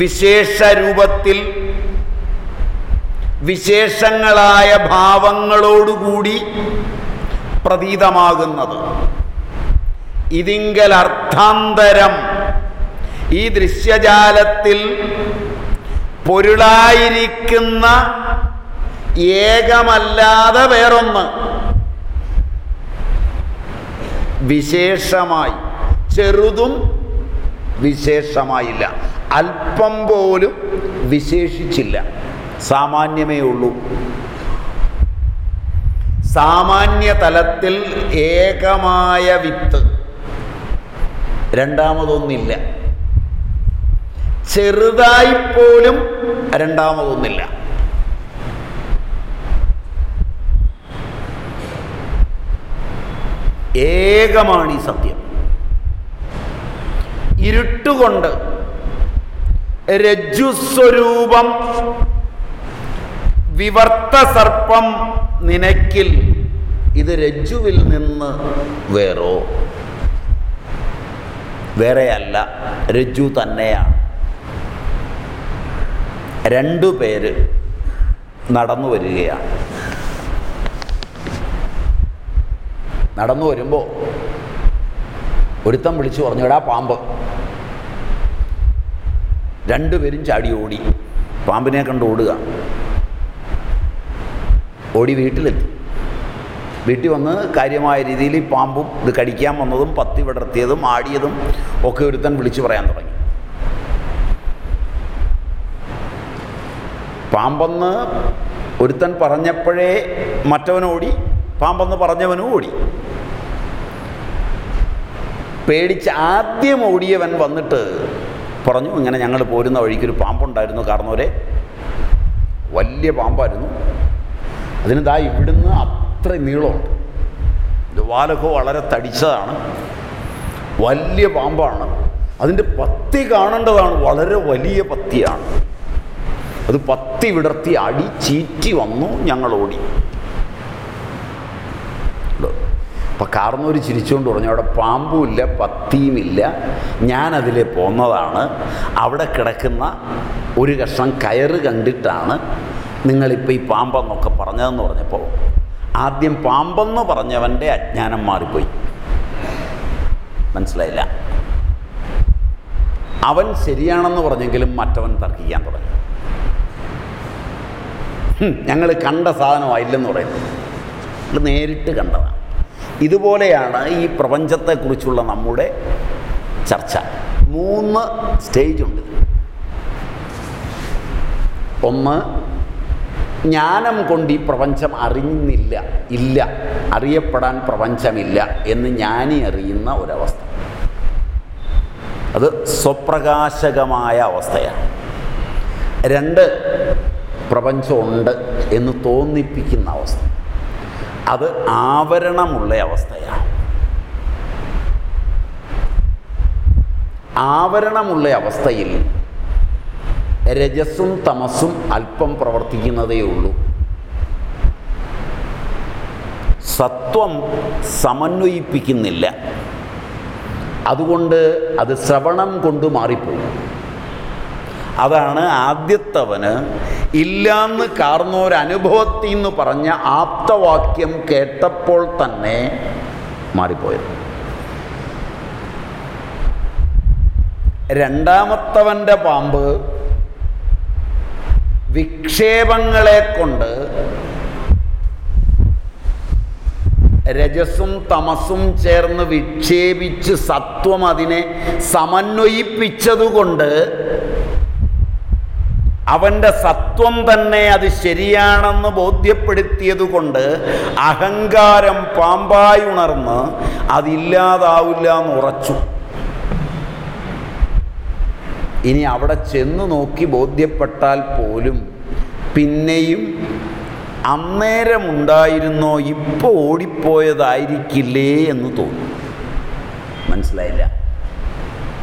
വിശേഷ രൂപത്തിൽ വിശേഷങ്ങളായ ഭാവങ്ങളോടുകൂടി പ്രതീതമാകുന്നത്. ഇതിങ്കൽ അർത്ഥാന്തരം ഈ ദൃശ്യജാലത്തിൽ പൊരുളായിരിക്കുന്ന ഏകമല്ലാതെ വേറൊന്ന് വിശേഷമായി ചെറുതും വിശേഷമായില്ല. അല്പം പോലും വിശേഷിച്ചില്ല. സാമാന്യമേ ഉള്ളൂ. സാമാന്യ തലത്തിൽ ഏകമായ വിത്ത്. രണ്ടാമതൊന്നില്ല. ചെറുതായിപ്പോലും രണ്ടാമതൊന്നില്ല. ഏകമാണ് ഈ സത്യം. ഇരുട്ടുകൊണ്ട് രജ്ജുസ്വരൂപം. വിവർത്ത സർപ്പം നിനക്കിൽ. ഇത് രജ്ജുവിൽ നിന്ന് വേറോ. വേറെയല്ല രജ്ജു തന്നെയാണ്. രണ്ടു പേര് നടന്നു വരികയാണ്. നടന്നു വരുമ്പോൾ ഒരുത്തം വിളിച്ചു പറഞ്ഞു എടാ പാമ്പ് രണ്ടുപേരും ചാടി ഓടി. പാമ്പിനെ കണ്ട് ഓടുക. ഓടി വീട്ടിലെത്തി. വീട്ടിൽ വന്ന് കാര്യമായ രീതിയിൽ ഈ പാമ്പും ഇത് കടിക്കാൻ വന്നതും പത്തി വിടർത്തിയതും ആടിയതും ഒക്കെ ഒരുത്തൻ വിളിച്ചു പറയാൻ തുടങ്ങി. പാമ്പെന്ന് ഒരുത്തൻ പറഞ്ഞപ്പോഴേ മറ്റവനോടി പാമ്പെന്ന് പറഞ്ഞവനും ഓടി. പേടിച്ച് ആദ്യം ഓടിയവൻ വന്നിട്ട് പറഞ്ഞു ഇങ്ങനെ ഞങ്ങൾ പോരുന്ന വഴിക്കൊരു പാമ്പുണ്ടായിരുന്നു. കാരണവരെ വലിയ പാമ്പായിരുന്നു. അതിന് ദാ ഇവിടുന്ന് അത്ര നീളമുണ്ട്. ഇത് വാലൊക്കെ വളരെ തടിച്ചതാണ്. വലിയ പാമ്പാണ്. അതിന്റെ പത്തി കാണേണ്ടതാണ്. വളരെ വലിയ പത്തിയാണ്. അത് പത്തി വിടർത്തി അടി ചീറ്റി വന്നു ഞങ്ങൾ ഓടി അപ്പം കാർന്നൂർ ചിരിച്ചുകൊണ്ട് പറഞ്ഞു അവിടെ പാമ്പുമില്ല പത്തിയുമില്ല ഞാനതിലെ പോന്നതാണ്. അവിടെ കിടക്കുന്ന ഒരു കഷ്ണം കയറ് കണ്ടിട്ടാണ് നിങ്ങളിപ്പോൾ ഈ പാമ്പെന്നൊക്കെ പറഞ്ഞതെന്ന് പറഞ്ഞപ്പോൾ ആദ്യം പാമ്പെന്ന് പറഞ്ഞവന്റെ അജ്ഞാനം മാറിപ്പോയി. മനസ്സിലായില്ല. അവൻ ശരിയാണെന്ന് പറഞ്ഞെങ്കിലും മറ്റവൻ തർക്കിക്കാൻ തുടങ്ങി. ഞങ്ങൾ കണ്ട സാധനമായില്ലെന്ന് പറയുന്നത് നേരിട്ട് കണ്ടതാണ്. ഇതുപോലെയാണ് ഈ പ്രപഞ്ചത്തെക്കുറിച്ചുള്ള നമ്മുടെ ചർച്ച. മൂന്ന് സ്റ്റേജ് ഉണ്ട്. ഒന്ന് ജ്ഞാനം കൊണ്ട് ഈ പ്രപഞ്ചം അറിയുന്നില്ല ഇല്ല അറിയപ്പെടാൻ പ്രപഞ്ചമില്ല എന്ന് ജ്ഞാനി അറിയുന്ന ഒരവസ്ഥ. അത് സ്വപ്രകാശകമായ അവസ്ഥയാണ്. രണ്ട് പ്രപഞ്ചമുണ്ട് എന്ന് തോന്നിപ്പിക്കുന്ന അവസ്ഥ. അത് ആവരണമുള്ള അവസ്ഥയാണ്. ആവരണമുള്ള അവസ്ഥയിൽ രജസ്സും തമസും അല്പം പ്രവർത്തിക്കുന്നതേ ഉള്ളൂ. സത്വം സമന്വയിപ്പിക്കുന്നില്ല. അതുകൊണ്ട് അത് ശ്രവണം കൊണ്ട് മാറിപ്പോകും. അതാണ് ആദ്യത്തവന് ഇല്ലാന്ന് കാർന്നോരനുഭവത്തിൽ നിന്ന് പറഞ്ഞ ആപ്തവാക്യം കേട്ടപ്പോൾ തന്നെ മാറിപ്പോയത്. രണ്ടാമത്തവന്റെ പാമ്പ് വിക്ഷേപങ്ങളെ കൊണ്ട് രജസും തമസും ചേർന്ന് വിക്ഷേപിച്ച് സത്വം അതിനെ സമന്വയിപ്പിച്ചതുകൊണ്ട് അവന്റെ സത്വം തന്നെ അത് ശരിയാണെന്ന് ബോധ്യപ്പെടുത്തിയതുകൊണ്ട് അഹങ്കാരം പാമ്പായി ഉണർന്ന് അതില്ലാതാവില്ല എന്ന് ഉറച്ചു. ഇനി അവിടെ ചെന്ന് നോക്കി ബോധ്യപ്പെട്ടാൽ പോലും പിന്നെയും അന്നേരമുണ്ടായിരുന്നോ ഇപ്പോൾ ഓടിപ്പോയതായിരിക്കില്ലേ എന്ന് തോന്നുന്നു മനസ്സിലായില്ല?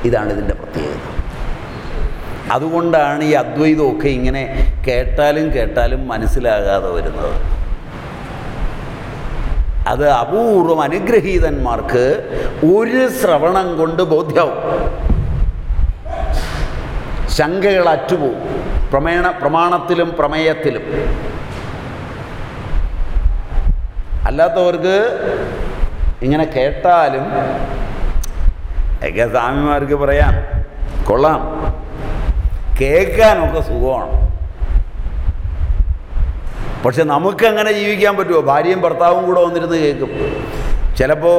ഇതാണ് ഇതിന്റെ പ്രത്യേകത. അതുകൊണ്ടാണ് ഈ അദ്വൈതമൊക്കെ ഇങ്ങനെ കേട്ടാലും കേട്ടാലും മനസ്സിലാകാതെ വരുന്നത്. അത് അപൂർവം അനുഗ്രഹീതന്മാർക്ക് ഒരു ശ്രവണം കൊണ്ട് ബോധ്യവും. ശങ്കകൾ അറ്റുപോകും. പ്രമേണ പ്രമാണത്തിലും പ്രമേയത്തിലും. അല്ലാത്തവർക്ക് ഇങ്ങനെ കേട്ടാലും ഒക്കെ സ്വാമിമാർക്ക് പറയാം കൊള്ളാം. കേൾക്കാനൊക്കെ സുഖമാണ്. പക്ഷെ നമുക്കങ്ങനെ ജീവിക്കാൻ പറ്റുമോ? ഭാര്യയും ഭർത്താവും കൂടെ വന്നിരുന്ന് കേൾക്കും. ചിലപ്പോൾ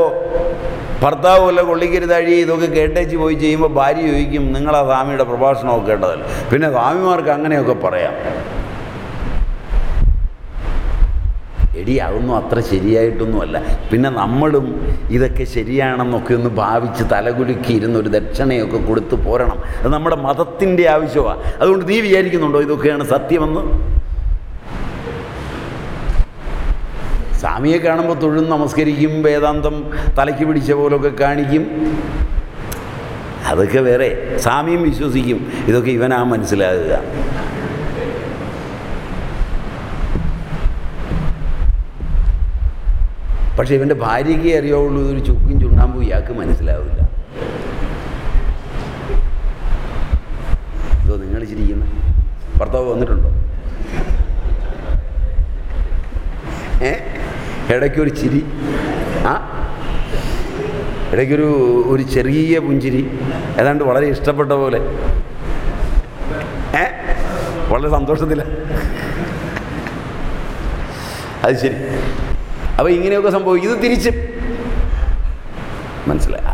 ഭർത്താവ് വല്ല കൊള്ളിക്കരുതാഴി ഇതൊക്കെ കേട്ടേച്ച് പോയി ചെയ്യുമ്പോൾ ഭാര്യ ചോദിക്കും നിങ്ങളാ സ്വാമിയുടെ പ്രഭാഷണമൊക്കെ കേട്ടതല്ല? പിന്നെ സ്വാമിമാർക്ക് അങ്ങനെയൊക്കെ പറയാം. എടി അതൊന്നും അത്ര ശരിയായിട്ടൊന്നുമല്ല. പിന്നെ നമ്മളും ഇതൊക്കെ ശരിയാണെന്നൊക്കെ ഒന്ന് ഭാവിച്ച് തലകുലുക്കി ഇരുന്നൊരു ദക്ഷിണയൊക്കെ കൊടുത്ത് പോരണം. അത് നമ്മുടെ മതത്തിന്റെ ആവശ്യമാണ് അതുകൊണ്ട് നീ വിചാരിക്കുന്നുണ്ടോ ഇതൊക്കെയാണ് സത്യമെന്ന്? സ്വാമിയെ കാണുമ്പോൾ തൊഴും നമസ്കരിക്കും വേദാന്തം തലയ്ക്ക് പിടിച്ച പോലൊക്കെ കാണിക്കും. അതൊക്കെ വേറെ. സ്വാമിയും വിശ്വസിക്കും. ഇതൊക്കെ ഇവനാ മനസ്സിലാകുക. പക്ഷെ ഇവന്റെ ഭാര്യയ്ക്ക് അറിയാവുള്ളൂ ഇതൊരു ചുക്കും ചുണ്ണാമ്പും ഇയാൾക്ക് മനസ്സിലാവില്ല. ഇതോ നിങ്ങൾ ചിരിക്കുന്ന ഭർത്താവ് വന്നിട്ടുണ്ടോ? ഏ? ഇടയ്ക്കൊരു ചിരി. ആ? ഇടയ്ക്കൊരു ഒരു ചെറിയ പുഞ്ചിരി. ഏതാണ്ട് വളരെ ഇഷ്ടപ്പെട്ട പോലെ. ഏ? വളരെ സന്തോഷത്തില്ല അത് ശരി. അപ്പോൾ ഇങ്ങനെയൊക്കെ സംഭവിക്കും. ഇത് തിരിച്ച് മനസ്സിലായി.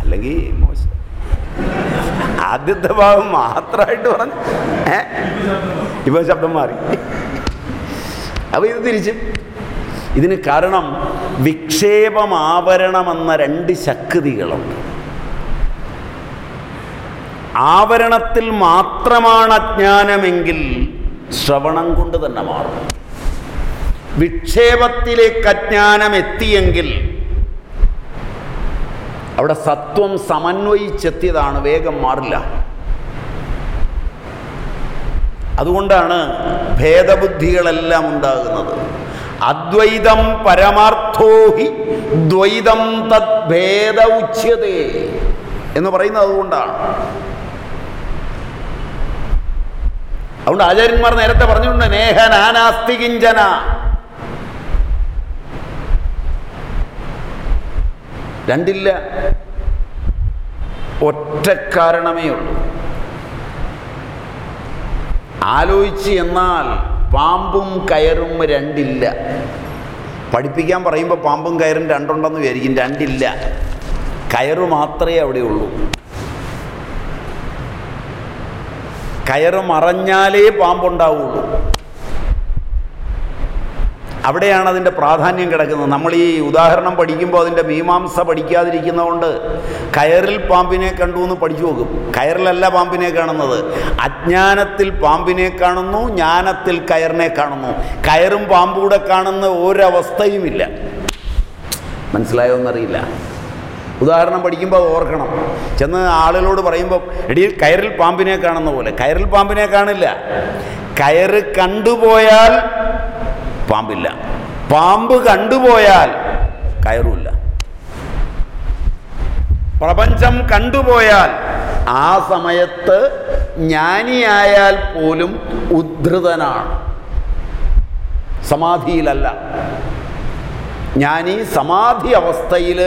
അല്ലെങ്കിൽ മോശം. ആദ്യത്തെ ഭാഗം മാത്രമായിട്ട് പറഞ്ഞു ഏ? ഇപ്പൊ ശബ്ദം മാറി. അപ്പോൾ ഇത് തിരിച്ച്. ഇതിന് കാരണം വിക്ഷേപമാവരണമെന്ന രണ്ട് ശക്തികളുണ്ട്. ആവരണത്തിൽ മാത്രമാണ് അജ്ഞാനമെങ്കിൽ ശ്രവണം കൊണ്ട് തന്നെ മാറും. വിക്ഷേപത്തിലേക്ക് അജ്ഞാനം എത്തിയെങ്കിൽ അവിടെ സത്വം സമന്വയിച്ചെത്തിയതാണ് വേഗം മാറില്ല. അതുകൊണ്ടാണ് ഭേദബുദ്ധികളെല്ലാം ഉണ്ടാകുന്നത്. അദ്വൈതം പരമാർത്ഥോഹി ദ്വൈതം തദ്ഭേദ ഭേദ ഉച്യതേ എന്ന് പറയുന്നത് അതുകൊണ്ടാണ്. അതുകൊണ്ട് ആചാര്യന്മാർ നേരത്തെ പറഞ്ഞിട്ടുണ്ട് നേഹനാനാസ്തികിഞ്ചന നാനാസ്തി കിഞ്ചന. രണ്ടില്ല. ഒറ്റ കാരണമേ ഉള്ളൂ. ആലോചിച്ച് എന്നാൽ പാമ്പും കയറും രണ്ടില്ല. പഠിപ്പിക്കാൻ പറയുമ്പോൾ പാമ്പും കയറും രണ്ടുണ്ടെന്ന് വിചാരിക്കും രണ്ടില്ല. കയറ് മാത്രമേ അവിടെ ഉള്ളൂ. കയറ് മറഞ്ഞാലേ പാമ്പുണ്ടാവുള്ളൂ. അവിടെയാണ് അതിന്റെ പ്രാധാന്യം കിടക്കുന്നത്. നമ്മൾ ഈ ഉദാഹരണം പഠിക്കുമ്പോൾ അതിന്റെ മീമാംസ പഠിക്കാതിരിക്കുന്നതുകൊണ്ട് കയറിൽ പാമ്പിനെ കണ്ടു എന്ന് പഠിച്ചു നോക്കും. കയറിലല്ല പാമ്പിനെ കാണുന്നത്. അജ്ഞാനത്തിൽ പാമ്പിനെ കാണുന്നു ജ്ഞാനത്തിൽ കയറിനെ കാണുന്നു. കയറും പാമ്പൂടെ കാണുന്ന ഒരവസ്ഥയുമില്ല. മനസ്സിലായോ എന്നറിയില്ല ഉദാഹരണം പഠിക്കുമ്പോൾ അത് ഓർക്കണം. ചെന്ന് ആളുകളോട് പറയുമ്പോൾ എടി കയറിൽ പാമ്പിനെ കാണുന്ന പോലെ. കയറിൽ പാമ്പിനെ കാണില്ല. കയറ് കണ്ടുപോയാൽ പാമ്പില്ല. പാമ്പ് കണ്ടുപോയാൽ കയറൂല്ല പ്രപഞ്ചം കണ്ടുപോയാൽ ആ സമയത്ത് ജ്ഞാനിയായാൽ പോലും ഉദ്ധൃതനാണ്. സമാധിയിലല്ല. ജ്ഞാനി സമാധി അവസ്ഥയിൽ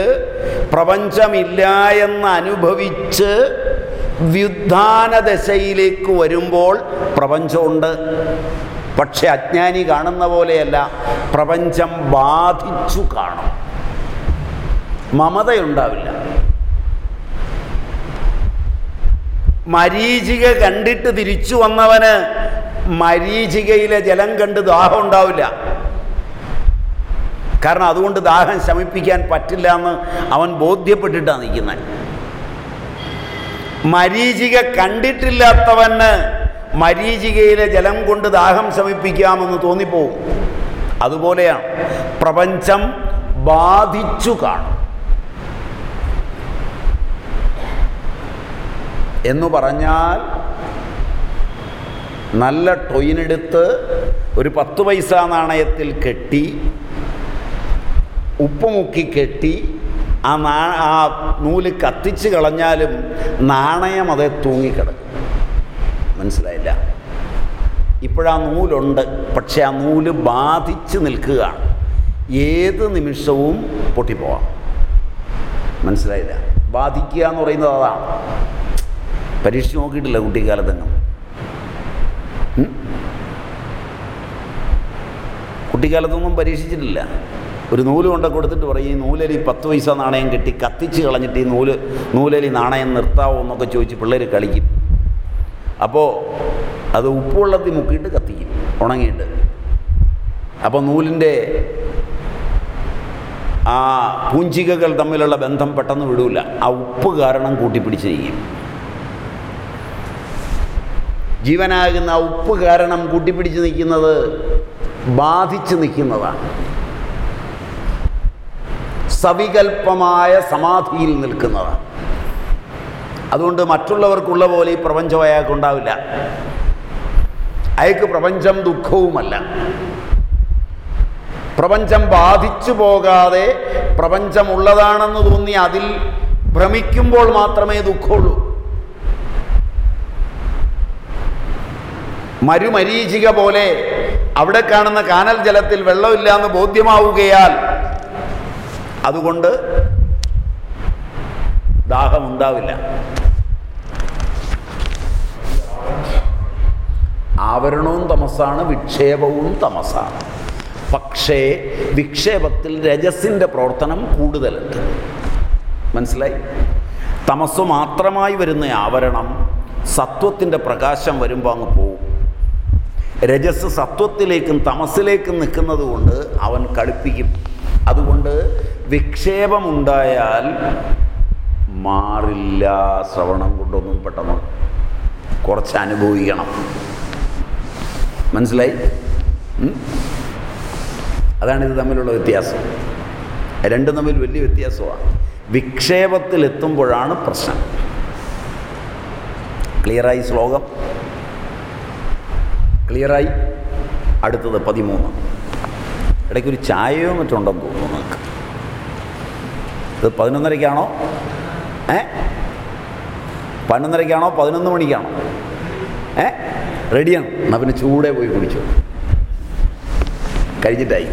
പ്രപഞ്ചമില്ല എന്ന് അനുഭവിച്ച് വ്യുദ്ധാന ദശയിലേക്ക് വരുമ്പോൾ പ്രപഞ്ചമുണ്ട്. പക്ഷെ അജ്ഞാനി കാണുന്ന പോലെയല്ല പ്രപഞ്ചം ബാധിച്ചു കാണും. മമതയുണ്ടാവില്ല. മരീചിക കണ്ടിട്ട് തിരിച്ചു വന്നവന് മരീചികയിലെ ജലം കണ്ട് ദാഹം ഉണ്ടാവില്ല. കാരണം അതുകൊണ്ട് ദാഹം ശമിപ്പിക്കാൻ പറ്റില്ല എന്ന് അവൻ ബോധ്യപ്പെട്ടിട്ടാണ് നിൽക്കുന്നത്. മരീചിക കണ്ടിട്ടില്ലാത്തവന് മരീചികയിലെ ജലം കൊണ്ട് ദാഹം ശമിപ്പിക്കാമെന്ന് തോന്നിപ്പോവും അതുപോലെയാണ് പ്രപഞ്ചം ബാധിച്ചു കാണും. എന്ന് പറഞ്ഞാൽ നല്ല ടൊയിനെടുത്ത് ഒരു പത്ത് പൈസ നാണയത്തിൽ കെട്ടി ഉപ്പ് മുക്കി കെട്ടി ആ നാ ആ നൂൽ കത്തിച്ച് കളഞ്ഞാലും നാണയം അതേ തൂങ്ങിക്കിടക്കും. മനസ്സിലായില്ല. ഇപ്പോഴാ നൂലുണ്ട്. പക്ഷെ ആ നൂൽ ബാധിച്ച് നിൽക്കുകയാണ്. ഏത് നിമിഷവും പൊട്ടിപ്പോവാം. മനസ്സിലായില്ല. ബാധിക്കുക എന്ന് പറയുന്നത് അതാണ്. പരീക്ഷ നോക്കിയിട്ടില്ല കുട്ടിക്കാലത്തെങ്ങും? കുട്ടിക്കാലത്തൊന്നും പരീക്ഷിച്ചിട്ടില്ല. ഒരു നൂൽ കൊണ്ട് കൊടുത്തിട്ട് പറയും ഈ നൂലരി പത്ത് പൈസ നാണയം കിട്ടി കത്തിച്ച് കളഞ്ഞിട്ട് ഈ നൂൽ നൂലരി നാണയം നിർത്താവോ എന്നൊക്കെ ചോദിച്ച് പിള്ളേർ കളിക്കും. അപ്പോൾ അത് ഉപ്പുവെള്ളത്തിൽ മുക്കിയിട്ട് കത്തിക്കും ഉണങ്ങിയിട്ട്. അപ്പോൾ നൂലിന്റെ ആ പൂഞ്ചികകൾ തമ്മിലുള്ള ബന്ധം പെട്ടെന്ന് വിടൂല. ആ ഉപ്പ് കാരണം കൂട്ടിപ്പിടിച്ചിരിക്കും. ജീവനാകുന്ന ആ ഉപ്പ് കാരണം കൂട്ടിപ്പിടിച്ച് നിൽക്കുന്നത് ബാധിച്ച് നിൽക്കുന്നതാണ്. സവികൽപ്പമായ സമാധിയിൽ നിൽക്കുന്നതാണ്. അതുകൊണ്ട് മറ്റുള്ളവർക്കുള്ള പോലെ ഈ പ്രപഞ്ചം അയാൾക്കുണ്ടാവില്ല അയാൾക്ക് പ്രപഞ്ചം ദുഃഖവുമല്ല. പ്രപഞ്ചം ബാധിച്ചു പോകാതെ പ്രപഞ്ചമുള്ളതാണെന്ന് തോന്നി അതിൽ ഭ്രമിക്കുമ്പോൾ മാത്രമേ ദുഃഖമുള്ളൂ. മരുമരീചിക പോലെ അവിടെ കാണുന്ന കാനൽ ജലത്തിൽ വെള്ളമില്ല എന്ന് ബോധ്യമാവുകയാൽ അതുകൊണ്ട് ദാഹമുണ്ടാവില്ല. ആവരണവും തമസാണ് വിക്ഷേപവും തമസാണ്. പക്ഷേ വിക്ഷേപത്തിൽ രജസിന്റെ പ്രവർത്തനം കൂടുതലുണ്ട്. മനസ്സിലായി? തമസ് മാത്രമായി വരുന്ന ആവരണം സത്വത്തിന്റെ പ്രകാശം വരുമ്പോൾ അങ്ങ് പോവും. രജസ് സത്വത്തിലേക്കും തമസിലേക്കും നിൽക്കുന്നത് കൊണ്ട് അവൻ കളിപ്പിക്കും. അതുകൊണ്ട് വിക്ഷേപമുണ്ടായാൽ മാറില്ല. ശ്രവണം കൊണ്ടൊന്നും പെട്ടെന്ന് കുറച്ച് അനുഭവിക്കണം മനസ്സിലായി? അതാണ് ഇത് തമ്മിലുള്ള വ്യത്യാസം. രണ്ടും തമ്മിൽ വലിയ വ്യത്യാസമാണ്. വിക്ഷേപത്തിലെത്തുമ്പോഴാണ് പ്രശ്നം. ക്ലിയറായി ശ്ലോകം? ക്ലിയറായി? അടുത്തത് പതിമൂന്ന്. ഇടയ്ക്കൊരു ചായയോ മറ്റുണ്ടെന്ന് തോന്നുന്നു നിങ്ങൾക്ക്. ഇത് പതിനൊന്നരയ്ക്കാണോ? ഏ? പതിനൊന്നരയ്ക്കാണോ? പതിനൊന്ന് മണിക്കാണോ? ഏ? റെഡിയാണ് എന്നാൽ ചൂടെ പോയി കുടിച്ചു. കഴിഞ്ഞിട്ടായി.